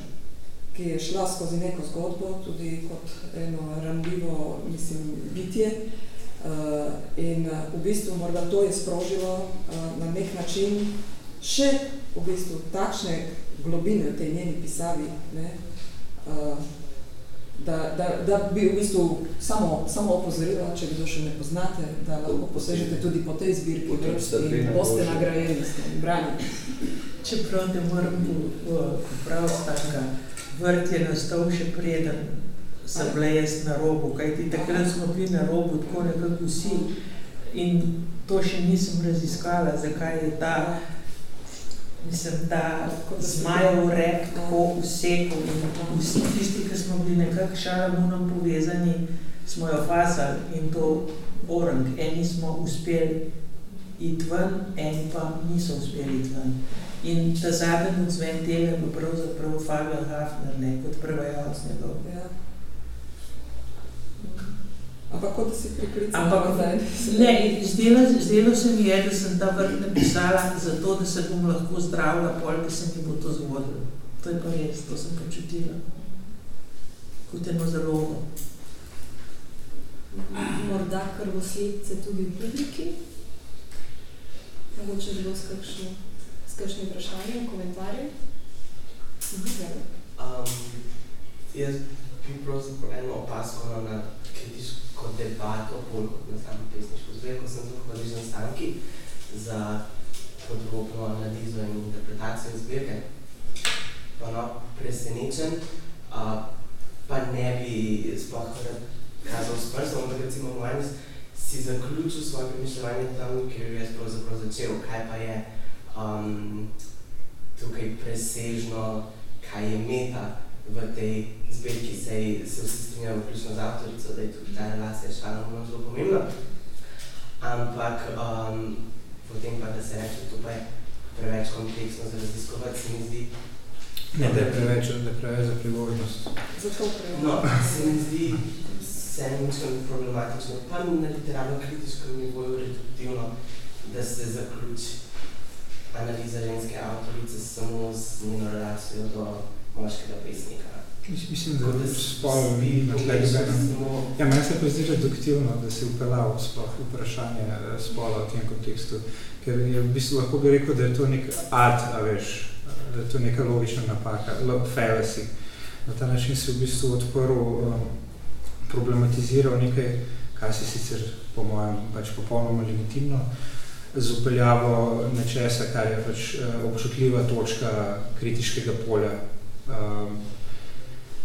ki je šla skozi neko zgodbo, tudi kot eno ranljivo, mislim, bitje. Uh, in v bistvu morda to je sprožilo uh, na nek način še v bistvu takšne globine v tej njeni pisavi, ne, uh, da, da, da bi v bistvu samo, samo opozorila, če kdo še ne poznate, da lahko posežete tudi po tej zbirki in boste nagrajeni s tem branjem. Čeprav ne moram popraviti takega, vrt je nastal še preden sem bila jaz na robu, kajti takrat smo bili na robu tako nekako vsi in to še nisem raziskala, zakaj je ta Mislim, da zmajev rep tako vsekov in vsi tisti, ki smo bili nekako šalamunom povezani, smo jo fasali in to orang. Eni smo uspeli iti ven, eni pa niso uspeli iti ven. In ta zadnji odzven tega je bil pravzaprav Fabian Hafner, ne, kot prevajalc njegov. Ja. Ampak kot da si priklicala Ampak, ne, zdelo, zdelo se mi je, da sem ta vrt napisala zato, da se bom lahko zdravila pol, da se mi bo to zgodilo. To je pa res, to sem počutila. Kot eno zalogo. Morda krvosledce tudi v publiki? Mogoče bilo s kakšno, s kakšnim vprašanjem, komentarjem? Um, jaz bi pravzaprav eno opasko na kritiško kot debato, bolj kot na sami pesniško zbirko, sem zelo hvaležen Stanki za podrobno analizo in interpretacijo zbirke. Pa no, presenečen, a, pa ne bi sploh kazal s prstom, ampak recimo Moanis si zaključil svoje premišljevanje tam, kjer je pravzaprav začel, kaj pa je um, tukaj presežno, kaj je meta v tej zbirki se, se vsi strinjajo, vključno z avtorico, da je tudi ta relacija s Šalamonom zelo pomembna. Ampak um, potem pa, da se reče, to pa je preveč kompleksno za raziskovati, se mi zdi. Ne, da je preveč, da je preveč za priložnost. Zato preveč. No, se mi zdi vse nekaj problematično, pa na literarno-kritiškem nivoju reduktivno, da se zaključi analiza ženske avtorice samo z njeno relacijo do moškega pesnika. Mislim, da je spol ni na tle Ja, meni se pa zdi reduktivno, da si upeljal sploh vprašanje eh, spola v tem kontekstu, ker je v bistvu lahko bi rekel, da je to nek art, a veš, da je to neka logična napaka, fallacy. Na ta način si v bistvu odprl, um, problematiziral nekaj, kaj si sicer po mojem pač popolnoma legitimno, z upeljavo nečesa, kar je pač uh, občutljiva točka kritiškega polja. Um,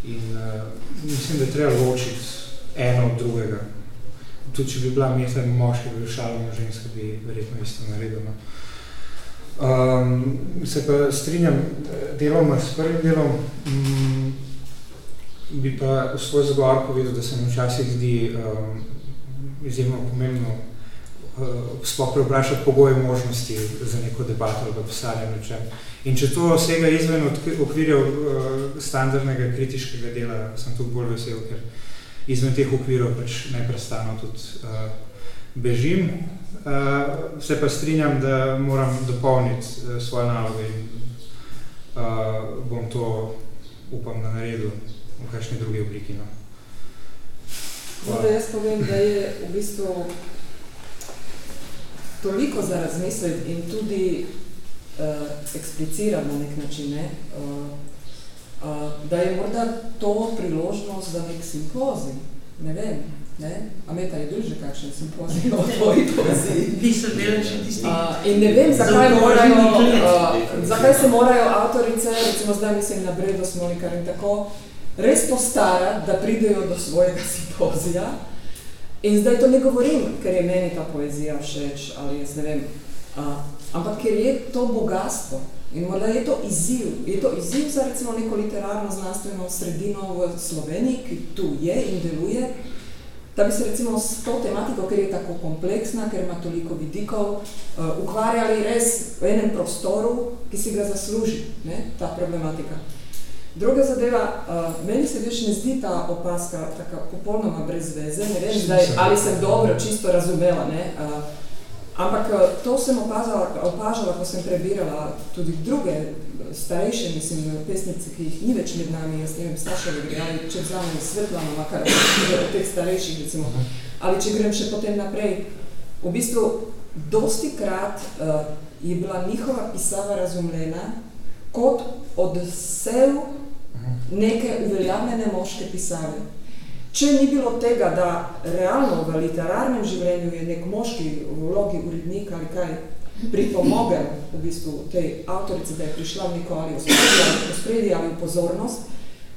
In uh, mislim, da je treba ločiti eno od drugega. Tudi če bi bila mesta moški, bi šaloma ženska, bi verjetno isto naredila. No. Um, se pa strinjam deloma s prvim delom, um, bi pa v svoj zagovor povedal, da se mi včasih zdi um, izjemno pomembno sploh preobrašati pogoje možnosti za neko debato ali pisanje nečem. In če to vsega izven okvirja uh, standardnega kritiškega dela, sem tudi bolj vesel, ker izven teh okvirov pač neprestano tudi uh, bežim. Uh, se pa strinjam, da moram dopolniti uh, svoje naloge in uh, bom to, upam, da naredil v kakšni drugi obliki. No. No, da jaz povem, da je v bistvu toliko za razmisliti in tudi uh, eksplicira na nek način, ne? Uh, uh, da je morda to priložnost za nek simpozij. Ne vem, ne? A Meta je bil že kakšen simpozij o tvoji poeziji? Ti so bili še tisti. Uh, in ne vem, zakaj, morajo, uh, zakaj se morajo avtorice, recimo zdaj mislim na Bredo Smolikar in tako, res postarati, da pridejo do svojega simpozija. In zdaj to ne govorim, ker je meni ta poezija všeč, ali jaz ne vem, uh, ampak ker je to bogatstvo in morda je to izziv, je to izziv za recimo neko literarno znanstveno sredino v Sloveniji, ki tu je in deluje, da bi se recimo s to tematiko, ker je tako kompleksna, ker ima toliko vidikov, uh, ukvarjali res v enem prostoru, ki si ga zasluži, ne, ta problematika. Druga zadeva, uh, meni se več ne zdi ta opaska taka popolnoma brez veze, ne vem zdaj, ali sem dobro, čisto razumela, ne, uh, Ampak eh, to sem opazala, opažala, ko sem prebirala tudi druge starejše, mislim, pesnice, ki jih ni več med nami, jaz ne vem, Staševi gre, ali če vzamem Svetlano, makar od teh starejših, recimo, ali če grem še potem naprej. V bistvu, dosti krat uh, je bila njihova pisava razumljena kot odsev neke uveljavljene moške pisave. Če ni bilo tega, da realno v literarnem življenju je nek moški v vlogi urednika ali kaj pripomogel v bistvu tej avtorici, da je prišla v neko ali v spredi ali pozornost,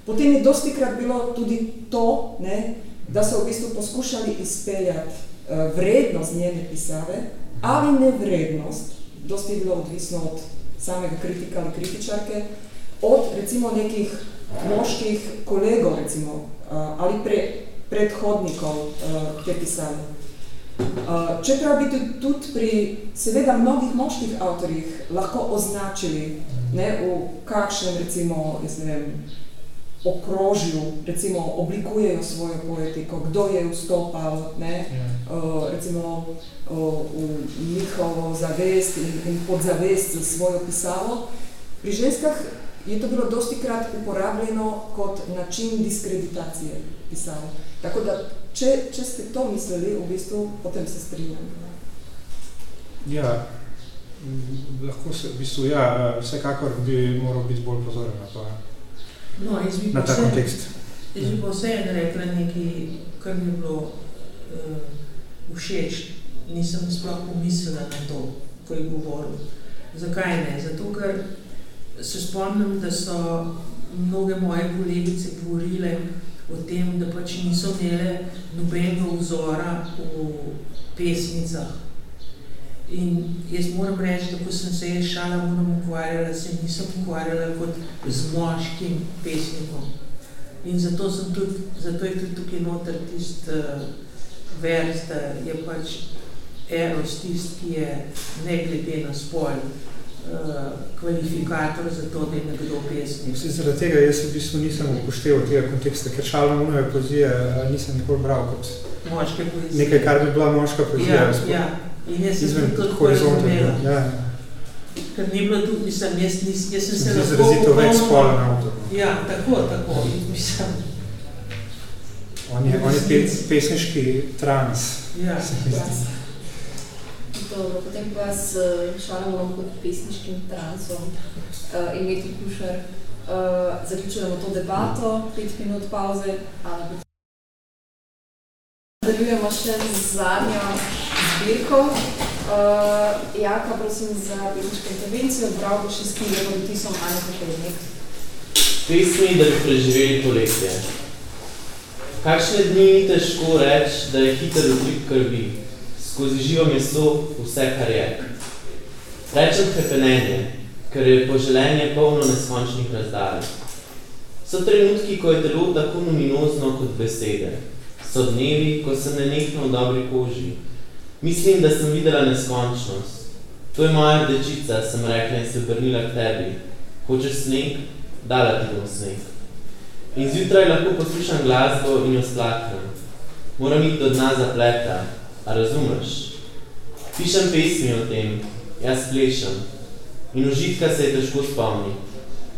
potem je dosti krat bilo tudi to, ne, da so v bistvu poskušali izpeljati uh, vrednost njene pisave ali nevrednost, dosti je bilo odvisno od samega kritika ali kritičarke, od recimo nekih moških kolegov, recimo, uh, ali pre, predhodnikov uh, te pisave. Uh, čeprav bi tudi pri seveda mnogih moških avtorjih lahko označili, ne, v kakšnem, recimo, jaz ne vem, okrožju, recimo, oblikujejo svojo poetiko, kdo je vstopal, ne, uh, recimo, uh, v njihovo zavest in, in podzavest za svojo pisavo. Pri ženskah je to bilo dosti krat uporabljeno kot način diskreditacije pisave. Tako da, če, če ste to mislili, v bistvu, potem se strinjam. Ja, lahko se, v bistvu, ja, vsekakor bi moral biti bolj pozoren na to, no, na ta vse, kontekst. Jaz bi pa vseeno rekla nekaj, kar mi je bilo uh, všeč. Nisem sploh pomislila na to, ko je govoril. Zakaj ne? Zato, ker se spomnim, da so mnoge moje kolegice govorile o tem, da pač niso imele nobenega vzora v pesmicah. In jaz moram reči, da ko sem se jaz šala moram ukvarjala, se nisem ukvarjala kot z moškim pesnikom. In zato, sem tudi, zato je tudi tukaj noter tist uh, vers, da je pač eros tist, ki je ne glede na spol, Eh, kvalifikator za to, da je nekdo pesnik. Vsi zaradi tega jaz v bistvu nisem upošteval tega konteksta, ker šalno unove poezije eh, nisem nikoli bral kot Moške poezije. nekaj, kar bi bila moška poezija. Ja, ja. In jaz sem tudi tako razumela. Ja. ker ni bilo tudi, mislim, jaz, nis, jaz sem se lahko... Zrazito več spolen avtor. no. Ja, tako, tako, mislim, On je, on je pe, pesniški trans. ja. se mi zdi. Dobro, potem pa s Šalamonom kot pesniškim transom uh, in Meti Kušar uh, zaključujemo to debato, pet minut pauze, Ana bo Nadaljujemo še z zadnjo zbirko. Uh, Jaka, prosim za pesniško intervencijo, bral boš iz knjige pod vtisom Anja Popednik. Pesmi, da bi preživeli poletje. Kakšne dni ni težko reči, da je hiter utrip krvi, skozi živo meso vse, kar je. Rečem krepenenje, ker je poželenje polno neskončnih razdalj. So trenutki, ko je telo tako luminozno kot besede. So dnevi, ko sem nenehno v dobri koži. Mislim, da sem videla neskončnost. To je moja rdečica, sem rekla in se obrnila k tebi. Hočeš sneg? Dala ti bom sneg. In zjutraj lahko poslušam glasbo in jo splaknem. Moram iti do dna zapleta, a razumeš? Pišem pesmi o tem, jaz plešem. In užitka se je težko spomniti.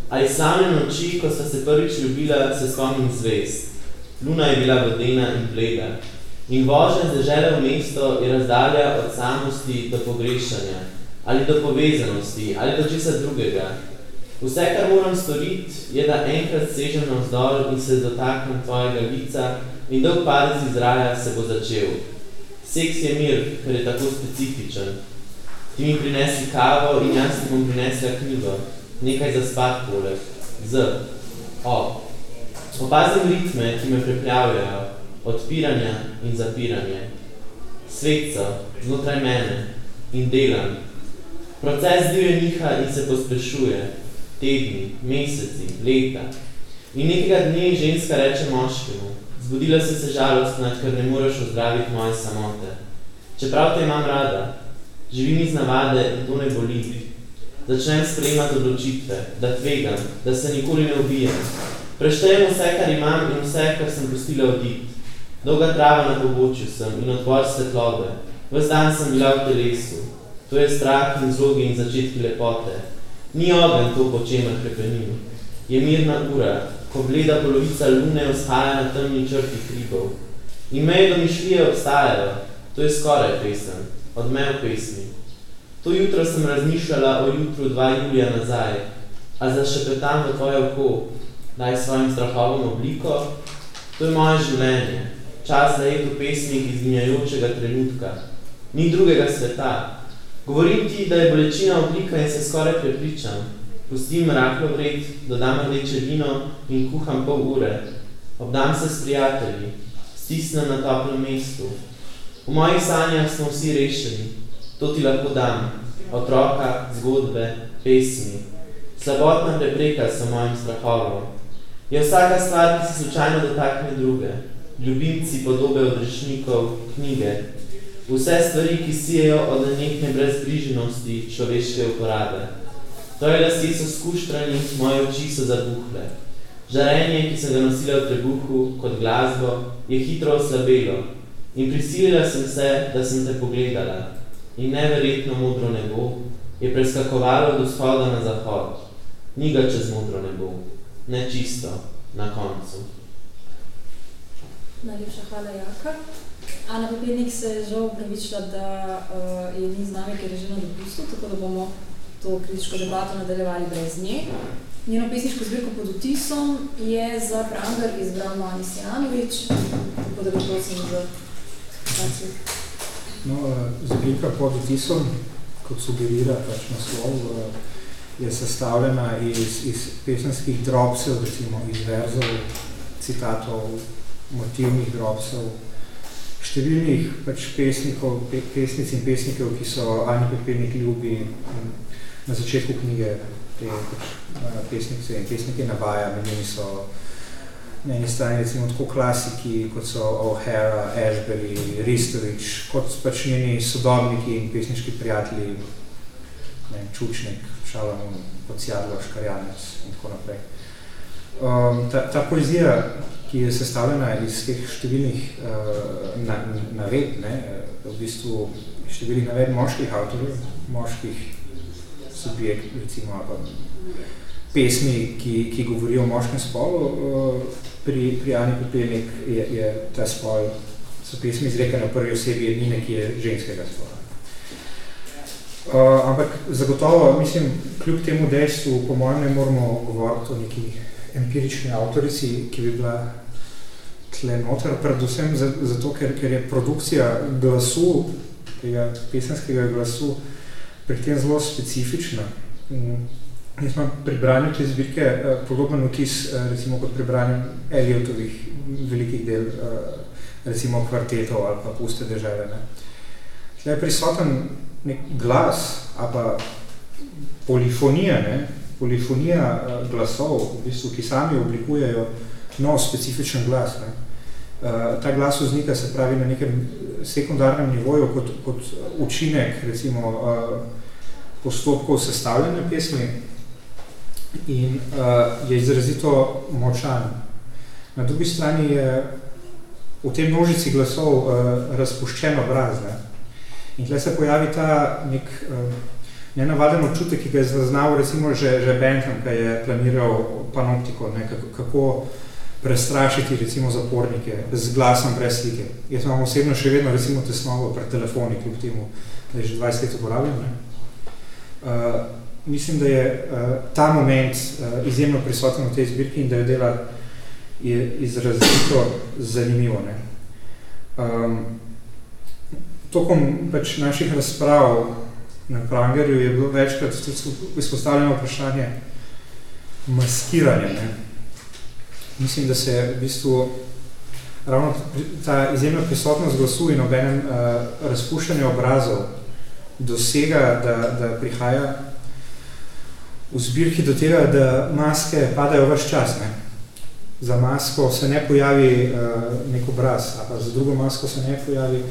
Ali same noči, ko sta se prvič ljubila, se spomnim zvest. Luna je bila vodena in bleda. In vožnja z dežele v mesto je razdalja od samosti do pogrešanja, ali do povezanosti, ali do česa drugega. Vse, kar moram storiti, je, da enkrat sežem navzdol in se dotaknem tvojega lica in dolg padec iz raja se bo začel. Seks je mir, ker je tako specifičen. Ti mi prinesi kavo in jaz ti bom prinesla knjigo. Nekaj za spat poleg. Z. O. Opazim ritme, ki me preplavljajo, odpiranja in zapiranje. Svet so, znotraj mene, in delam. Proces divje niha in se pospešuje. Tedni, meseci, leta. In nekega dne ženska reče moškemu, zbudila si se žalostna, ker ne moreš ozdraviti moje samote. Čeprav te imam rada, živim iz navade in to ne boli. Začnem sprejemati odločitve, da tvegam, da se nikoli ne ubijem. Preštejem vse, kar imam in vse, kar sem pustila oditi. Dolga trava na pobočju sem in odbor svetlobe. Ves dan sem bila v telesu. To je strah in zlogi in začetki lepote. Ni ogen to, po čemer krepenim. Je mirna ura, ko bleda polovica lune vzhaja na temni črti hribov. In meje domišljije obstajajo. To je skoraj pesem. Odmev pesmi. To jutro sem razmišljala o jutru 2 julija nazaj, a zašepetam v tvoje oko, daj svojim strahovom obliko. To je moje življenje, čas zajet v pesmih izginjajočega trenutka. Ni drugega sveta. Govorim ti, da je bolečina oblika in se skoraj prepričam. Pustim rahlo vred, dodam rdeče vino in kuham pol ure. Obdam se s prijatelji, stisnem na toplem mestu. V mojih sanjah smo vsi rešeni, to ti lahko dam. Otroka, zgodbe, pesmi. Slabotna prepreka so mojim strahovom. Je vsaka stvar, ki se slučajno dotakne druge. Ljubimci, podobe odrešnikov, knjige. Vse stvari, ki sijejo od nenehne brezbriženosti človeške uporabe. Tvoje lasje so skuštrani, moje oči so zabuhle. Žarenje, ki sem ga nosila v trebuhu kot glasbo, je hitro oslabelo. In prisilila sem se, da sem te pogledala. In neverjetno modro nebo je preskakovalo do shoda na zahod. Ni ga čez modro nebo, ne čisto, na koncu. Najlepša hvala, Jaka. Ana Pepednik se je žal upravičila, da uh, je ni z nami, ker je že na dopustu, tako da bomo to kritiško debato nadaljevali brez nje. Njeno pesniško zbirko pod vtisom je za Pranger izbral Mani Sjanovič, tako da ga prosim za situacijo. No, eh, zbirka pod vtisom, kot sugerira pač naslov, eh, je sestavljena iz, iz pesniških drobcev, recimo iz verzov, citatov, motivnih drobcev, številnih pač pesnikov, pe, pesnic in pesnikov, ki so Ani Pepelnik ljubi na začetku knjige te pač, eh, pesnice in pesnike navaja, med njimi so na eni strani recimo tako klasiki, kot so O'Hara, Ashbury, Ristovič, kot pač njeni sodobniki in pesniški prijatelji, ne, Čučnik, Šalamon, Pocijadlo, Škarjanec in tako naprej. Um, ta, ta poezija, ki je sestavljena iz teh številnih uh, na, naved, ne, v bistvu številnih naved moških avtorjev, moških subjekt, recimo, pa pesmi, ki, ki govorijo o moškem spolu, uh, pri, pri Ani Pepelnik je, je ta spol, so pesmi izrekane v prvi osebi jednine, ki je ženskega spola. Uh, ampak zagotovo, mislim, kljub temu dejstvu, po mojem ne moramo govoriti o neki empirični avtorici, ki bi bila tle noter, predvsem zato, ker, ker je produkcija glasu, tega pesenskega glasu, pri tem zelo specifična. Jaz imam pri branju te zbirke uh, podoben vtis, uh, recimo kot pri branju Eliotovih velikih del, uh, recimo kvartetov ali pa puste države. Ne. Tle je prisoten nek glas, ali pa polifonija, ne? polifonija glasov, v bistvu, ki sami oblikujejo nov specifičen glas. Ne? Uh, ta glas vznika se pravi na nekem sekundarnem nivoju kot, kot učinek recimo, uh, postopkov sestavljanja pesmi in uh, je izrazito močan. Na drugi strani je v tem množici glasov razpuščen obraz. Ne? In tukaj se pojavi ta nek nenavaden občutek, ki ga je zaznal recimo že, že Bentham, ki je planiral panoptiko, ne, kako, kako prestrašiti recimo zapornike z glasom brez slike. Jaz imam osebno še vedno recimo tesnovo pred telefoni, kljub temu, da je že 20 let uporabljam. Ne. Uh, mislim, da je uh, ta moment uh, izjemno prisoten v tej zbirki in da jo dela je izrazito zanimivo. Ne. Um, tokom pač naših razprav na Prangerju je bilo večkrat izpostavljeno vprašanje maskiranja. Ne. Mislim, da se v bistvu ravno ta izjemna prisotnost glasu in obenem uh, razpuščanje obrazov dosega, da, da prihaja v zbirki do tega, da maske padajo vaš čas. Ne. Za masko se ne pojavi uh, nek obraz, a pa za drugo masko se ne pojavi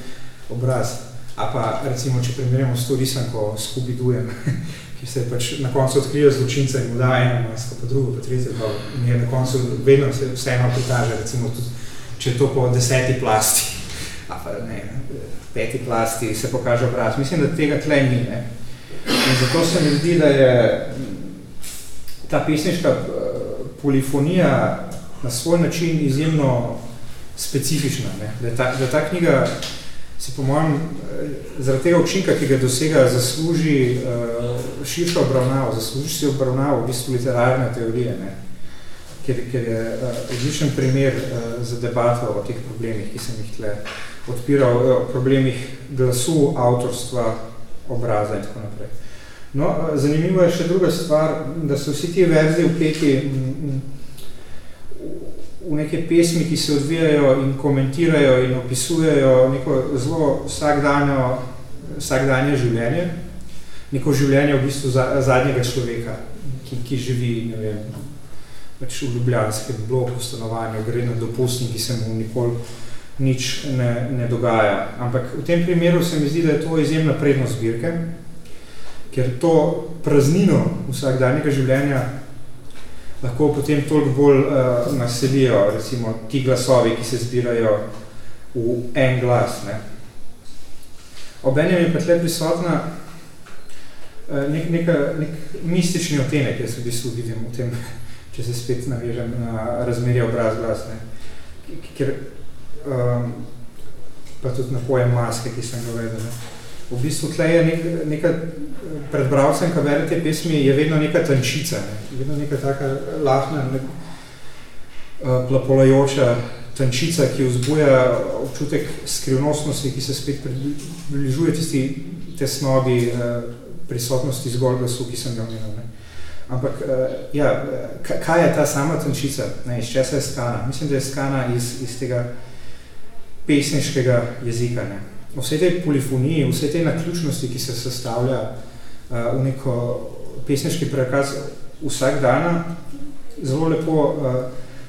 obraz. A pa recimo, če primerjamo s to risanko s Scooby-Doojem, ki se pač na koncu odkrije zločinca in mu da eno masko, pa drugo, pa tretje, pa in je na koncu vedno se vseeno prikaže, recimo tudi, če je to po deseti plasti, a pa ne, peti plasti se pokaže obraz. Mislim, da tega tle ni, ne. In zato se mi zdi, da je ta pesniška eh, polifonija na svoj način izjemno specifična, ne. Da, je ta, da ta knjiga si po mojem, eh, zaradi tega učinka, ki ga dosega, zasluži uh, širšo obravnavo, zasluži si obravnavo v bistvu literarne teorije, ne? Ker, ker je uh, odličen primer uh, za debato o teh problemih, ki sem jih tle odpiral, o problemih glasu, avtorstva, obraza in tako naprej. No, zanimivo je še druga stvar, da so vsi ti verzi vpeti v neke pesmi, ki se odvijajo in komentirajo in opisujejo neko zelo vsakdanjo, vsakdanje življenje, neko življenje v bistvu zadnjega človeka, ki, ki živi ne vem, pač v ljubljanskem bloku, stanovanju, gre na dopustni, ki se mu nikoli nič ne, ne dogaja. Ampak v tem primeru se mi zdi, da je to izjemna prednost zbirke, ker to praznino vsakdanjega življenja lahko potem toliko bolj uh, naselijo, recimo ti glasovi, ki se zbirajo v en glas. Ne. Obenem je pa tle prisotna uh, nek, neka, nek mistični otenek, jaz v bistvu vidim v tem, če se spet navežem na razmerje obraz-glas. Ker um, pa tudi na pojem maske, ki sem ga vedel. Ne v bistvu tle je nek, neka, pred bravcem, ko bere te pesmi, je vedno neka tančica, ne? vedno neka taka lahna, nek, uh, plapolajoča tančica, ki vzbuja občutek skrivnostnosti, ki se spet približuje tisti tesnobi uh, prisotnosti zgolj glasu, ki sem ga omenil. Ne? Ampak, uh, ja, kaj je ta sama tančica? Ne, iz česa je skana? Mislim, da je skana iz, iz tega pesniškega jezika. Ne? Vse te polifonije, vse te naključnosti, ki se sestavlja uh, v neko pesniški prekaz vsak dana, zelo lepo uh,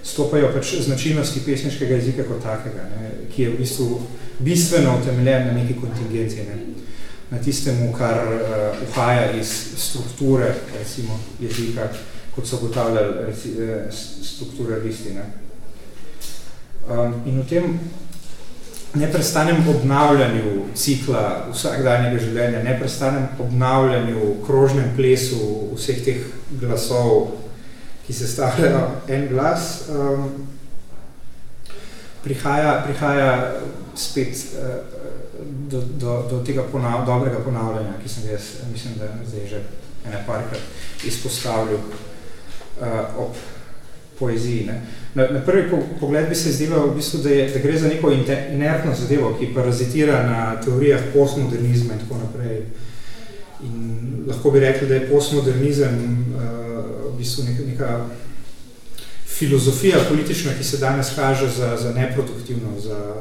stopajo pač značilnosti pesniškega jezika kot takega, ne, ki je v bistvu bistveno utemeljen na neki kontingenci, ne, na tistemu, kar uh, uhaja iz strukture recimo, jezika, kot so gotavljali reci, strukture listine. Um, in v tem neprestanem obnavljanju cikla vsakdanjega življenja, neprestanem obnavljanju, krožnem plesu vseh teh glasov, ki se stavljajo en glas, um, prihaja, prihaja spet uh, do, do, do tega ponav, dobrega ponavljanja, ki sem jaz, mislim, da zdaj že ene parkrat izpostavljal uh, ob poeziji. Ne. Na, na prvi pogled bi se zdelo, v bistvu, da, da gre za neko inertno zadevo, ki parazitira na teorijah postmodernizma in tako naprej. In lahko bi rekli, da je postmodernizem uh, v bistvu neka, neka filozofija politična, ki se danes kaže za, za neproduktivno, za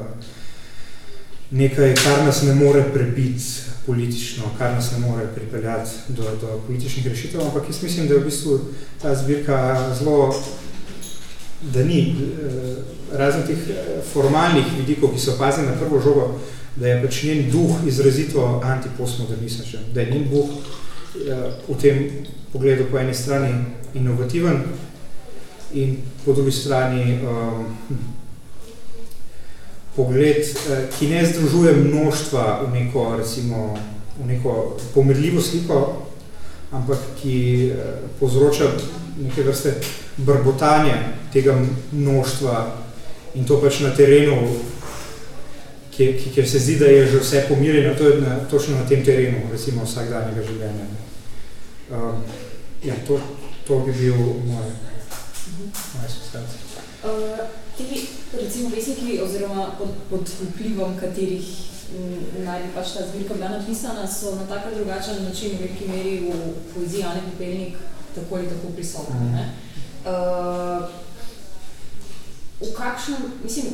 nekaj, kar nas ne more prebiti politično, kar nas ne more pripeljati do, do političnih rešitev, ampak jaz mislim, da je v bistvu ta zbirka zelo da ni eh, razen teh eh, formalnih vidikov, ki so opazili na prvo žogo, da je pač njen duh izrazito antipostmodernističen, da je njen duh eh, v tem pogledu po eni strani inovativen in po drugi strani um, pogled, ki ne združuje množstva v neko, recimo, v neko pomerljivo sliko, ampak ki povzroča neke vrste brbotanje tega množstva in to pač na terenu, kjer se zdi, da je že vse pomirjeno, to je na, točno na tem terenu, recimo vsakdanjega življenja. Um, ja, to, to bi bil moj, moj asociacija. Uh, ti, recimo, pesniki oziroma pod, pod vplivom katerih naj bi pač ta zbirka bila napisana, so na tak drugačen način v veliki meri v poeziji Ane Pepelnik tako ali tako prisotni. Mm. Uh, v kakšnem, mislim,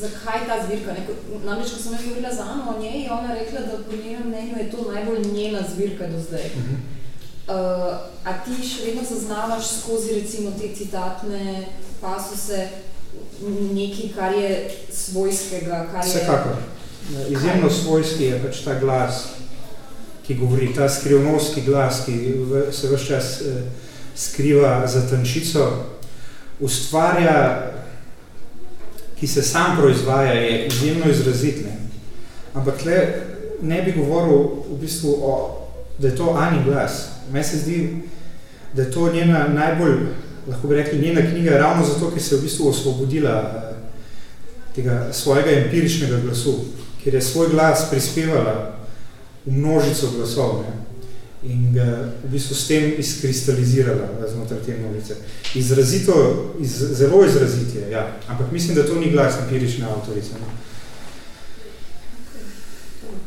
zakaj ta zbirka? Ne? Namreč, ko sem govorila z Ano o njej, je ona rekla, da po njenem mnenju je to najbolj njena zbirka do zdaj. Uh -huh. uh, a ti še vedno zaznavaš skozi recimo te citatne pasuse nekaj, kar je svojskega? Kar Vsekakor. Izjemno svojski je pač ta glas, ki govori, ta skrivnovski glas, ki se vse čas eh, skriva za tančico, ustvarja, ki se sam proizvaja, je izjemno izrazit. Ne? Ampak tle ne bi govoril v bistvu o, da je to Ani glas. Meni se zdi, da je to njena najbolj, lahko bi rekli, njena knjiga ravno zato, ker se je v bistvu osvobodila eh, tega svojega empiričnega glasu, ker je svoj glas prispevala v množico glasov. Ne? in ga v bistvu s tem izkristalizirala znotraj te množice. Izrazito, iz, zelo izrazit je, ja. ampak mislim, da to ni glas empirične avtorice. Ne?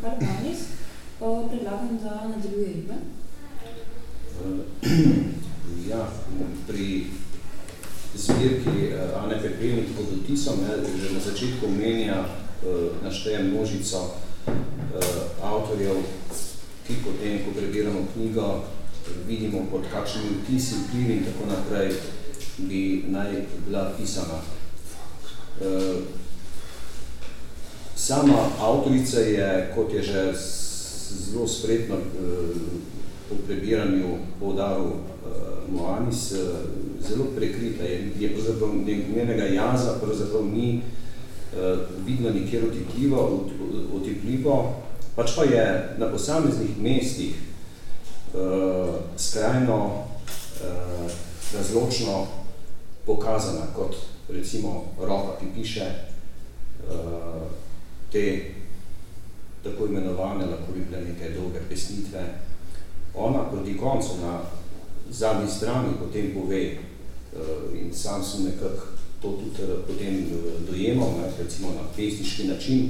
Hvala, Danis. Predlagam, da nadaljuje Ivan. Ja, pri zbirki eh, Ane Pepelnik pod otisom, že na začetku omenja, eh, našteje množico eh, avtorjev, ki potem, ko prebiramo knjigo, vidimo pod kakšnimi vtisi, vplivi in tako naprej, bi naj bila pisana. E, sama avtorica je, kot je že zelo spretno e, po prebiranju poudaril Moanis, zelo prekrita. Je, je pravzaprav njenega jaza pravzaprav ni vidno nikjer otipljivo, otipljivo pač pa je na posameznih mestih uh, skrajno uh, razločno pokazana kot recimo roka, ki piše uh, te tako imenovane, lahko bi bile neke dolge pesnitve. Ona proti koncu na zadnji strani potem pove uh, in sam sem nekako to tudi potem dojemal, ne, recimo na pesniški način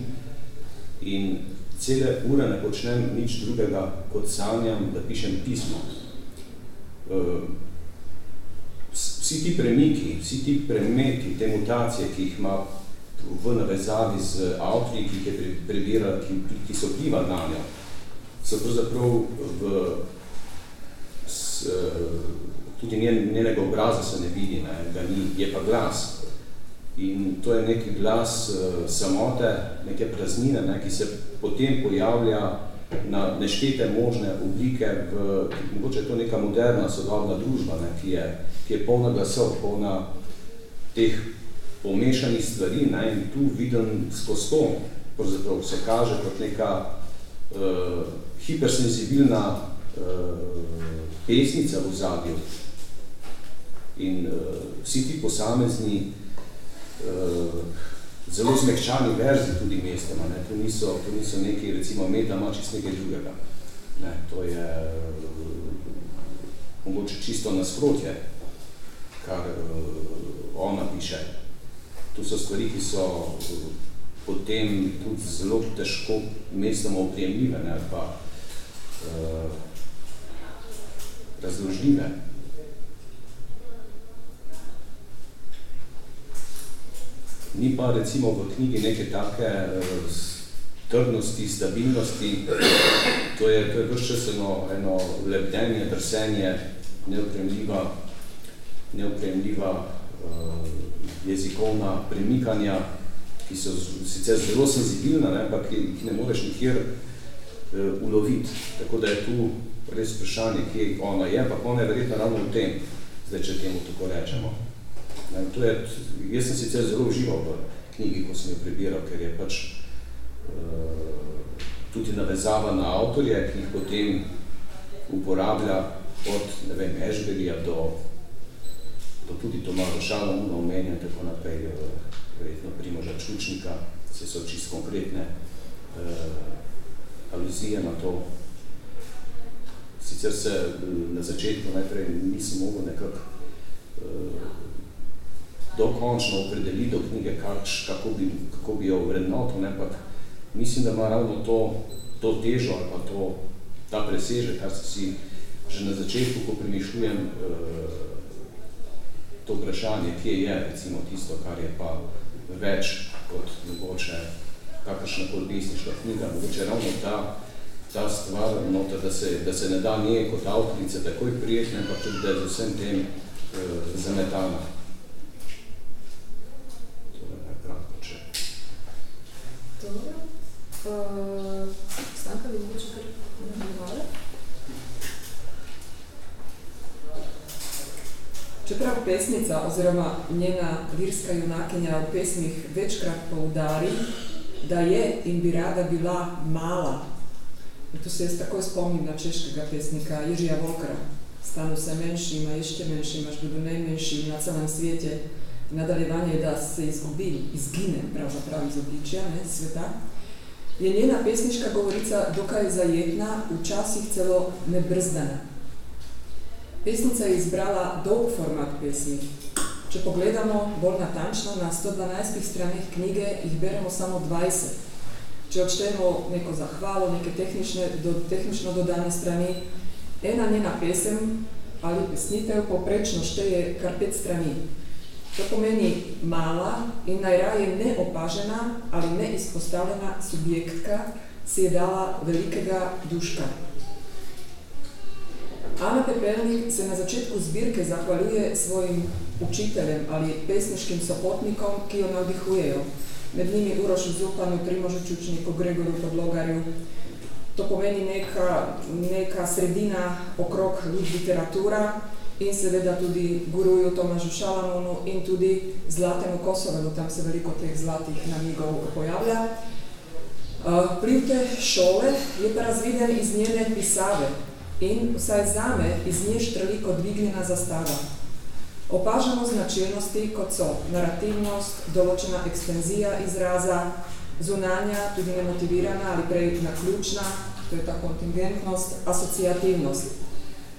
in cele ure ne počnem nič drugega, kot sanjam, da pišem pismo. Eh, vsi ti premiki, vsi ti premeti, te mutacije, ki jih ima v navezavi z avtorji, ki jih je prebiral, ki, ki so pliva na njo, so pravzaprav v, s, tudi njen, njenega obraza se ne vidi, ne, ga ni, je pa glas. In to je neki glas uh, samote, neke praznine, ne, ki se potem pojavlja na neštete možne oblike, v, mogoče je to neka moderna sodobna družba, ne, ki, je, ki je polna glasov, polna teh pomešani stvari ne, in tu vidim skozi to, pravzaprav se kaže kot neka uh, hipersenzibilna uh, pesnica v zadju. In uh, vsi ti posamezni zelo zmehčani verzi tudi mestoma, ne, to niso, to niso neki, recimo, metama čist nekaj drugega. Ne, to je uh, mogoče čisto nasprotje, kar uh, ona piše. Tu so stvari, ki so uh, potem tudi zelo težko mestoma oprijemljive, ne, pa uh, razložljive. Ni pa recimo v knjigi neke take uh, trdnosti, stabilnosti, to je, to je vršče eno, eno lebdenje, drsenje, neopremljiva, neopremljiva uh, jezikovna premikanja, ki so sicer zelo senzibilna, ne, pa ki, ki ne moreš nikjer uh, uloviti. Tako da je tu res vprašanje, kje ona je, pa ona je verjetno ravno v tem, zdaj, če temu tako rečemo. Ne, to je, jaz sem sicer zelo užival v knjigi, ko sem jo prebiral, ker je pač uh, tudi navezava na avtorje, ki jih potem uporablja od, ne vem, Ešberija do, do tudi Tomaža Šalamuna omenja, tako naprej, verjetno Primoža Čučnika, se so čisto konkretne uh, aluzije na to. Sicer se na začetku najprej nisem mogel nekako uh, dokončno opredeliti do knjige, kakš, kako, bi, kako bi jo vrednotil, ampak mislim, da ima ravno to, to težo ali pa to, ta preseže, kar se si že na začetku, ko premišljujem uh, to vprašanje, kje je recimo tisto, kar je pa več kot mogoče kakršna kot pesniška knjiga, mogoče ravno ta, ta stvar, nota, da, se, da se ne da nje kot avtorice takoj prijetne, ampak tudi da je z vsem tem uh, zametana. Stanka bi mogoče kar nadaljevala? Čeprav pesnica oziroma njena lirska junakinja v pesmih večkrat poudari, da je in bi rada bila mala. In to se jaz takoj spomnim na češkega pesnika Jižija Volkara. Stanu se menšima, ještě menšima, budu najmenšim na celem svete. Nadaljevanje je, da se izgubi, izgine pravzaprav iz obličja ne, sveta. Je njena pesniška govorica dokaj zajetna, včasih celo nebrzdana. Pesnica je izbrala dolg format pesmi. Če pogledamo bolj natančno, na 112 straneh knjige jih beremo samo 20. Če odštejemo neko zahvalo, neke tehnične, do, tehnično dodane strani, ena njena pesem ali pesnitev poprečno šteje kar pet strani. To pomeni mala in najraje neopažena ali neizpostavljena subjektka si je dala velikega duška. Ana Pepelnik se na začetku zbirke zahvaljuje svojim učiteljem ali pesniškim sopotnikom, ki jo navdihujejo. Med njimi Urošu Zupanu, Primožu Čučniku, Gregoru Podlogarju. To pomeni neka, neka sredina okrog literatura in seveda tudi guruju Tomažu Šalamonu in tudi Zlatemu Kosovelu, tam se veliko teh zlatih namigov pojavlja. Vpliv te šole je pa razviden iz njene pisave, in vsaj zame iz nje štrli kot dvignjena zastava. Opažamo značilnosti, kot so narativnost, določena ekstenzija izraza, zunanja, tudi nemotivirana ali prej naključna, to je ta kontingentnost, asociativnost.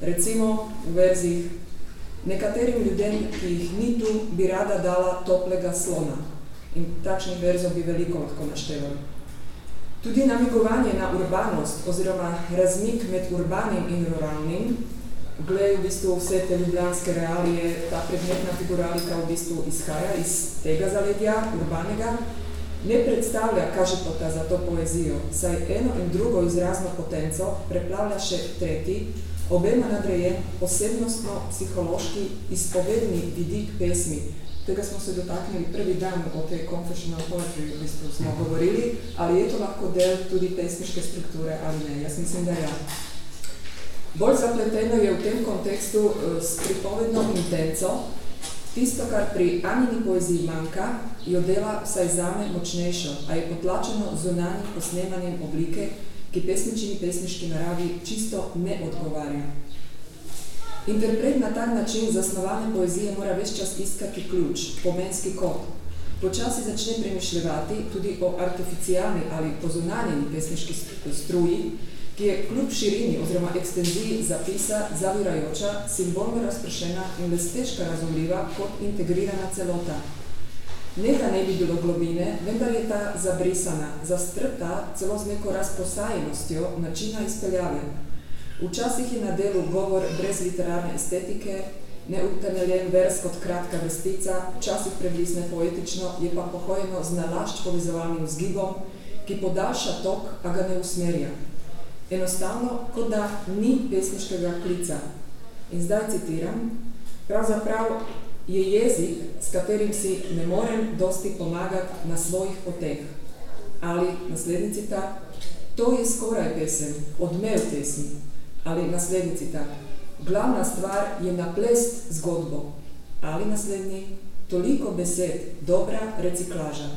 Recimo v verzih, nekaterim ljudem, ki jih ni tu, bi rada dala toplega slona. In takšnih verzov bi veliko lahko naštevali. Tudi namigovanje na urbanost oziroma razmik med urbanim in ruralnim, glej v bistvu vse te ljubljanske realije, ta predmetna figuralika v bistvu izhaja iz tega zaledja, urbanega, ne predstavlja, kaže pota za to poezijo, saj eno in drugo izrazno potenco preplavlja še tretji, obema nadrejen posebnostno psihološki izpovedni vidik pesmi, Tega smo se dotaknili prvi dan o tej confessional poetry, v bistvu smo govorili, ali je to lahko del tudi pesniške strukture ali ne. Jaz mislim, da ja. Bolj zapleteno je v tem kontekstu s pripovedno intenco, Tisto, kar pri Anini poeziji manjka, jo dela vsaj zame močnejšo, a je potlačeno zunanjim posnemanjem oblike, ki pesničini pesniški naravi čisto ne odgovarja. Interpret na tak način zasnovane poezije mora ves čas iskati ključ, pomenski kod. Počasi začne premišljevati tudi o artificialni ali pozunanjeni pesniški struji, ki je kljub širini oziroma ekstenziji zapisa zavirajoča, simbolno razpršena in le težka razumljiva kot integrirana celota. Ne da ne bi bilo globine, vendar je ta zabrisana, zastrta celo z neko razposajenostjo načina izpeljave. Včasih je na delu govor brez literarne estetike, neutemeljen vers kot kratka vrstica, včasih preblisne poetično, je pa pohojeno z nalašč povezovalnim zgibom, ki podaljša tok, a ga ne usmerja. Enostavno, kot da ni pesniškega klica. In zdaj citiram, pravzaprav je jezik, s katerim si ne morem dosti pomagati na svojih poteh. Ali, naslednji citat, to je skoraj pesem, odmev pesmi. Ali naslednji citat, glavna stvar je naplest zgodbo. Ali naslednji, toliko besed, dobra reciklaža.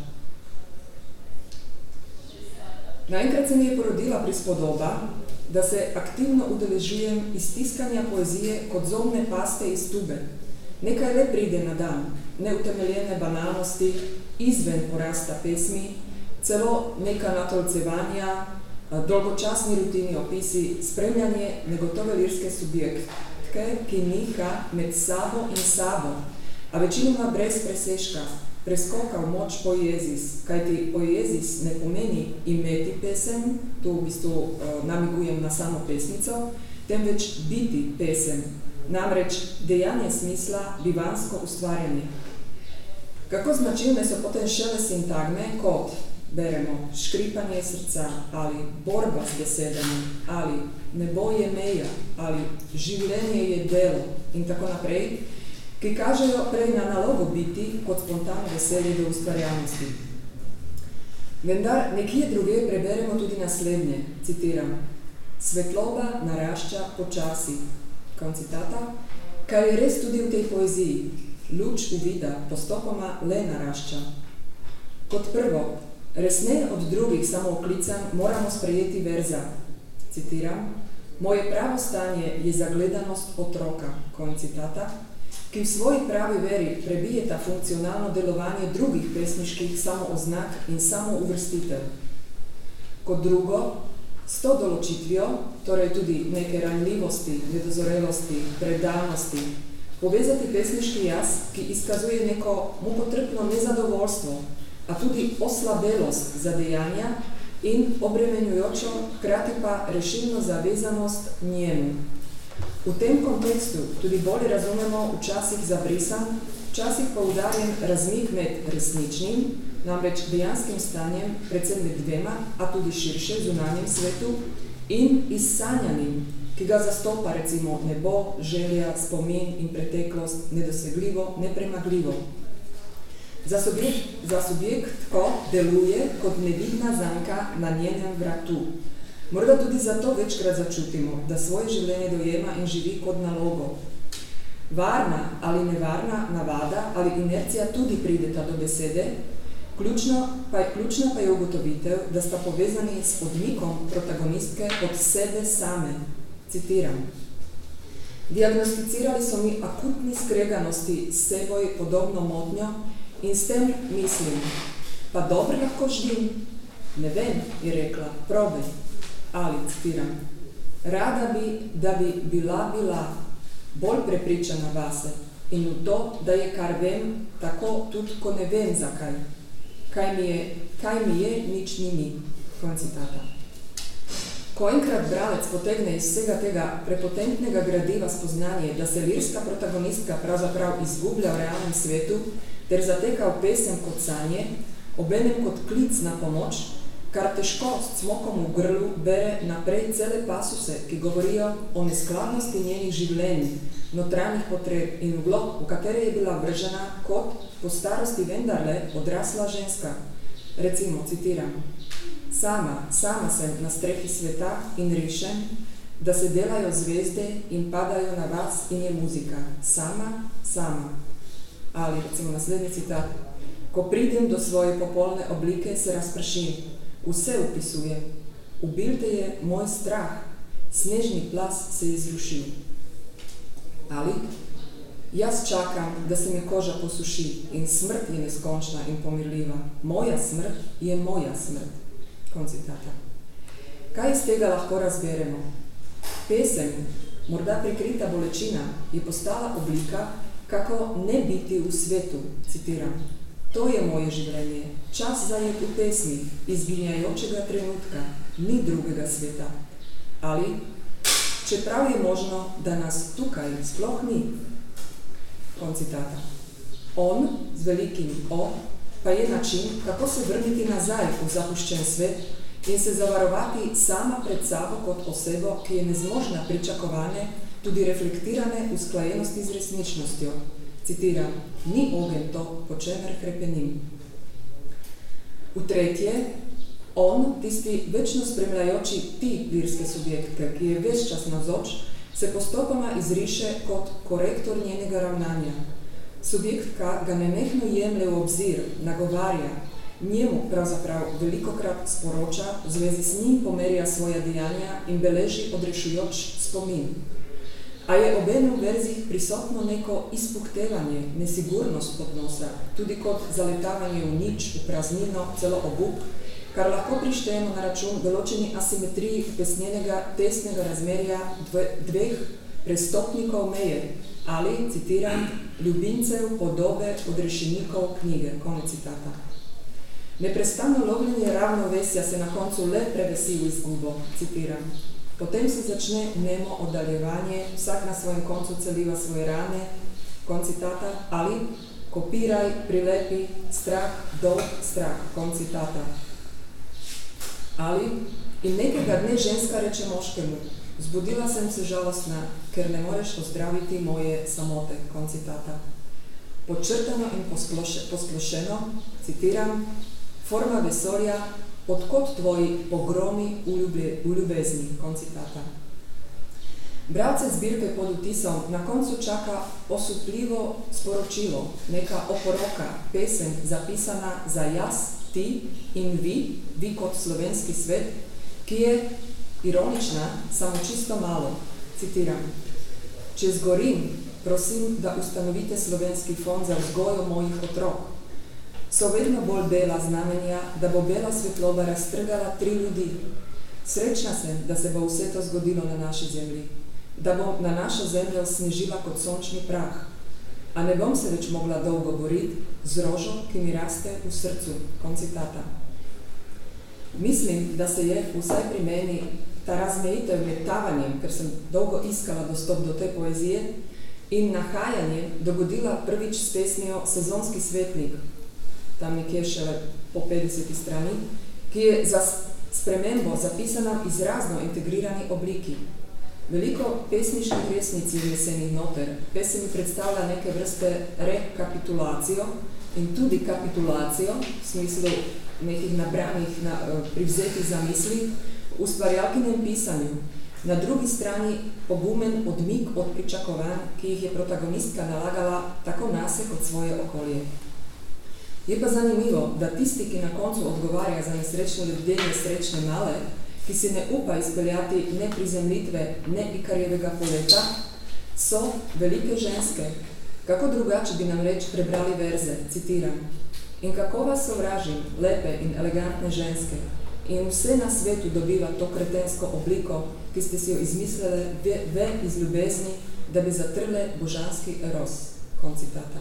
Naenkrat se mi je porodila prispodoba, da se aktivno udeležujem iztiskanja poezije kot zobne paste iz tube. Nekaj le pride na dan, neutemeljene banalnosti, izven porasta pesmi, celo neka natolcevanja, dolgočasni rutini opisi, spremljanje negotove lirske subjektke, ki niha med sabo in sabo, a večinoma brez preseška, preskoka v moč poezis, kajti poezis ne pomeni imeti pesem, to v bistvu uh, namigujem na samo pesnico, temveč biti pesem, namreč dejanje smisla, bivansko ustvarjanje. Kako značilne so potem šele sintagme, kot beremo škripanje srca ali borba s besedami ali nebo je meja ali življenje je delo in tako naprej, ki kažejo prej na nalogo biti kot spontano veselje do ustvarjalnosti. Vendar nekje druge preberemo tudi naslednje, citiram, Svetloba narašča počasi, konc citata, kar je res tudi v tej poeziji, luč uvida postopoma le narašča. Kot prvo, resneje od drugih samo oklican moramo sprejeti verza, citiram, moje pravo stanje je zagledanost otroka, konc citata, ki v svoji pravi veri prebijeta funkcionalno delovanje drugih pesniških samooznak in samouvrstitev. Kot drugo, s to določitvijo, torej tudi neke ranljivosti, nedozorelosti, predanosti, povezati pesniški jaz, ki izkazuje neko mukotrpno nezadovoljstvo, a tudi oslabelost za dejanja in obremenjujočo, krati pa rešilno zavezanost njemu. V tem kontekstu tudi bolj razumemo včasih zabrisan, včasih poudarjen razmik med resničnim, namreč dejanskim stanjem, predvsem med dvema, a tudi širše zunanjem svetu, in izsanjanim, ki ga zastopa recimo nebo, želja, spomin in preteklost, nedosegljivo, nepremagljivo. Za subjekt, za subjekt ko deluje kot nevidna zanka na njenem vratu, Morda tudi zato večkrat začutimo, da svoje življenje dojema in živi kot nalogo. Varna ali nevarna navada ali inercija tudi prideta do besede, ključno pa je, ključna pa je ugotovitev, da sta povezani s odmikom protagonistke od sebe same. Citiram. Diagnosticirali so mi akutni skreganosti s seboj podobno motnjo in s tem mislim, pa dobro lahko živim? Ne vem, je rekla, probaj ali, citiram, rada bi, da bi bila bila bolj prepričana vase in v to, da je kar vem, tako tudi, ko ne vem zakaj. Kaj mi je, kaj mi je nič ni mi. Konc citata. Ko enkrat bralec potegne iz vsega tega prepotentnega gradiva spoznanje, da se lirska protagonistka pravzaprav izgublja v realnem svetu, ter zateka v pesem kot sanje, obenem kot klic na pomoč, kar težko s cmokom v grlu bere naprej cele pasuse, ki govorijo o neskladnosti njenih življenj, notranjih potreb in vlog, v katere je bila vržena kot po starosti vendarle odrasla ženska. Recimo, citiram, sama, sama sem na strehi sveta in rišem, da se delajo zvezde in padajo na vas in je muzika. Sama, sama. Ali, recimo naslednji citat, ko pridem do svoje popolne oblike, se razpršim, vse upisujem. Ubil te je moj strah, snežni plas se je zrušil. Ali, jaz čakam, da se mi koža posuši in smrt je neskončna in pomirljiva. Moja smrt je moja smrt. Konc citata. Kaj iz tega lahko razberemo? Pesem, morda prikrita bolečina, je postala oblika, kako ne biti v svetu, citiram. To je moje življenje, čas zajet v pesmi, izginjajočega trenutka, ni drugega sveta. Ali, čeprav je možno, da nas tukaj sploh ni. Konc citata. On, z velikim O, pa je način, kako se vrniti nazaj v zapuščen svet in se zavarovati sama pred sabo kot osebo, ki je nezmožna pričakovane, tudi reflektirane usklajenosti z resničnostjo. Citiram, ni ogen to, po čemer hrepenim. V tretje, on, tisti večno spremljajoči ti lirske subjekte, ki je ves čas nazoč, se postopoma izriše kot korektor njenega ravnanja. Subjektka ga nenehno jemlje v obzir, nagovarja, njemu pravzaprav velikokrat sporoča, v zvezi s njim pomerja svoja dejanja in beleži odrešujoč spomin. A je ob enem verzih prisotno neko izpuhtelanje, nesigurnost odnosa, tudi kot zaletavanje v nič, v praznino, celo obup, kar lahko prištejemo na račun določeni asimetriji pesnjenega tesnega razmerja dve, dveh prestopnikov meje, ali, citiram, ljubincev podobe odrešenikov knjige, konec citata. Neprestano lovljenje ravnovesja se na koncu le prevesi v izgubo, citiram. Potem se začne nemo oddaljevanje, vsak na svojem koncu celiva svoje rane, konc citata, ali kopiraj, prilepi, strah, dolg, strah, konc citata. Ali in nekega dne ženska reče moškemu, zbudila sem se žalostna, ker ne moreš ozdraviti moje samote, konc citata. Počrtano in posploše, posplošeno, citiram, forma vesolja, odkot tvoji pogromi v, ljube, v ljubezni, konc citata. Bralce zbirke pod vtisom na koncu čaka osupljivo sporočilo, neka oporoka, pesem zapisana za jaz, ti in vi, vi kot slovenski svet, ki je ironična, samo čisto malo. Citiram. Če zgorim, prosim, da ustanovite slovenski fond za vzgojo mojih otrok. So vedno bolj bela znamenja, da bo bela svetloba raztrgala tri ljudi. Srečna sem, da se bo vse to zgodilo na naši zemlji, da bo na našo zemljo snežila kot sončni prah, a ne bom se več mogla dolgo boriti z rožo, ki mi raste v srcu. Koncitata. Mislim, da se je vsaj pri meni ta razmejitev med tavanjem, ker sem dolgo iskala dostop do te poezije, in nahajanje dogodila prvič s pesmijo Sezonski svetnik, tam nekje še po 50 strani, ki je za spremembo zapisana v izrazno integrirani obliki. Veliko pesniških resnic je jesenih noter. Pesem predstavlja neke vrste rekapitulacijo in tudi kapitulacijo, v smislu nekih nabranih, na, privzetih zamisli, v ustvarjalkinem pisanju. Na drugi strani pogumen odmik od pričakovanj, ki jih je protagonistka nalagala tako nase kot svoje okolje. Je pa zanimivo, da tisti, ki na koncu odgovarja za nesrečno ljubljenje srečne male, ki si ne upa izpeljati ne prizemlitve, ne ikarjevega poleta, so velike ženske. Kako drugače bi nam reč prebrali verze, citiram. In kako vas sovražim, lepe in elegantne ženske, in vse na svetu dobiva to kretensko obliko, ki ste si jo izmislili ve, ve iz ljubezni, da bi zatrle božanski eros. Koncitata.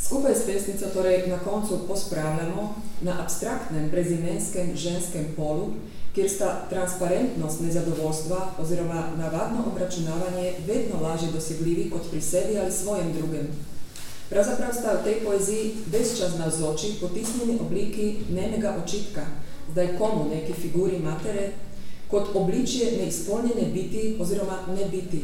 Skupaj s pesnico torej na koncu pospravljamo na abstraktnem, brezimenskem ženskem polu, kjer sta transparentnost nezadovoljstva oziroma navadno obračunavanje vedno lažje dosegljivi kot pri sebi ali svojem drugem. Pravzaprav sta v tej poeziji ves čas navzoči potisnjeni obliki nemega očitka, zdaj komu neki figuri matere, kot obličje neizpolnjene biti oziroma ne biti.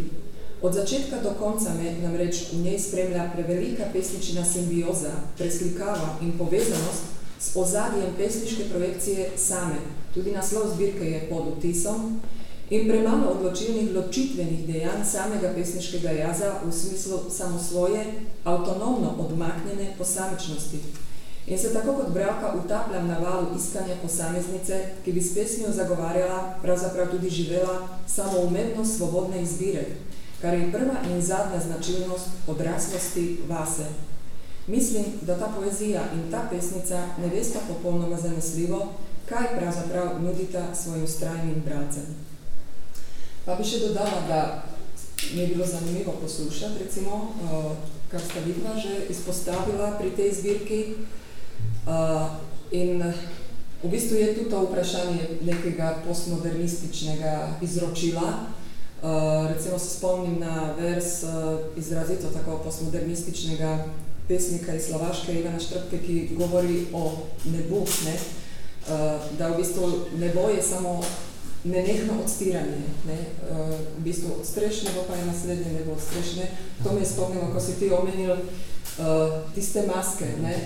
Od začetka do konca me namreč v njej spremlja prevelika pesničina simbioza, preslikava in povezanost s ozadjem pesniške projekcije same. Tudi naslov zbirke je pod vtisom in premalo odločilnih ločitvenih dejanj samega pesniškega jaza v smislu samosvoje, avtonomno odmaknjene posamičnosti. In se tako kot bralka utapljam na valu iskanja posameznice, ki bi s pesmijo zagovarjala, pravzaprav tudi živela, samoumevno svobodne izbire, kar je prva in zadnja značilnost odraslosti vase. Mislim, da ta poezija in ta pesnica ne vesta popolnoma zanesljivo, kaj pravzaprav nudita svojim strajnim bralcem. Pa bi še dodala, da mi je bilo zanimivo poslušati, recimo, kar sta vidva že izpostavila pri tej zbirki. In v bistvu je tudi to vprašanje nekega postmodernističnega izročila. Uh, recimo se spomnim na vers uh, izrazito tako postmodernističnega pesnika iz Slovaške, Ivana Štrpke, ki govori o nebu, ne? uh, da v bistvu nebo je samo nenehno odstiranje. Ne? Uh, v bistvu odstreš nebo, pa je naslednje nebo odstrešne. To mi je spomnilo, ko si ti omenil uh, tiste maske. Ne?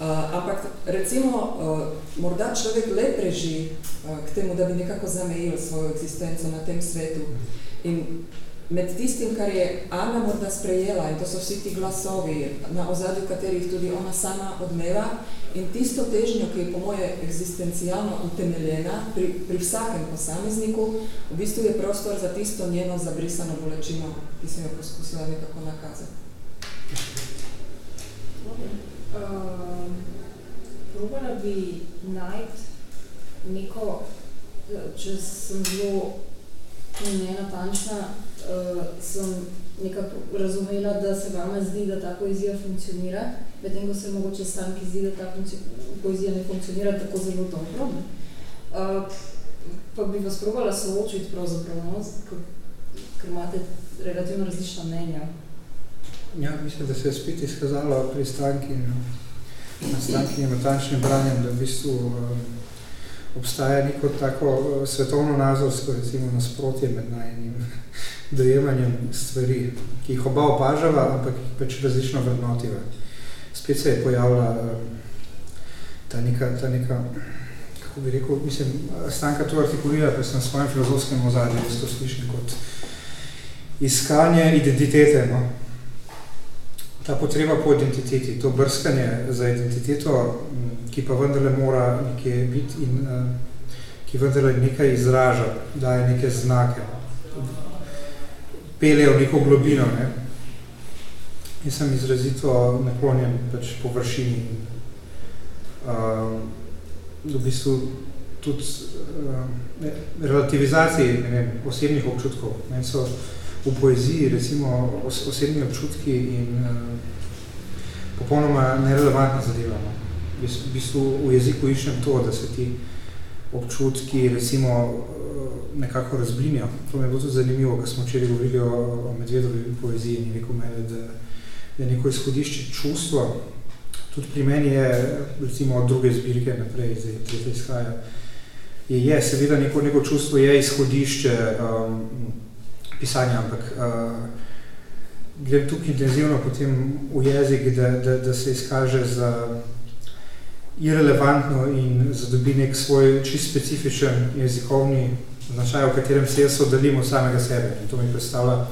Uh, ampak recimo, uh, morda človek le preži uh, k temu, da bi nekako zamejil svojo eksistenco na tem svetu. In med tistim, kar je Ana morda sprejela, in to so vsi ti glasovi, na ozadju katerih tudi ona sama odmeva, in tisto težnjo, ki je po moje eksistencialno utemeljena pri, pri vsakem posamezniku, v bistvu je prostor za tisto njeno zabrisano bolečino, ki sem jo poskusila nekako nakazati. Uh, probala bi najti neko, če sem zelo nenatančna, uh, sem nekako razumela, da se vama zdi, da ta poezija funkcionira, medtem ko se mogoče stanki zdi, da ta poezija ne funkcionira tako zelo dobro. Uh, pa bi vas probala soočiti pravzaprav, no? ker imate relativno različna mnenja. Ja, mislim, da se je spet izkazalo pri stanki, na stanki in natančnim branjem, da v bistvu um, obstaja neko tako svetovno nazorsko, recimo, nasprotje med najnim dojemanjem stvari, ki jih oba opažava, ampak jih pač različno vrednotiva. Spet se je pojavila um, ta neka, ta neka, kako bi rekel, mislim, stanka to artikulira, pa sem svojim filozofskim ozadjem, da to slišim kot iskanje identitete, no? ta potreba po identiteti, to brskanje za identiteto, ki pa vendarle mora nekje biti in uh, ki vendarle nekaj izraža, daje neke znake, pele v neko globino. Ne? In sem izrazito naklonjen pač površini. Uh, v bistvu tudi uh, ne, relativizaciji ne vem, osebnih občutkov. Ne, so, v poeziji, recimo os osebni občutki in uh, popolnoma nerelevantna zadeva. No. V bistvu v jeziku iščem to, da se ti občutki recimo uh, nekako razblinijo. To mi je bilo tudi zanimivo, ko smo včeraj govorili o, o medvedovi poeziji in rekel me, da, da je neko izhodišče čustva. Tudi pri meni je, recimo od druge zbirke naprej, zdaj tretja izhaja, je, je seveda neko, neko čustvo je izhodišče um, pisanja, ampak uh, grem tukaj intenzivno potem v jezik, da, da, da se izkaže za irrelevantno in zadobi nek svoj čist specifičen jezikovni značaj, v katerem se jaz oddalim od samega sebe. In to mi predstavlja uh,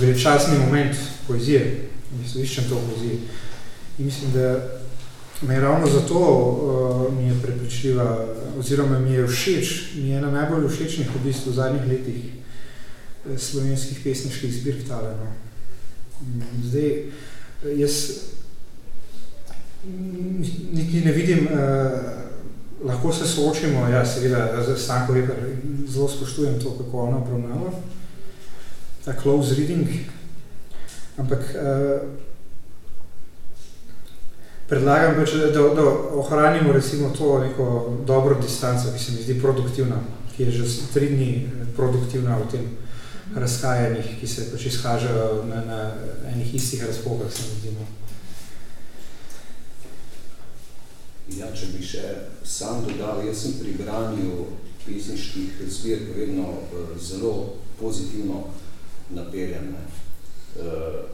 veličasni moment poezije, mislim, iščem to poezije. In mislim, da me je ravno zato uh, mi je prepričljiva, oziroma mi je všeč, mi je ena najbolj všečnih v bistvu v zadnjih letih slovenskih pesniških zbirk tale. No. Zdaj, jaz niti ne vidim, eh, lahko se soočimo, ja, seveda, za Stanko Weber zelo spoštujem to, kako ona obravnava, ta close reading, ampak eh, predlagam pač, da, da ohranimo recimo to neko dobro distanco, ki se mi zdi produktivna, ki je že tri dni produktivna v tem razkajanjih, ki se pač izkažajo na, na enih istih razpogah, se mi zdi. No. Ja, če bi še sam dodal, jaz sem pri branju pesniških zbirk vedno uh, zelo pozitivno napeljen. Uh,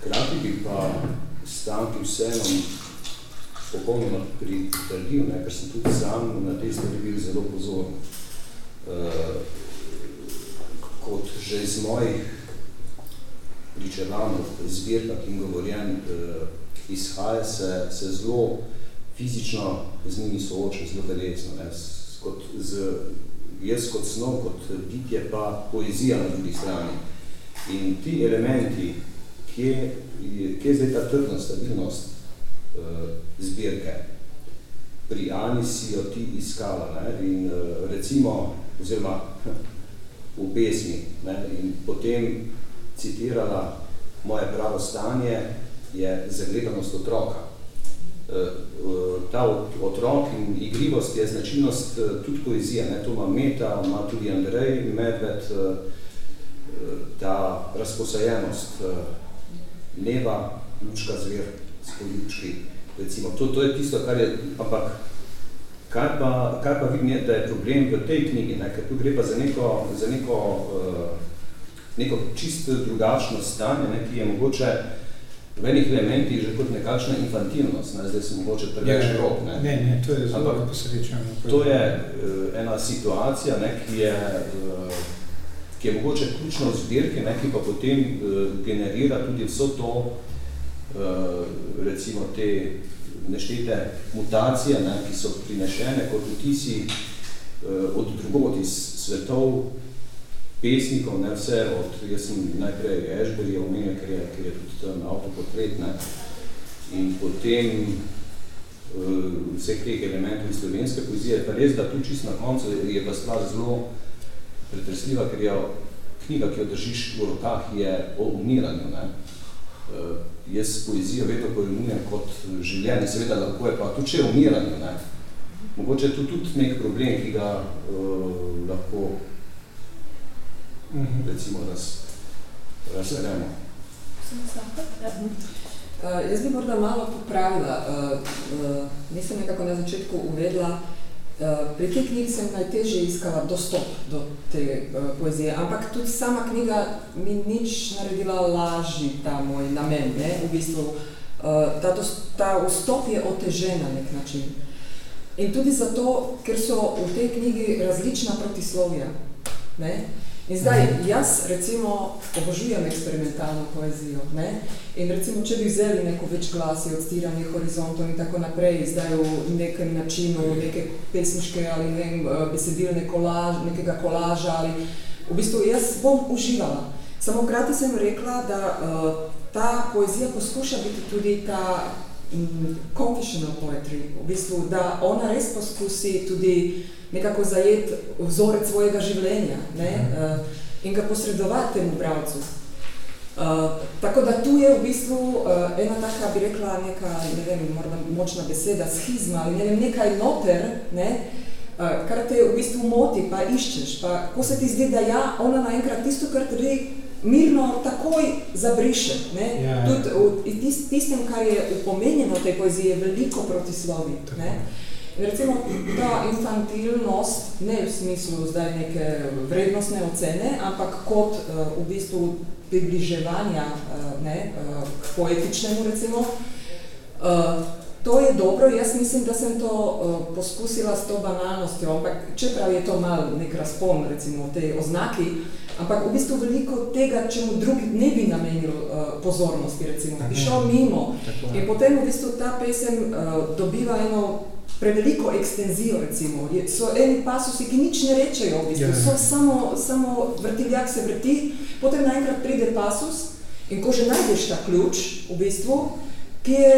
hkrati bi pa stanki vseeno popolnoma pritrdil, ker sem tudi sam na te stvari bil zelo pozoren. Uh, že iz mojih pričevanj, zbirkah in govorjen izhaja, se, se zelo fizično z njimi sooča, zelo telesno. Ne? Kot z, jaz kot snov, kot bitje, pa poezija na drugi strani. In ti elementi, kje, kje je zdaj ta trdnost, stabilnost uh, zbirke, pri Ani si jo ti iskala ne? in uh, recimo, oziroma v pesmi ne? in potem citirala moje pravo stanje, je zagledanost otroka. Ta otrok in igrivost je značilnost e, tudi poezije. Ne? To ima Meta, ima tudi Andrej Medved, ta razposajenost leva, lučka zver s poljučki. Recimo, to, to je tisto, kar je, ampak kar pa, kar pa vidim, da je problem v tej knjigi, ne? ker tu gre pa za neko, za neko, neko čisto drugačno stanje, ne? ki je mogoče v enih elementih že kot nekakšna infantilnost, ne? zdaj se mogoče preveč ja, rok. Ne? ne, ne, to je zelo posrečeno. To je uh, ena situacija, ne? ki je uh, ki je mogoče ključno v zbirki, ne, ki pa potem uh, generira tudi vso to, uh, recimo te neštete mutacije, ne, ki so prinešene kot vtisi uh, od drugod iz svetov, pesnikov, ne, vse od, jaz sem najprej Ashbury omenil, ker je, ker je tudi tam avtopotret, ne, in potem uh, vseh teh elementov iz slovenske poezije, pa res, da tu čisto na koncu je pa stvar zelo pretresljiva, ker je knjiga, ki jo držiš v rokah, je o umiranju. Ne? Uh, jaz poezijo vedno pojmujem kot življenje, seveda lahko je pa tudi če je umiranju. Ne? Mogoče je to tudi nek problem, ki ga uh, lahko mhm. recimo raz, razveremo. Uh, jaz bi morda malo popravila. Uh, uh, nisem nekako na začetku uvedla, Eh, pri tej knjigi sem najtežje iskala dostop do te uh, poezije, ampak tudi sama knjiga mi nič naredila lažji ta moj namen. Ne? V bistvu, uh, ta, ta vstop je otežen na nek način. In tudi zato, ker so v tej knjigi različna protislovja. Ne? In zdaj, jaz recimo obožujem eksperimentalno poezijo. Ne? In recimo, če bi vzeli neko več glasi, odstiranje horizontov in tako naprej, zdaj v nekem načinu, neke pesniške ali ne vem, eh, besedilne kolaž, nekega kolaža ali v bistvu jaz bom uživala. Samo krati sem rekla, da uh, ta poezija poskuša biti tudi ta confessional poetry, v bistvu, da ona res poskusi tudi nekako zajeti vzorec svojega življenja ne? uh, in ga posredovati temu bravcu. Uh, tako da tu je v bistvu uh, ena taka, bi rekla, neka, ne vem, morda močna beseda, schizma ali ne vem, nekaj noter, ne? uh, kar te v bistvu moti, pa iščeš, pa ko se ti zdi, da ja, ona naenkrat tisto, kar te mirno takoj zabriše. Ne? Ja, ja. Tudi v tistem, kar je upomenjeno v tej poeziji, je veliko protislovi. Ne? Recimo ta infantilnost, ne v smislu zdaj neke vrednostne ocene, ampak kot uh, v bistvu približevanja uh, ne, uh, k poetičnemu recimo, uh, to je dobro, jaz mislim, da sem to uh, poskusila s to banalnostjo, ampak čeprav je to mal nek razpon recimo te oznaki, ampak v bistvu veliko tega, čemu drugi ne bi namenil uh, pozornosti recimo, bi šel mimo in potem v bistvu ta pesem uh, dobiva eno preveliko ekstenzijo, recimo. So eni pasusi, ki nič ne rečejo, v bistvu. Ja. so samo, samo vrtiljak se vrti, potem naenkrat pride pasus in ko že najdeš ta ključ, v bistvu, ki je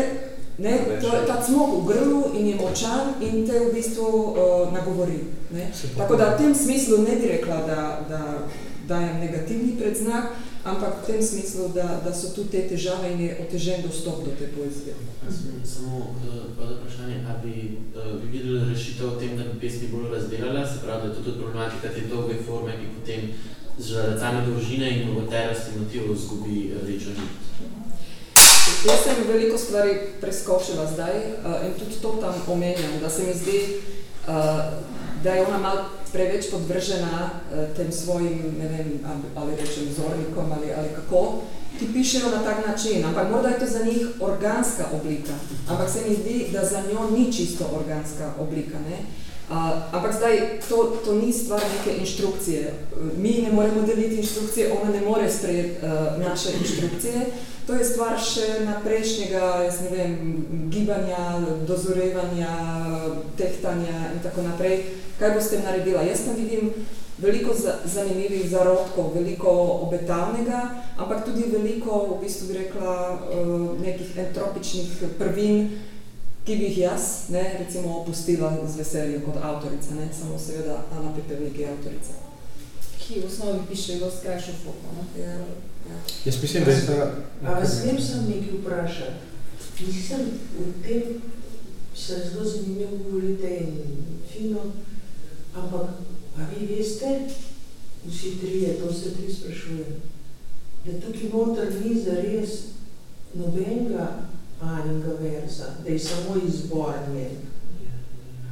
ne, to, ta cmok v grlu in je močan in te v bistvu uh, nagovori. Ne. Tako da v tem smislu ne bi rekla, da, da dajem negativni predznak, ampak v tem smislu, da, da so tu te težave in je otežen dostop do te poezije. Samo uh, vprašanje, a bi uh, videli rešitev o tem, da bi pesmi bolj razdelala, se pravi, da je to tudi problematika te dolge forme, ki potem z same dolžine in mnogoterosti motivov zgubi rečo nit. Jaz sem veliko stvari preskočila zdaj uh, in tudi to tam omenjam, da se mi zdi, uh, da je ona malo preveč podvržena uh, tem svojim, ne vem, ali rečem, zornikom ali, ali kako, ki pišejo na tak način, ampak morda je to za njih organska oblika, ampak se mi zdi, da za njo ni čisto organska oblika. Ne? Uh, ampak zdaj, to, to ni stvar neke inštrukcije. Mi ne moremo deliti inštrukcije, ona ne more sprejeti uh, naše inštrukcije. To je stvar še naprejšnjega, ne vem, gibanja, dozorevanja, tehtanja in tako naprej. Kaj boste naredila? Jaz tam vidim veliko zanimivih zarodkov, veliko obetavnega, ampak tudi veliko, v bistvu bi rekla, uh, nekih entropičnih prvin, ki bi jih jaz, ne, recimo, opustila z veseljem kot avtorica, ne, samo seveda Ana Pepevnik je avtorica. Ki v osnovi piše dosti krajšo foto, ne? Ja, ja. Jaz mislim, da je ta... A vas vem sem nekaj vprašal. Mislim, v tem se zelo zanimivo govorite in fino, ampak a vi veste, vsi trije, to se tri sprašujem, da tukaj noter ni zares nobenega Aninga verza, da je samo izbor njen.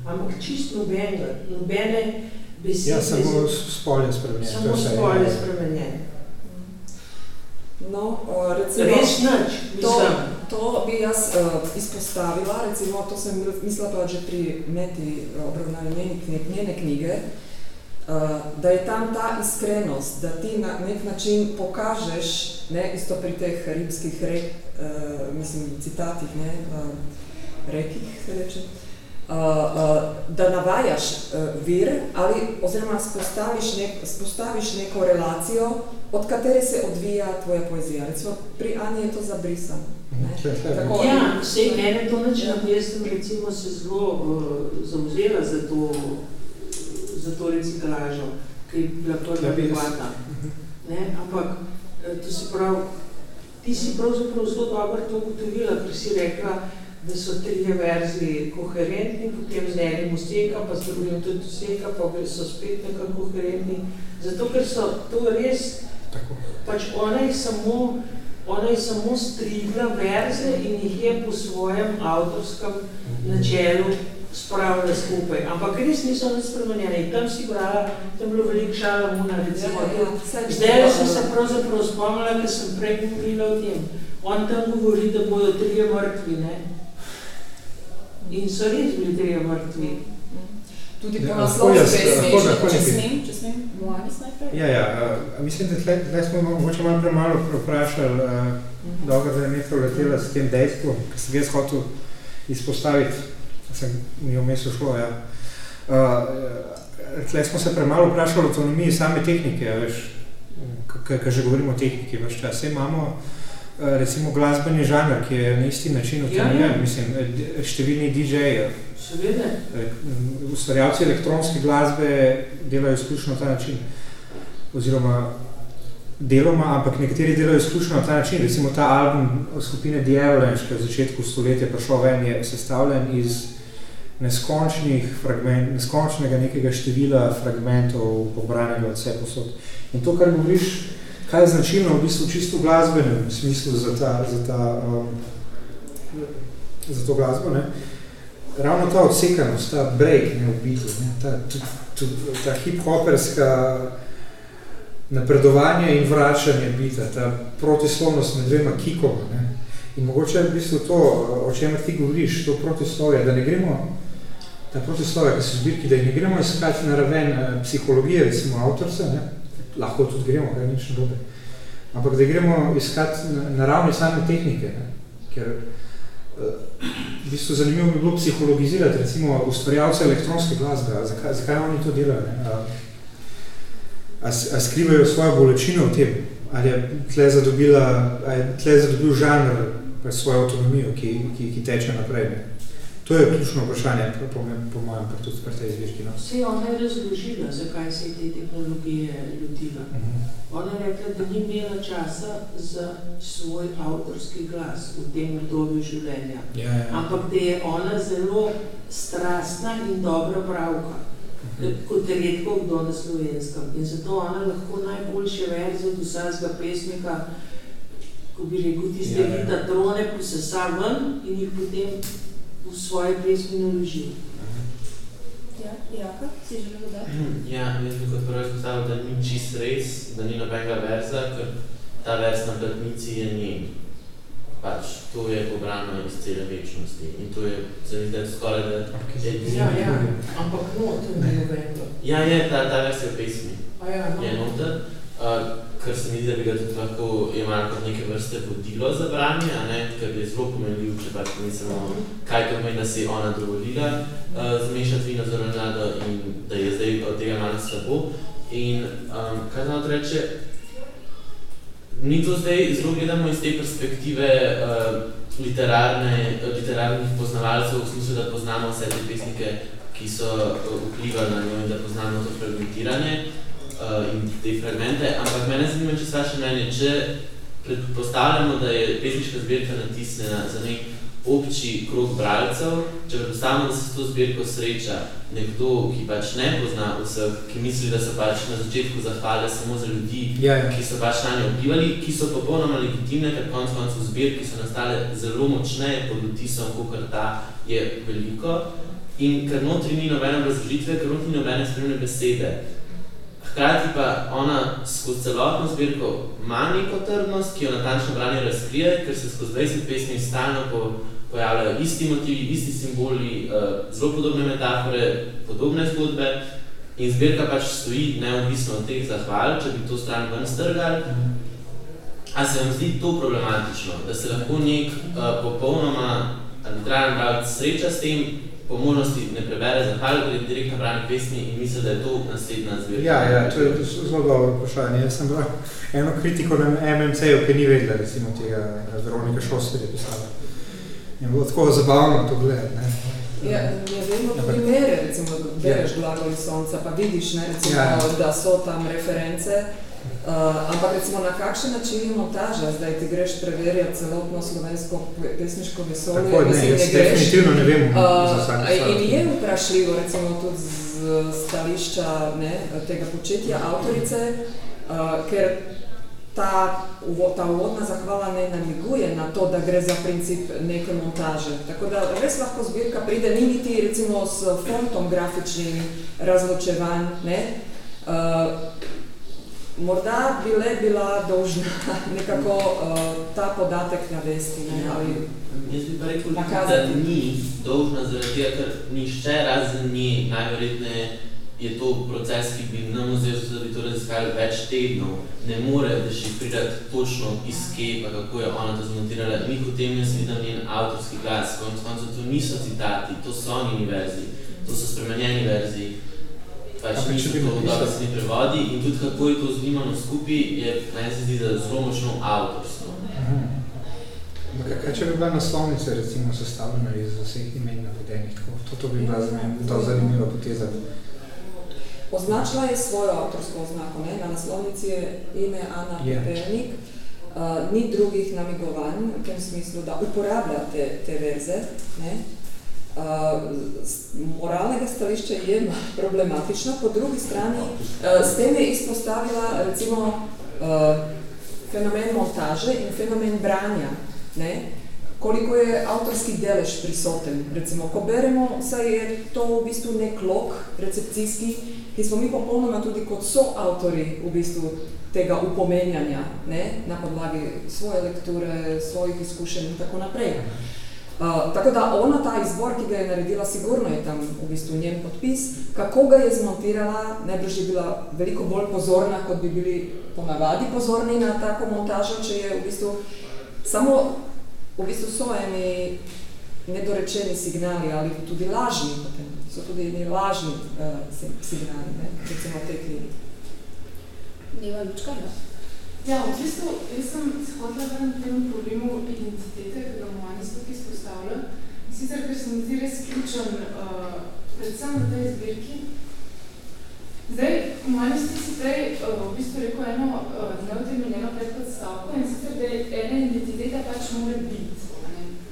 Ampak čist nobenega, nobene besede. Ja, samo spol je spremenjen. Samo spol je spremenjen. No, uh, recimo, Res nič, to, mislim. to bi jaz uh, izpostavila, recimo, to sem mislila pa že pri Meti obravnavi njene, njene knjige, uh, da je tam ta iskrenost, da ti na nek način pokažeš, ne, isto pri teh ribskih rek, uh, mislim, citatih, ne, uh, rekih se reče, uh, uh, da navajaš uh, vir ali oziroma spostaviš, nek, spostaviš neko relacijo, od katere se odvija tvoja poezija. Recimo, pri Ani je to zabrisano. Ne? Tako, ja, vse mene to način, jaz sem recimo se zelo uh, zauzela za to, za to reciklažo, ki je bila prva debata. Ne, ampak, to se pravi, ti si pravzaprav zelo dobro to ugotovila, ker si rekla, da so trije verzi koherentni, potem z enim useka, pa z drugim tudi useka, pa so spet nekako koherentni. Zato, ker so to res, Tako. pač ona je samo, ona je samo strigla verze in jih je po svojem avtorskem načelu spravila skupaj. Ampak res niso nič spremenjene. Tam si brala, tam bilo veliko šala muna, recimo. Ja, ja, Zdaj sem se pravzaprav spomnila, ker sem prej govorila o tem. On tam govori, da bodo trije mrtvi, ne? In so res bili trije mrtvi. Tudi Ja, po naslovu pesmi, lahko- če- smem, Če smem, Moanis najprej? Ja, ja, uh, mislim, da tle, tle smo mogoče malo premalo vprašali, uh, dobro, da je nekaj letela s tem dejstvom, ki sem jaz hotel izpostaviti, sem mi vmes šlo, ja. Uh, tle smo se premalo vprašali o autonomiji same tehnike, a veš, ker že govorimo o tehniki več čas. Saj imamo uh, recimo glasbeni žanr, ki je na isti način avtonomijen, Ja, ja. mislim, eh, številni DJ-ji, Seveda. ustvarjalci elektronske glasbe delajo izključno na ta način. Oziroma deloma, ampak nekateri delajo izključno na ta način. Recimo ta album skupine The Avalanche, ki je v začetku stoletja prišel ven, je sestavljen iz neskončnih fragment, neskončnega nekega števila fragmentov pobranega od vse posod. In to, kar govoriš, kaj je značilno v bistvu čisto v glasbenem smislu za, ta, za, ta, um, za to glasbo, ne? ravno ta odsekanost, ta break ne, v bitu, ne, ta, tu, tu, ta hip-hoperska napredovanje in vračanje bita, ta protislovnost med dvema kikoma. Ne. In mogoče je v bistvu to, o čemer ti govoriš, to protislovje, da ne gremo, ta protislovje, ki so zbirki, da ne gremo iskati na raven eh, psihologije, recimo avtorca, ne, lahko tudi gremo, kaj nič dobe, ampak da gremo iskati na, na ravni same tehnike, ne, ker eh, v bistvu zanimivo bi bilo psihologizirati recimo ustvarjalce elektronske glasbe, zakaj, zakaj oni to delajo, ne? A, a, a skrivajo svojo bolečino v tem, ali je tle zadobila, a je tle zadobil žanr pa svojo avtonomijo, ki, ki, ki teče naprej. Ne? To je ključno vprašanje, po, po, mojem, pa tudi pri tej zbirki. No? Vse ona je razložila, zakaj se je te tehnologije lotila. Ona je rekla, da ni imela časa za svoj avtorski glas v tem obdobju življenja. Ja, ja. Ampak da je ona zelo strastna in dobra pravka, kot redko kdo na slovenskem. In zato ona lahko najboljše verze od vsakega pesnika, ko bi rekel, tiste Ja, ja. ja, ja. trone posesa ven in jih potem v svoje pesmi naloži. Ja, Jaka, si želel dodati? Ja, jaz bi kot prvo izpostavil, da ni čist res, da ni nobenega verza, ker ta vers na platnici je njen. pač to je pobrano iz cele večnosti in to je, se mi zdi, skoraj da edini. Ja, ja, ampak no, to je novembr. Ja, je, ta, ta versija pesmi A ja, no. je noter, uh, kar se mi zdi, da bi ga tudi lahko imel kot neke vrste vodilo za branje, ne, ker je zelo pomenljiv, če pač mislimo, kaj to pomeni, da si ona dovolila uh, zmešati vino z oranžado in da je zdaj od tega malo slabo. In um, kaj znamo reče, mi to zdaj zelo gledamo iz te perspektive uh, literarne, literarnih poznavalcev, v smislu, da poznamo vse te pesnike, ki so vplivali na njo in da poznamo to fragmentiranje uh, in te fragmente, ampak mene zanima, če vaše mnenje, če predpostavljamo, da je pesniška zbirka natisnjena za nek obči krog bralcev, če predpostavljamo, da se s to zbirko sreča nekdo, ki pač ne pozna vseh, ki misli, da so pač na začetku zahvale samo za ljudi, Ja, ja. ki so pač na njo vplivali, ki so popolnoma legitimne, ker konc koncev zbirki so nastale zelo močneje pod vtisom, kakor ta je veliko. In ker notri ni nobene razložitve, ker notri ni nobene spremne besede. Hkrati pa ona skozi celotno zbirko ima neko trdnost, ki jo natančno branje razkrije, ker se skozi 20 pesmi stalno po, pojavljajo isti motivi, isti simboli, uh, zelo podobne metafore, podobne zgodbe in zbirka pač stoji neodvisno od teh zahval, če bi to stran ven strgali. A se vam zdi to problematično, da se lahko nek uh, popolnoma arbitraren bralec sreča s tem, po možnosti ne prebere zahval, ker je direktno branje pesmi in misli, da je to naslednja zbirka? Ja, ja, to je zelo dobro vprašanje. Jaz sem bral eno kritiko na MMC-ju, ki ni vedela, recimo tega Veronika Šoster je pisala. In bilo tako zabavno to gledati, ne. Ja, ja vemo Ja, primere, recimo, da bereš glagol iz sonca, pa vidiš, ne, recimo, Ja. da so tam reference, uh, ampak recimo na kakšen način je montaža, zdaj ti greš preverjati celotno slovensko pe- pesniško vesolje, Tako, ne, mislim, jaz ne greš. definitivno ne vem za Uh, vsak in je vprašljivo, recimo tudi z stališča ne, tega početja avtorice, uh, ker ta, uvo- ta uvodna zahvala ne namiguje na to, da gre za princip neke montaže. Tako da res lahko zbirka pride, ni niti recimo s fontom grafičnim razločevanj, ne. Uh, morda bi le bila dolžna nekako uh, ta podatek navesti, ne, ali Jaz bi pa rekel, nakazati. da ni dolžna zaradi tega, ker nišče razen nje, najverjetneje je to proces, ki bi na muzeju, da bi to raziskali več tednov, ne more dešifrirati točno iz kje, pa kako je ona to zmontirala. Mi v tem jaz vidim njen avtorski glas, konec koncev to niso citati, to so njeni verziji, to so spremenjeni verziji. Pač Ampak če niso to napisal- dobesedni prevodi in tudi kako je to zlimano skupaj, je meni se zdi, da zelo močno avtorstvo. Mhm. Ampak Kaj, če bi bila naslovnica recimo sestavljena iz vseh imen navedenih, tako, to, to bi bila za mene dosti zanimiva poteza. Označila je svojo avtorsko oznako, ne? na naslovnici je ime Ana Je. Pepernik, uh, ni drugih namigovanj v tem smislu, da uporablja te, te verze. Ne? Uh, moralnega stališča je problematična, po drugi strani uh, s tem je izpostavila recimo uh, fenomen montaže in fenomen branja. Ne? koliko je avtorski delež prisoten. Recimo, ko beremo, saj je to v bistvu nek lok recepcijski, ki smo mi popolnoma tudi kot soavtori v bistvu tega upomenjanja, ne, na podlagi svoje lekture, svojih izkušenj in tako naprej. Uh, tako da ona, ta izbor, ki ga je naredila, sigurno je tam v bistvu njen podpis. Kako ga je zmontirala, najbrž je bila veliko bolj pozorna, kot bi bili ponavadi pozorni na tako montažo, če je v bistvu samo v bistvu so eni nedorečeni signali ali tudi lažni potem. So tudi eni lažni uh, signali, ne, recimo te knjige. Neva Lučka, ja. Ja, v bistvu, jaz sem se hotela vrniti temu problemu identitete, ki ga Moanis tukaj izpostavlja. Sicer, ker se mi zdi res ključen, uh, predvsem v tej zbirki. Zdaj, Moanis ti si prej uh, v bistvu rekel eno uh, neutemeljeno predpostavko in sicer, da ena identiteta pač mora biti.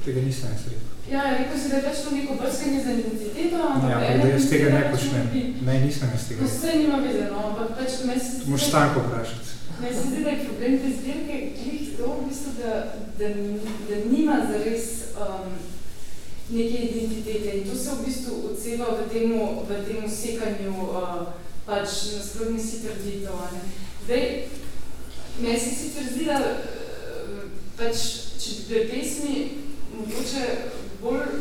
Tega nisem jaz rekel. Ja, rekel si, da je pač to neko brskanje za identiteto, ampak Ja, da jaz tega ne pač počnem. Ne, nisem jaz tega vse nima veze, no, ampak pač moraš Stanko vprašati. Meni se zdi, da je problem te zbirke glih to, v bistvu, da, da, da nima zares um, neke identitete in to se v bistvu odseva v temu, v temu sekanju uh, pač nasprotnih si trditev. ne. Zdaj, meni se sicer zdi, da uh, pač če bi pri pesmi mogoče bolj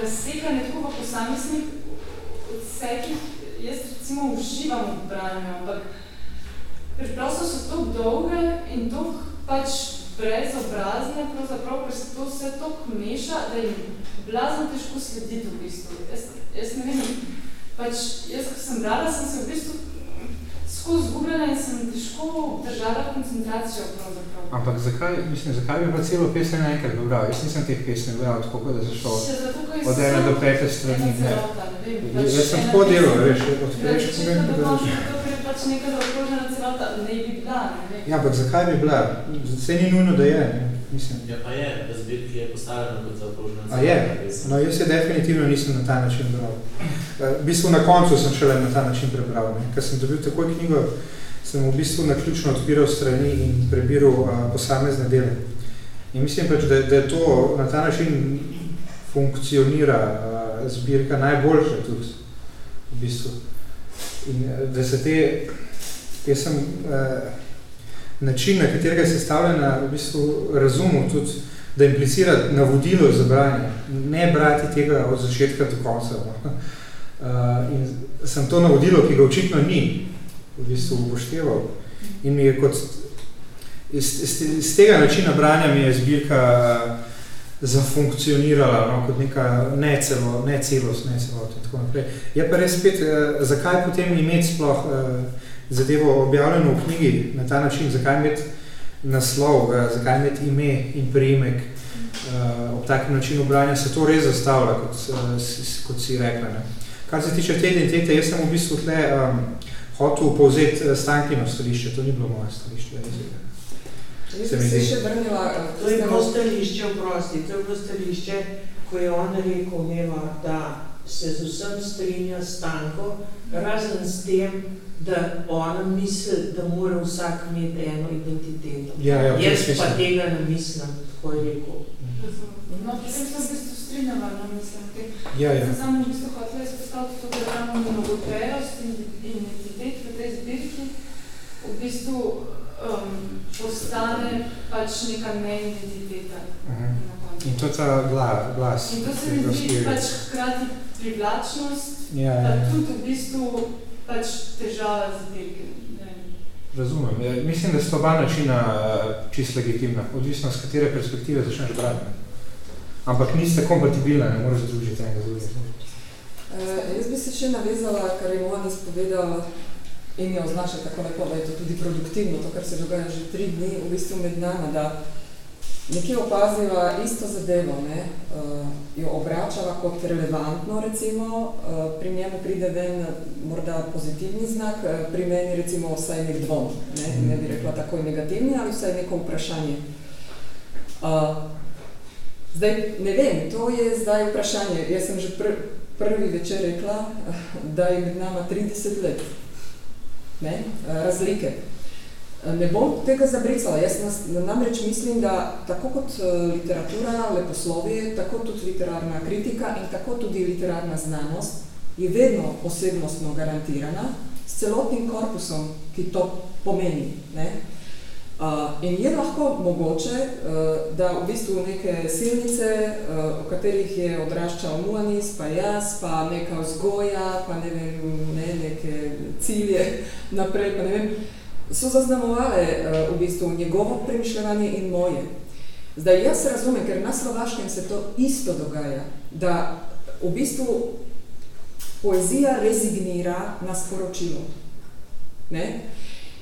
razsekane tako v posameznih odsekih, jaz recimo uživam v branju, ampak preprosto so tako dolge in tako pač brezobrazne, pravzaprav, ker se to vse tako meša, da jim blazno težko slediti v bistvu. Jaz, jaz ne vem, pač jaz, ko sem brala, sem se v bistvu skozi zgubljena in sem težko držala koncentracijo pravzaprav. Ampak zakaj, mislim, zakaj bi pa celo pesem naenkrat bral? Jaz nisem teh pesem bral tako, da zašel od ene do pete strani. Ne. Pač jaz sem tako delal, veš, od prejšnjih da je pač neka zaokrožena celota, ne bi bila, ne. Ja, ampak zakaj bi bila? Vse ni nujno, da je, ne. Mislim. Ja, pa je, v zbirki je postavljena kot zaokrožena celota. A je? No, jaz se definitivno nisem na ta način bral. V bistvu na koncu sem šele na ta način prebral, ne. Ker sem dobil takoj knjigo, sem v bistvu naključno odpiral strani in prebiral a, posamezne dele. In mislim pač, da, da je to na ta način funkcionira a, zbirka najboljše tudi, v bistvu. In da se te, jaz sem a, način, na katerega je sestavljena, v bistvu razumel tudi, da implicira navodilo za branje, ne brati tega od začetka do konca. No. Uh, in sem to navodilo, ki ga očitno ni, v bistvu upošteval. In mi je kot, iz, iz, iz tega načina branja mi je zbirka zafunkcionirala, no, kot neka necelo, necelost, necelot in tako naprej. Je pa res spet, eh, zakaj potem imeti sploh eh, zadevo objavljeno v knjigi na ta način, zakaj imeti naslov, eh, zakaj imeti ime in priimek eh, ob takem načinu branja, se to res zastavlja, kot, eh, kot si rekla. Ne. Kar se tiče te identitete, jaz sem v bistvu tle um, hotel povzeti uh, stankino stališče, to ni bilo moje stališče. Se mi zdi. še vrnila, to je bilo stališče, oprosti, to je bilo stališče, ko je on rekel, Neva, da se z vsem strinja stanko, razen s tem, da ona misli, da mora vsak imeti eno identiteto. Ja, ja, Jaz pa tega ne mislim, tako je rekel. No, potem sem v bistvu strinjala, no, mislim, te. Ja, ja. Sem samo v bistvu hotela izpostaviti to, da imamo mnogotejost in identitet v tej zbirki, v bistvu um, postane pač neka neidentiteta. -huh. In to je ta gla, glas. In to se mi zdi pač hkrati privlačnost, ja, ja, pa ja. tudi v bistvu pač težava zbirke. Razumem. Ja, mislim, da so oba načina čist legitimna, odvisno z katere perspektive začneš brati. Ampak niste kompatibilna, ne moreš združiti enega z drugim. Uh, jaz bi se še navezala, kar je Mohan izpovedal in je označila tako lepo, da je to tudi produktivno, to, kar se dogaja že tri dni v bistvu med nama, da nekje opaziva isto zadevo, ne, uh, jo obračava kot relevantno, recimo, uh, pri njemu pride ven morda pozitivni znak, uh, pri meni recimo vsaj nek dvom, ne, ne bi rekla takoj negativni, ali vsaj neko vprašanje. Uh, zdaj, ne vem, to je zdaj vprašanje, jaz sem že pr prvi večer rekla, da je med nama 30 let, ne, razlike. Ne bom tega zabricala, jaz namreč mislim, da tako kot literatura, leposlovje, tako tudi literarna kritika in tako tudi literarna znanost je vedno osebnostno garantirana s celotnim korpusom, ki to pomeni. Ne? Uh, in je lahko mogoče, uh, da v bistvu neke silnice, uh, v katerih je odraščal Muanis, pa jaz, pa neka vzgoja, pa ne vem, ne, neke cilje naprej, pa ne vem, so zaznamovale uh, v bistvu njegovo premišljevanje in moje. Zdaj, jaz razumem, ker na Slovaškem se to isto dogaja, da v bistvu poezija rezignira na sporočilo. Ne?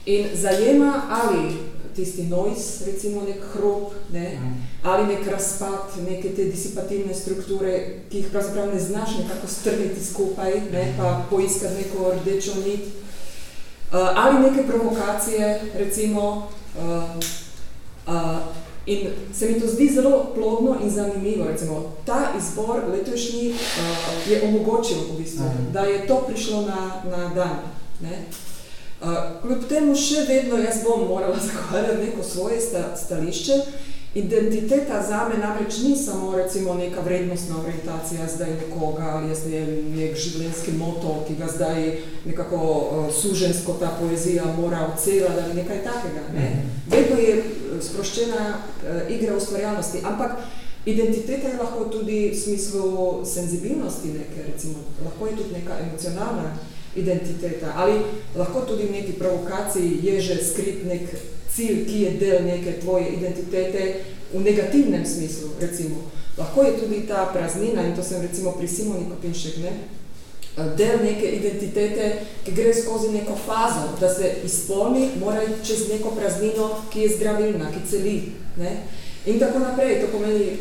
In zajema ali tisti noise, recimo nek hrop, ne? ali nek razpad, neke te disipativne strukture, ki jih pravzaprav ne znaš nekako strniti skupaj, ne? pa poiskati neko rdečo nit, Uh, ali neke provokacije, recimo, uh, uh, in se mi to zdi zelo plodno in zanimivo, recimo, ta izbor letošnji uh, je omogočil v bistvu, uh. da je to prišlo na, na dan. Ne? Uh, kljub temu še vedno jaz bom morala zahvaljati neko svoje sta, stališče Identiteta zame namreč ni samo recimo neka vrednostna orientacija zdaj nekoga ali jaz ne nek življenjski moto, ki ga zdaj nekako uh, sužensko ta poezija mora ocelati ali nekaj takega. Ne? Mhm. Vedno je sproščena uh, igra ustvarjalnosti, ampak identiteta je lahko tudi v smislu senzibilnosti neke, recimo, lahko je tudi neka emocionalna identiteta ali lahko tudi v neki provokaciji je že skrit nek cilj, ki je del neke tvoje identitete v negativnem smislu, recimo. Lahko je tudi ta praznina, in to sem recimo pri Simoni Kopinšek, ne? del neke identitete, ki gre skozi neko fazo, da se izpolni, mora čez neko praznino, ki je zdravilna, ki celi. Ne? In tako naprej, to pomeni,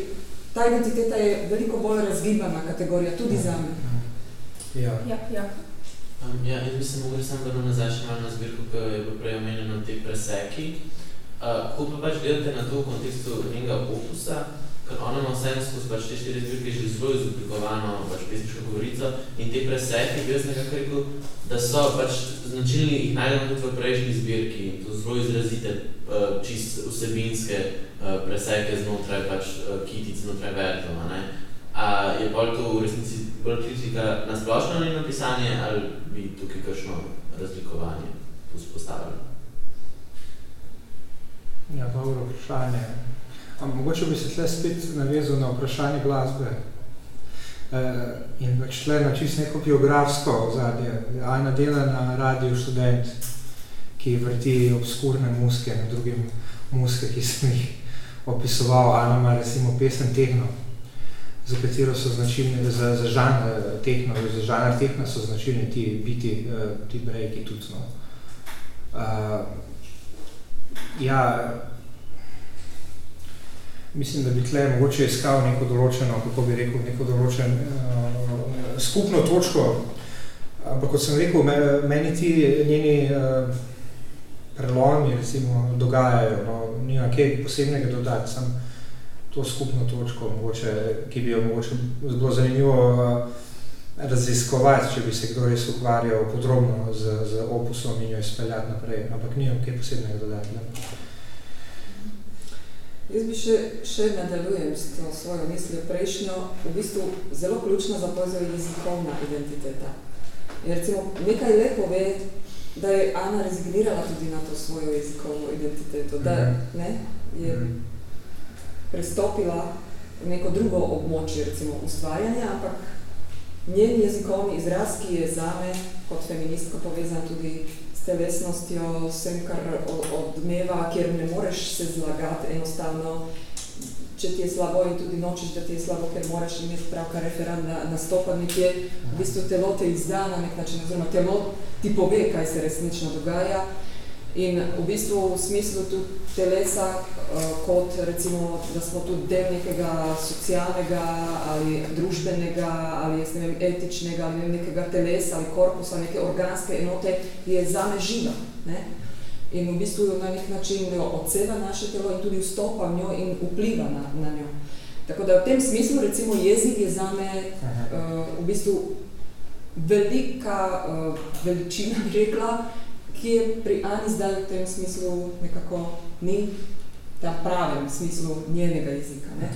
ta identiteta je veliko bolj razgibana kategorija, tudi za me. Ja. Ja, ja. Um, ja, jaz bi se mogli samo vrnil nazaj še malo na zbirko, ki je bilo prej omenjeno te preseki. Uh, ko pa pač gledate na to v kontekstu njega opusa, ker ona ima vse skozi pač te štiri zbirke že zelo izoblikovano pač pesniško govorico in te preseki, bi jaz nekako rekel, da so pač značilni, jih najdemo tudi v prejšnji zbirki, to zelo izrazite uh, čist vsebinske uh, preseke znotraj pač uh, kitic, znotraj vertov, ne? A je bolj to v resnici bolj kritika na splošno njeno pisanje ali bi tukaj kakšno razlikovanje vzpostavili? Ja, dobro vprašanje. A, mogoče bi se tle spet navezal na vprašanje glasbe e, in pač tle na čist neko biografsko ozadje. Ajna dela na radiju študent, ki vrti obskurne muske, na drugim muske, ki sem jih opisoval. Ajna ima recimo pesem Tehno, za katero so značilni, za, za žanr tehno, za žanr tehna so značilni ti biti, uh, ti breaki tudi. No. Uh, ja, mislim, da bi tle mogoče iskal neko določeno, kako bi rekel, neko določen uh, skupno točko, ampak kot sem rekel, meni ti njeni uh, prelomi recimo dogajajo, no, nima kaj posebnega dodati, sem to skupno točko, mogoče, ki bi jo mogoče zelo zanimivo eh, raziskovati, če bi se kdo res ukvarjal podrobno z, z opusom in jo izpeljati naprej, ampak nimam kaj posebnega dodati. Ne? Jaz bi še, še nadaljujem s to svojo mislijo prejšnjo, v bistvu zelo ključna za poezijo jezikovna identiteta. In recimo, nekaj lepo ve, da je Ana rezignirala tudi na to svojo jezikovno identiteto, da -hmm. ne, je mm -hmm prestopila v neko drugo območje, recimo ustvarjanja, ampak njen jezikovni izraz, ki je zame kot feministko povezan tudi s telesnostjo, vsem, kar odmeva, kjer ne moreš se zlagati enostavno, če ti je slabo in tudi nočiš, da ti je slabo, ker moraš imeti pravka referat na, nastopa nekje, v bistvu telo te izda na nek način, oziroma telo ti pove, kaj se resnično dogaja, In v bistvu v smislu tudi telesa, uh, kot recimo, da smo tudi del nekega socialnega ali družbenega ali jaz ne vem, etičnega ali nekega telesa ali korpusa, neke organske enote, je zame živa. Ne? In v bistvu na nek način odseva naše telo in tudi vstopa v njo in vpliva na, na njo. Tako da v tem smislu recimo jezik je zame uh, v bistvu velika uh, veličina, bi rekla, ki je pri Ani zdaj v tem smislu nekako ni ta pravem smislu njenega jezika. Ne?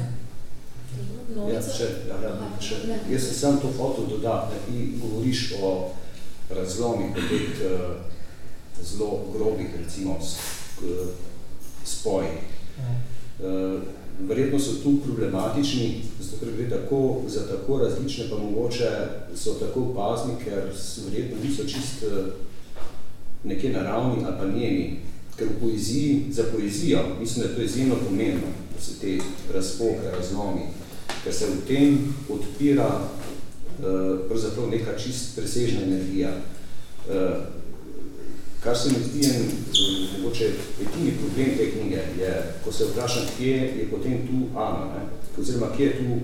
No, ja, če, ja, ja, če, jaz sem sam to foto dodal, ne, ti govoriš o razlomih, o teh uh, zelo grobih, recimo, spoji. Uh, verjetno so tu problematični, zato ker gre tako, za tako različne, pa mogoče so tako opazni, ker verjetno niso čist uh, nekje naravni ali pa njeni. Ker v poeziji, za poezijo, mislim, da je to izjemno pomembno, da se te razpoke, razlomi, ker se v tem odpira uh, pravzaprav neka čist presežna energija. Uh, kar se mi zdi en, mogoče, etini problem te knjige je, ko se vprašam, kje je potem tu Ana, ne? oziroma kje je tu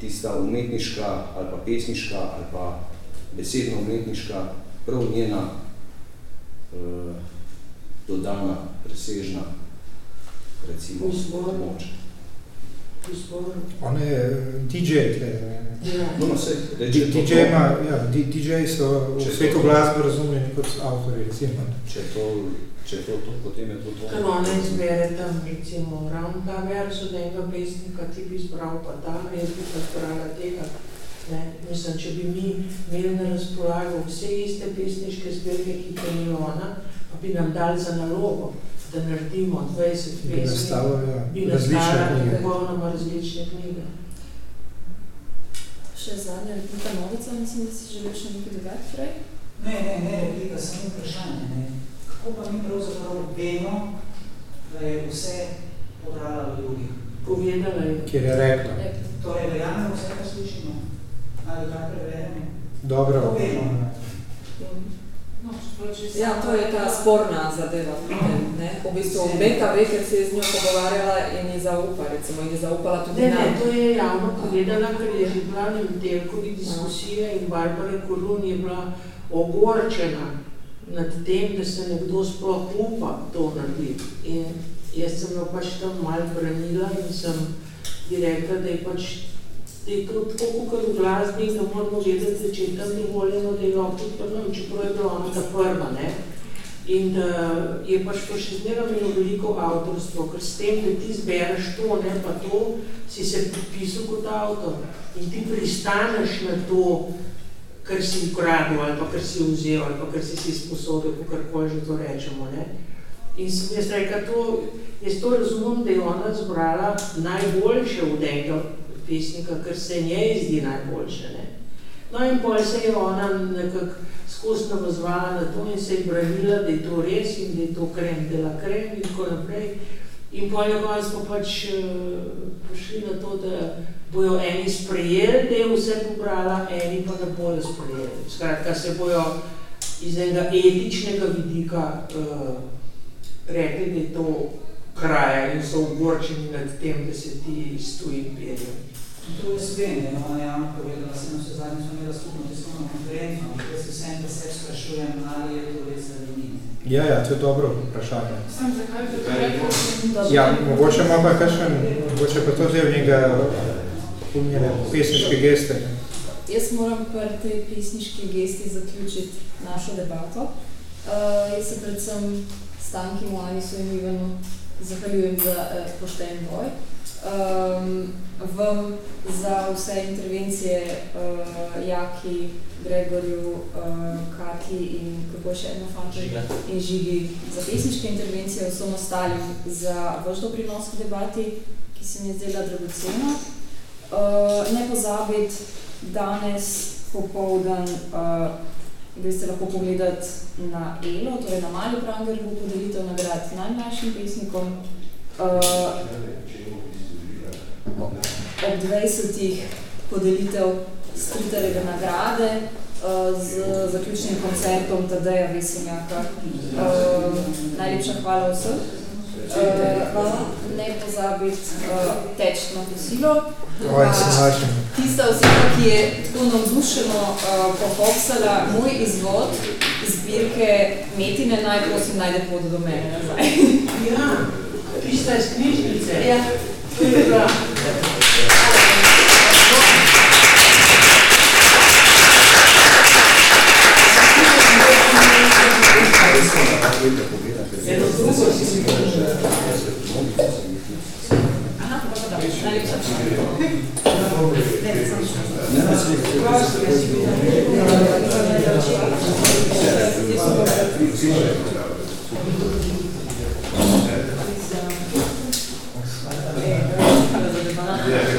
tista umetniška ali pa pesniška ali pa besedno umetniška, prav njena dodana, presežna, recimo, moč. On je DJ tle. Ja. No, no, sej, DJ, ima, ja, DJ so v svetu glasbe razumljeni kot avtori, recimo. Če to, če to, to, potem je to to. Ker ona izbere tam, recimo, ravno ta vers od enega pesnika, ti bi izbral pa ta, jaz bi pa izbrala tega. Ne? Mislim, če bi mi imeli na razpolago vse iste pesniške zbirke, ki to ni ona, pa bi nam dali za nalogo, da naredimo 20 pesmi, bi nastalo, ja, bi nastala popolnoma različne knjige. Še zadnja replika novica, mislim, da si želiš še nekaj dodati, Frej? Ne, ne, ne replika, samo vprašanje. Ne. Kako pa mi pravzaprav vemo, da je vse podrala v drugih? Povedala je. Kjer je rekla. Torej, verjamemo vse, kar slišimo? Ali kaj preverjamo? Dobro. Kako vemo? No, Ja, to je ta sporna zadeva. Ne? V bistvu Beta ve, ker se je z njo pogovarjala in ji zaupa, recimo, in je zaupala tudi Ne, nam. ne, to je javno povedala, ker je že bila na Metelkovi diskusija in Barbara Korun je bila ogorčena nad tem, da se nekdo sploh upa to narediti. In jaz sem jo pač tam malo branila in sem ji rekla, da je pač je to tako kot v glasbi, da moramo vedeti, da tam dovoljeno, da je tudi prvo, čeprav je bila ona ta prva, ne. In da je pač to še zmeraj imelo veliko avtorstvo, ker s tem, da ti zbereš to, ne pa to, si se podpisal kot avtor in ti pristaneš na to, kar si ukradil ali pa kar si vzel ali pa kar si si sposobil, kakorkoli že to rečemo. Ne. In sem jaz rekla, to, jaz to razumem, da je ona zbrala najboljše od enega pesnika, kar se njej zdi najboljše. Ne. No in pol se je ona nekako skozi navazvala na to in se je branila, da je to res in da je to krem de la krem in tako naprej. In pol je konec pa pač uh, prišli na to, da bojo eni sprejeli, da je vse pobrala, eni pa ne bojo sprejeli. Skratka, se bojo iz enega etičnega vidika uh, rekli, da je to kraja in so ogorčeni nad tem, da se ti stoji perjem. To je Slovenija, no, ona je javno povedala, se na vse zadnje smo imela skupno tiskovno konferenco, jaz se vsem pa se sprašujem, ali je to res ali ni. Ja, ja, to je dobro vprašanje. Sam zakaj bi to rekel? Ja, mogoče ima pa kakšen, mogoče pa to zdaj v njega njene pesniške geste. Jaz moram pri tej pesniški gesti zaključiti našo debato. Uh, jaz se predvsem Stanki Moanisu in Ivanu zahvaljujem za uh, pošten boj. Um, vam za vse intervencije uh, Jaki, Gregorju, uh, Kati in kako še eno fanto in Žigi za pesniške intervencije, vsem ostalim za vaš doprinos v debati, ki se mi je zdela dragocena. Uh, ne pozabiti, danes popoldan uh, greste lahko pogledati na Elo, torej na Mali Pranger bo podelitev nagrad najmlajšim pesnikom. Uh, ob 20. podelitev Stritarjeve nagrade uh, z zaključnim koncertom Tadeja Vesenjaka. Uh, najlepša hvala vsem. Uh, ne pozabiti uh, teč na kosilo. Našem. Tista oseba, ki je tako navdušeno uh, pohoksala moj izvod zbirke Metine, naj prosim najde pot do mene nazaj. Ja, tista iz knjižnice. Ja. To je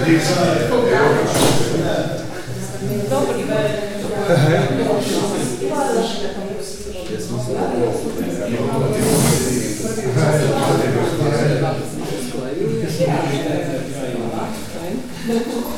bila. Eno